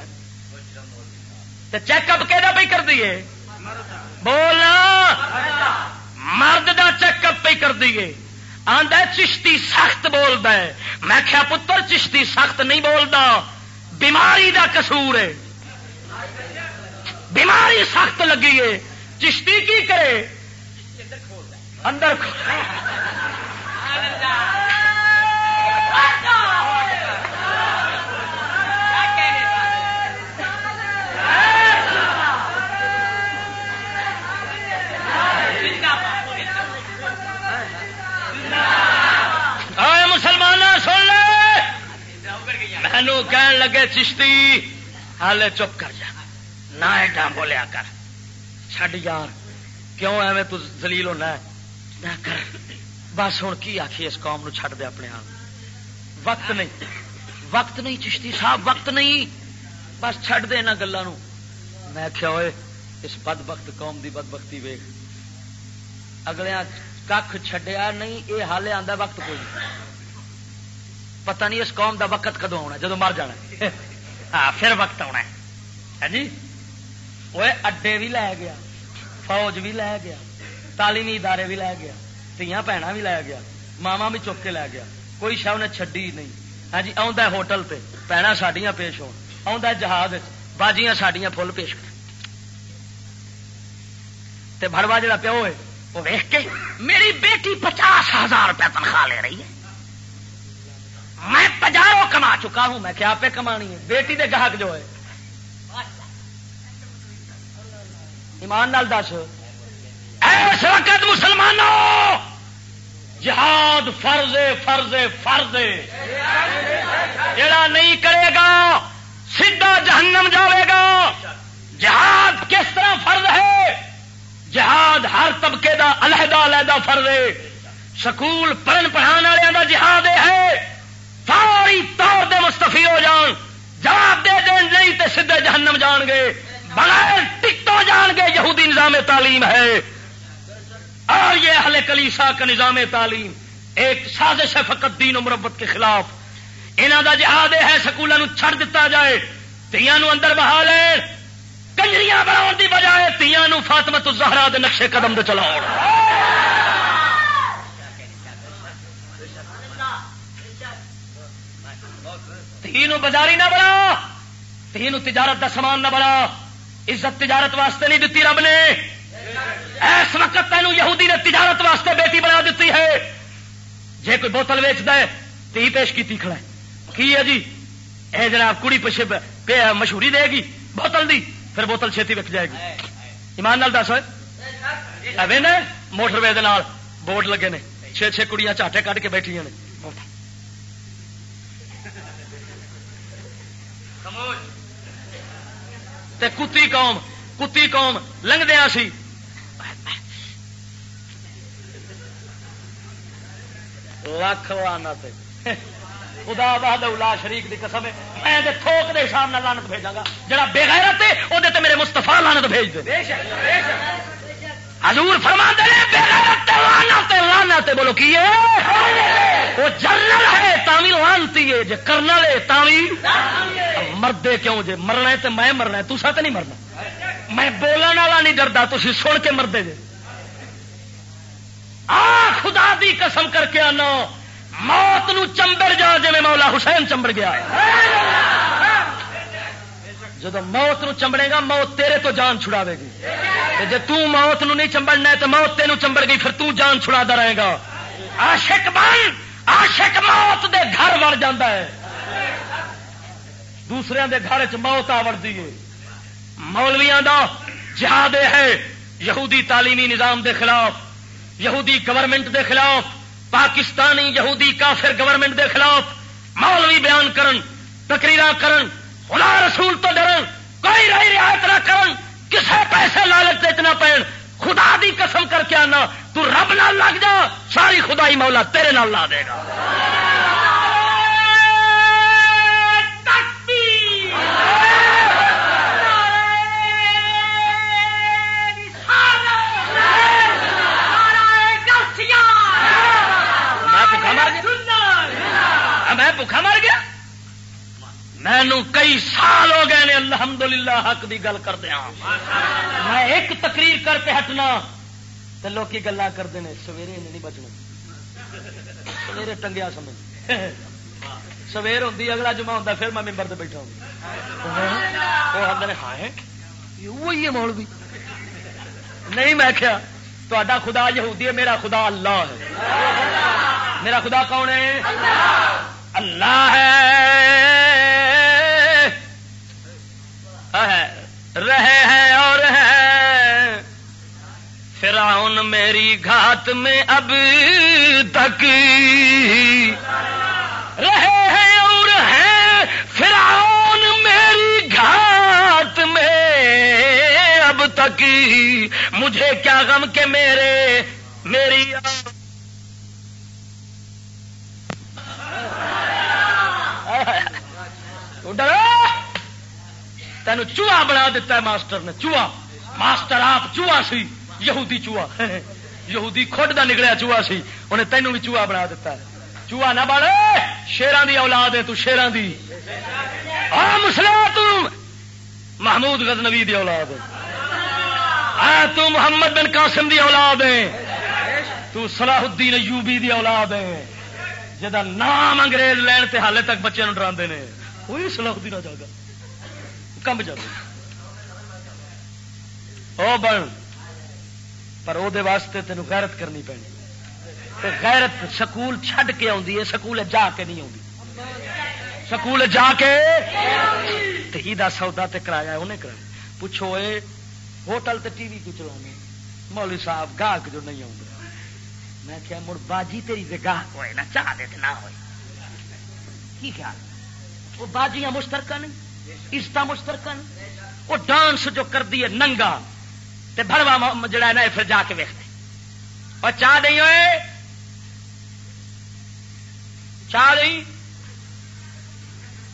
چیک اپ کہ کر دیے بولنا۔ مرد دا چیک اپ پہ کر دیے آدھا چشتی سخت بولتا ہے۔ میں کیا پتر، چشتی سخت نہیں بولتا بیماری دا قصور ہے۔ بیماری سخت لگی ہے۔ چشتی کی کرے؟ اندر کہن لگے چشتی ہالے چپ کر جا۔ نہ ایڈا بولیا کر۔ چڈ یار، کیوں ایویں تو زلیل ہونا ہے؟ نہ کر۔ بس ہوں کی آخی اس قوم نو چھڈ دے اپنے آپ؟ وقت نہیں۔ وقت نہیں چشتی صاحب، وقت نہیں۔ بس چھڈ دے یہاں گلوں میں کیا ہوئے اس بد بخت قوم دی بد بختی ویخ اگلے کھ چڈیا نہیں یہ حال آتا وقت کوئی۔ پتہ نہیں اس قوم دا وقت کدو آنا جدو مر جانا <laughs> ہاں پھر وقت آنا ہے۔ جی؟ وہ اڈے بھی لے گیا، فوج بھی لے گیا، تعلیمی ادارے بھی لے گیا۔ تیاں بھن بھی لے گیا ماوا بھی چک کے لے گیا کوئی شہ انہیں چڈی نہیں ہاں جی آ ہوٹل پہ پینا سڈیا پیش ہو جہاز باجیاں سڈیا فل پیش کر بڑوا جا پیو ہے وہ ویخ کے میری بیٹی پچاس ہزار روپے تنخواہ لے رہی ہے میں پجاروں کما چکا ہوں میں کیا پہ کمانی ہے بیٹی دے گاہک جو ہے ایمان نال دس ایس وقت مسلمانوں جہاد فرض فرض فرض جڑا نہیں کرے گا، سیدھا جہنم جاوے گا۔ جہاد کس طرح فرض ہے؟ جہاد ہر طبقے دا علیحدہ علیحدہ فرض ہے۔ سکول پڑھن پڑھانے والوں کا جہاد ہے۔ ساری طور دے مستفی ہو جان۔ جواب دے دین نہیں تے سیدھے جہنم جان گے۔ بغیر ٹکٹوں جان گے، یہودی نظام تعلیم ہے۔ اور یہ اہل کلیسا کا نظام تعلیم، ایک سازش ہے فقط دین و مربت کے خلاف۔ انہوں کا جہاد ہے، سکولوں چھڑ دتا جائے۔ تیا اندر بہا لے۔ کنجریاں بنا کی بجائے تیا فاطمت الزہرا دے نقشے قدم دے چلاؤ۔ تھی بازاری نہ بڑا تھی تجارت کا سامان نہ بڑا عزت تجارت واسطے نہیں دیتی رب نے۔ اس وقت تینوں یہودی نے تجارت واسطے بیٹی بنا دیتی ہے۔ جی کوئی بوتل ویچتا ہے، تی پیش کی کھڑا ہے۔ کی ہے جی؟ اے جناب کڑی پیچھے مشہوری دے گی؟ بوتل دی۔ پھر بوتل چھتی وک جائے گی۔ ایمان نال دس۔ ایویں موٹر وے بورڈ لگے نے۔ چھ چھ کڑیاں چاٹے کٹ کے بیٹھی نے۔ کتی قوم کتی قوم لنگدیا سی۔ لکھ لانا خدا بہاد شریف کی قسم میں تھوک دے حساب نہ لانت بھیجا گا۔ جڑا بے غیرت ہے وہ میرے مستفا لانت بھیج دے۔ حضور فرما دے بے غیرت لانت لانت بولو کی وہ جنرل ہے تاوی لانتی ہے۔ جی کرنل ہے تاوی مردے کیوں؟ جی مرنا ہے تو میں مرنا ہے تو ساتھ نہیں مرنا۔ میں بولنے والا نہیں ڈردا تھی سن کے مردے جی آ خدا دی قسم کر کے آنا۔ موت نو چمبڑ جا جی مولا حسین چمبڑ گیا جب موت نو چمبڑے گا، موت تیرے تو جان چھڑاوے گی۔ جی موت نو نہیں چمبڑنا تو موت تینوں چمبڑ گئی، پھر تو جان چھڑا رہے گا۔ عاشق بن، عاشق موت دے گھر وڑ جاتا ہے۔ دوسرے دے گھر چ موت آ وڑتی ہے۔ مولویاں دا جہاد ہے، یہودی تعلیمی نظام دے خلاف۔ یہودی گورنمنٹ دے خلاف، پاکستانی یہودی کافر گورنمنٹ دے خلاف مولوی بیان کرن تقریر کرن، خدا رسول تو ڈرن، کوئی رہی رعایت نہ کرن، کسے پیسے لالچ دیتنا پڑ خدا دی قسم کر کے آنا، تو رب نال لگ جا، ساری خدائی مولا تیرے نال لا دے گا۔ میں مینو کئی سال ہو گئے الحمد للہ حق کی گل کر دیا ہاں۔ میں ایک تقریر کر کے ہٹنا تو لوگ گلا کرتے ہیں سویرے نہیں بچنا۔ سویرے ٹنگیا سمجھ۔ سویر ہوتی اگلا جمع ہوتا پھر میں ممبر سے بیٹھا ہوں۔ وہ آدھے ہاں وہی ہے مولوی۔ نہیں، میں کیا تا خدا یہودی ہے، میرا خدا اللہ ہے۔ میرا خدا کون ہے؟ اللہ ہے۔ رہے ہیں اور ہے۔ فرعون میری گھات میں اب تک۔ رہے ہیں اور ہیں فرعون میری گھات میں اب تک۔ مجھے کیا غم کے میرے میری تین چوہا بنا دیتا ہے ماسٹر نے، چوہا۔ ماسٹر آپ چوہا سی، یہودی چوہا۔ یہودی کھڈ کا نکلیا چوہا سی، انہیں تینوں بھی چوہا بنا دیتا ہے۔ چوہا نہ بڑے شیران دی اولاد ہے تو شیران دی۔ ہاں مسلم محمود غزنوی دی اولاد ہے۔ تو محمد بن قاسم دی اولاد ہے۔ تو صلاح الدین ایوبی دی اولاد ہے۔ جا نام انگریز لین تے حالے تک بچے ڈرا نے۔ وہی سلاح الدین جاگا۔ کمب جا۔ بن پر وہ واسطے تین غیرت کرنی پینی۔ غیرت سکول چھڈ کے آدھی ہے سکول جا کے نہیں آتی سکول جا کے؟ ہی سودا تے کرایا انہیں کرا پوچھو اے، ہوٹل تے ٹی وی کیوں چلانے مولوی صاحب گاہک جو نہیں آؤں میں کیا مڑ باجی تیری گاہک ہوئے نہ چاہ دے نہ ہوئے. کی خیال؟ وہ باجیاں مشترکہ نہیں عزت مشترکہ نہیں۔ وہ ڈانس جو کر دی ہے ننگا تے بڑوا جڑا ہے نا پھر جا کے ویکتے اور چاہ نہیں ہوئے؟ چاہ نہیں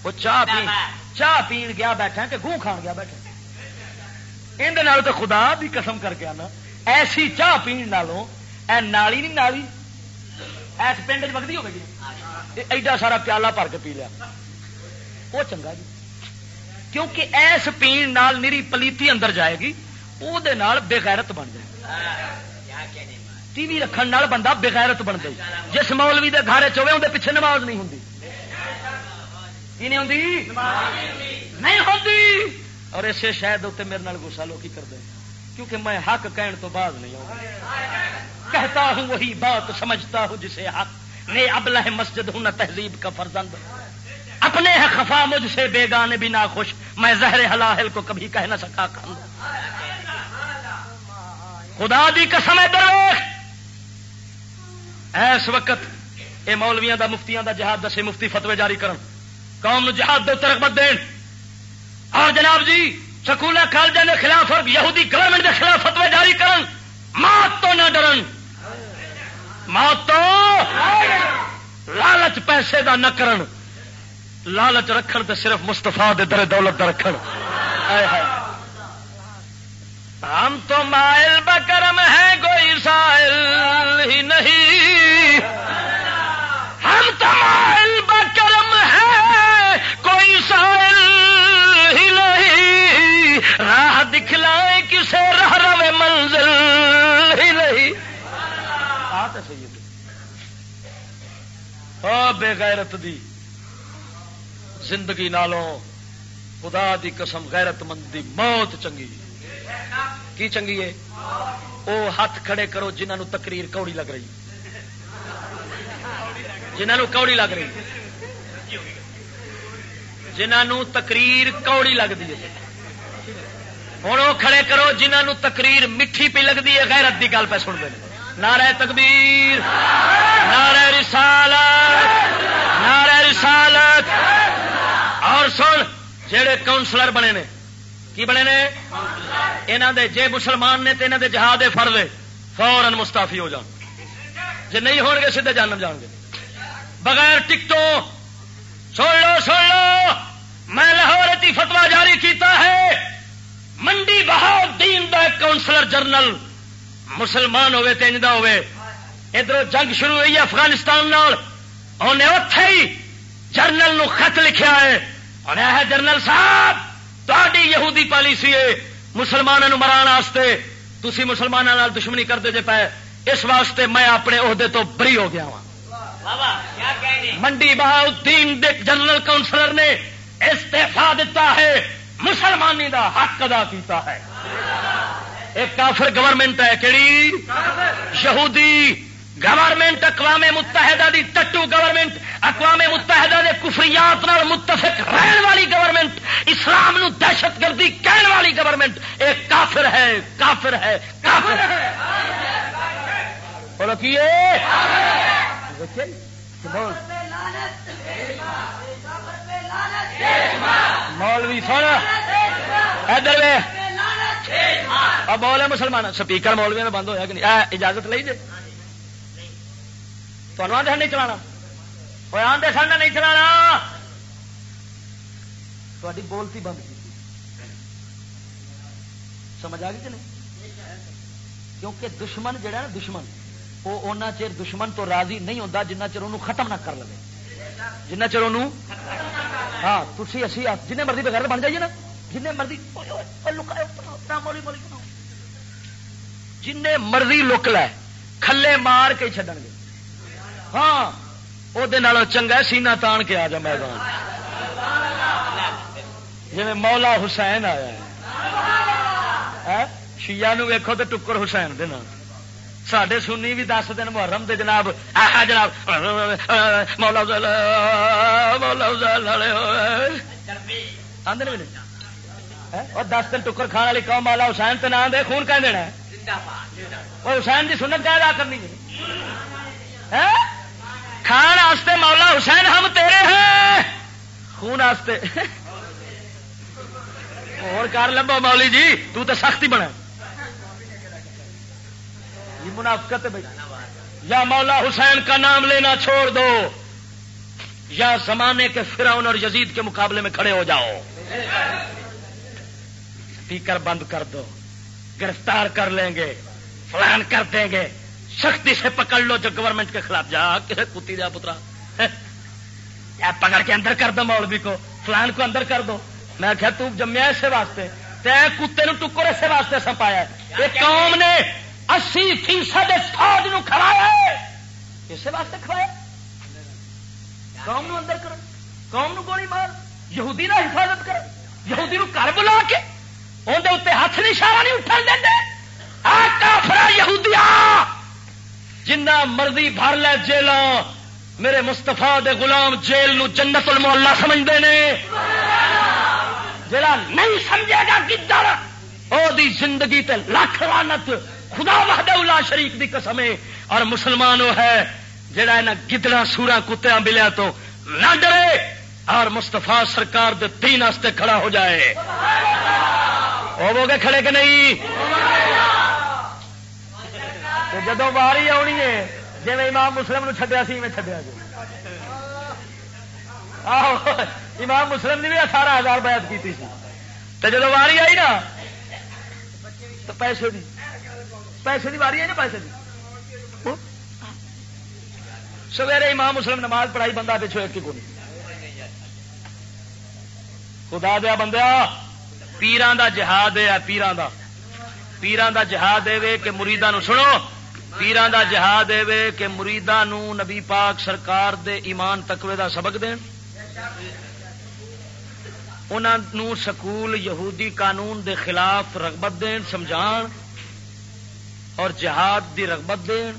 وہ چاہ پی چاہ پین گیا بیٹھا کہ گوں کھان گیا بیٹھا اندر تو خدا بھی قسم کر کے آنا ایسی چاہ پین نالوں اے نالی نہیں نالی ایس پنڈ چگتی ہو گئی ایڈا سارا پیالہ بھر کے پی لیا وہ چنگا جی کیونکہ ایس پین نال میری پلیتی اندر جائے گی وہ بےغیرت بن جائے ٹی وی رکھنے بندہ بےغیرت بن گئی جس مولوی دے گھر چوے اندر پیچھے نماز نہیں ہوں نہیں ہوں نہیں ہوتی اور اسے شاید اتنے میرے گسا لوگ کرتے کیونکہ میں حق کہن تو بعد نہیں آؤں کہتا ہوں وہی بات سمجھتا ہوں جسے حق۔ نے اب لہ مسجد ہوں، نہ تہذیب کا فرزند۔ اپنے ہے خفا مجھ سے، بیگانے بھی نہ خوش میں زہر حلاحل کو کبھی کہہ نہ سکا کھاؤں خدا دی قسم ہے درویش۔ اس وقت اے مولویاں دا، مفتیاں دا جہاد، دسے مفتی فتوی جاری کرن۔ قوم نو جہاد دو ترغبت دین۔ اور جناب جی سکول کالجوں کے خلاف اور یہودی گورنمنٹ کے خلاف فتوی جاری کرن۔ موت تو نہ ڈرن۔ موت تو لالچ پیسے دا نہ کرن۔ لالچ رکھن تے صرف مستفا دے در دولت دا رکھن۔ ہم تو مائل بکرم ہے کوئی سائل ہی نہیں۔ ہم تو مائل بکرم ہے کوئی سائل ہی نہیں۔ راہ دکھلائے کسے راہ رو منزل ہی نہیں بے غیرت دی زندگی نالوں خدا دی قسم غیرت مند دی موت چنگی۔ کی چنگی ہے؟ وہ ہاتھ کھڑے کرو جنہوں تقریر کوڑی لگ رہی۔ جنہوں کوڑی لگ رہی۔ جنہوں تقریر کوڑی لگتی ہے۔ ہوں وہ کھڑے کرو جنہوں تقریر میٹھی پی لگتی ہے، غیرت کی گل پہ سنتے ہیں نعرہ تکبیر، نعرہ رسالت نعرہ رسالت۔ اور سن جڑے کاؤنسلر بنے نے، کی بنے نے؟ یہاں دے جے مسلمان نے تو یہاں دے جہاد فرد فورن مستعفی ہو جان۔ جی نہیں ہو گے، سیدھے جانم جان گے۔ بغیر ٹکٹوں، سن لو سن لو، میں لاہور فتوا جاری کیتا ہے۔ منڈی بہت دین دا کاؤنسلر جنرل مسلمان ہوئے تینجدہ ہوئے۔ ادھر جنگ شروع ہوئی افغانستان انہیں اتے ہی جرنل نو خط لکھا ہے۔ اور جرنل صاحب تاری یہودی پالیسی ہے۔ مسلمانوں مران تھی مسلمانوں دشمنی کرتے جے پائے اس واسطے میں اپنے عہدے تو بری ہو گیا ہوں منڈی بہاؤدین جنرل کاؤنسلر نے استعفا دیتا ہے۔ مسلمانی دا حق ادا کیتا ہے۔ ایک کافر گورنمنٹ ہے کہڑی یہودی گورنمنٹ اقوام متحدہ دی ٹٹو گورنمنٹ اقوام متحدہ دے کفریات نال متفق رہن والی گورنمنٹ اسلام نو دہشت گردی کہن والی گورنمنٹ ایک کافر ہے کافر ہے کافر ہے۔ مولوی سونا ادھر بولے مسلمان، سپیکر مولوی میں بند ہوا کہ نہیں؟ اجازت لی جی تمہیں آدھے نہیں چلانا؟ وہ آدھے سن نہیں چلانا۔ تاری بولتی بند کی۔ سمجھ آ گئی کہ نہیں؟ کیونکہ دشمن جہا نا، دشمن، وہ اُنہ چر دشمن تو راضی نہیں ہوتا جنہ چر انہوں ختم نہ کر لے جنہ چر انہوں ہاں تھی اسی جن مرضی بغیر بن جائیے نا جن مرضی لکاؤ جن مرضی لک لے کھلے مار کے چڈن گے۔ ہاں وہ چنگا سینا تان کے آ جا میدان۔ جی مولا حسین آیا شیا ویکو تو ٹکر حسین دینا سڈے سنی بھی دس دن محرم دے جناب۔ جناب۔ مولا مولا اور دس دن ٹکر کھان والی قوم مولا حسین تو نام دے، خون کہ دینا اور حسین کی سنت کیا ادا کرنی کھان واسطے مولا حسین ہم تیرے ہیں۔ خون واسطے۔ اور کر لبا مولی جی تو تو سختی بنا یہ منافقت ہے بھائی۔ یا مولا حسین کا نام لینا چھوڑ دو۔ یا زمانے کے فرعون اور یزید کے مقابلے میں کھڑے ہو جاؤ۔ اسپیکر بند کر دو، گرفتار کر لیں گے، فلان کر دیں گے، سختی سے پکڑ لو جو گورنمنٹ کے خلاف۔ جا کسی کتی دیا پترا۔ <laughs> پکڑ کے اندر کر دو مولوی کو، فلان کو اندر کر دو۔ میں کہ تو جمیا اسے واسطے، تے کتے نو ٹکر اسے واسطے سپایا یہ قوم نے اسی فیصد فوج نو کھوایا اسے واسطے کھوایا قوم نو اندر کرو۔ قوم نو گولی مار۔ یہودی نہ حفاظت کرو۔ یہودی نو گھر بلا کے اندر اتنے ہاتھ نہیں، اشارہ نہیں اٹھن دیں کافرا یہودیا جنہ مرضی بھر لے جیل میرے مستفا دے غلام جیل نو جنت المحلہ سمجھتے ہیں جڑا نہیں سمجھے گا، گدڑ۔ او دی زندگی تے لاکھ لعنت۔ خدا وحدہ الا شریک دی قسم ہے۔ اور مسلمان وہ ہے جڑا انہاں گدڑا سورا کتیاں بلیا تو نہ ڈرے۔ اور مستفا سرکار دے تین واسطے کھڑا ہو جائے۔ ہو گے کھڑے کہ نہیں؟ جدو واری آنی ہے جی امام مسلم نو چڈیا سی، میں چڈیا جی۔ امام مسلم نے بھی اٹھارہ ہزار بیعت کی تھی تو جب واری آئی نا تو پیسے دی۔ پیسے دی واری آئی نا پیسے دی؟ سویرے امام مسلم نماز پڑھائی بندہ پچھو ایک کو نہیں۔ خدا دیا بندیا پیران دا جہاد ہے پیران دا۔ پیران دا جہاد دے کہ مریداں سنو۔ پیران دا جہاد دے کہ مریداں نبی پاک سرکار دے ایمان تقوی دا سبق دین۔ انہوں سکول یہودی قانون دے خلاف رغبت دین، سمجھان اور جہاد دی رغبت دین۔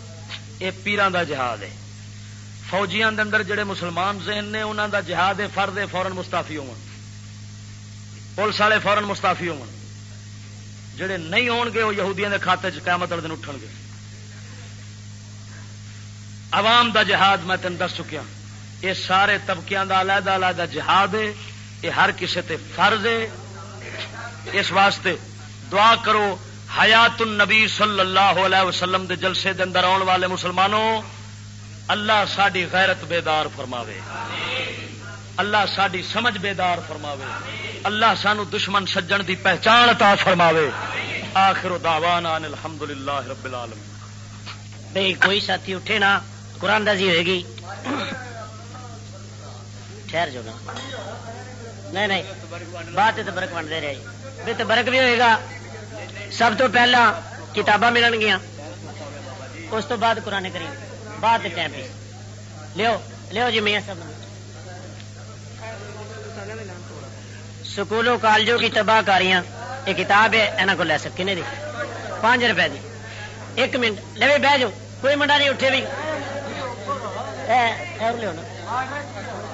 اے پیران دا جہاد ہے۔ فوجیاں دے اندر جڑے مسلمان ذہن نے انہوں دا جہاد ہے، فرد فورن مستعفی ہو پولیس والے فورن مستعفی ہو جڑے نہیں ہون گے، وہ یہودیاں دے کھاتے چ قیامت والے دن اٹھن گے۔ عوام دا جہاد میں تین دس چکیا یہ سارے طبقے کا علیحدہ علیحدہ جہاد ہے۔ یہ ہر کسی تے فرض ہے۔ اس واسطے دعا کرو، حیات النبی صلی اللہ علیہ وسلم دے جلسے دے اندر آن والے مسلمانوں، اللہ ساری غیرت بیدار فرماوے۔ اللہ ساری سمجھ بیدار فرماوے۔ اللہ سانو دشمن سجن دی پہچان عطا فرماوے۔ آخر دعوانا ان الحمدللہ رب العالمین۔ بھئی کوئی ساتھی اٹھے نا، قرآن دازی ہوئے گی۔ ٹھہر جو نا۔ نہیں نہیں۔ بات تو برک بنتے رہے۔ بھی تو برک بھی ہوئے گا۔ سب تو پہلا کتاباں ملن گیا اس تو بعد قرآن کری بعد ٹائم پہ۔ لو لو جی میاں سب سکولوں، کالجوں کی تباہ کاریاں، یہ کتاب ہے یہاں کو لے سکے نہیں دی؟ پانچ روپے دی۔ ایک منٹ، لے بہ جاؤ، کوئی منڈا نہیں اٹھے بھی۔ لو نا۔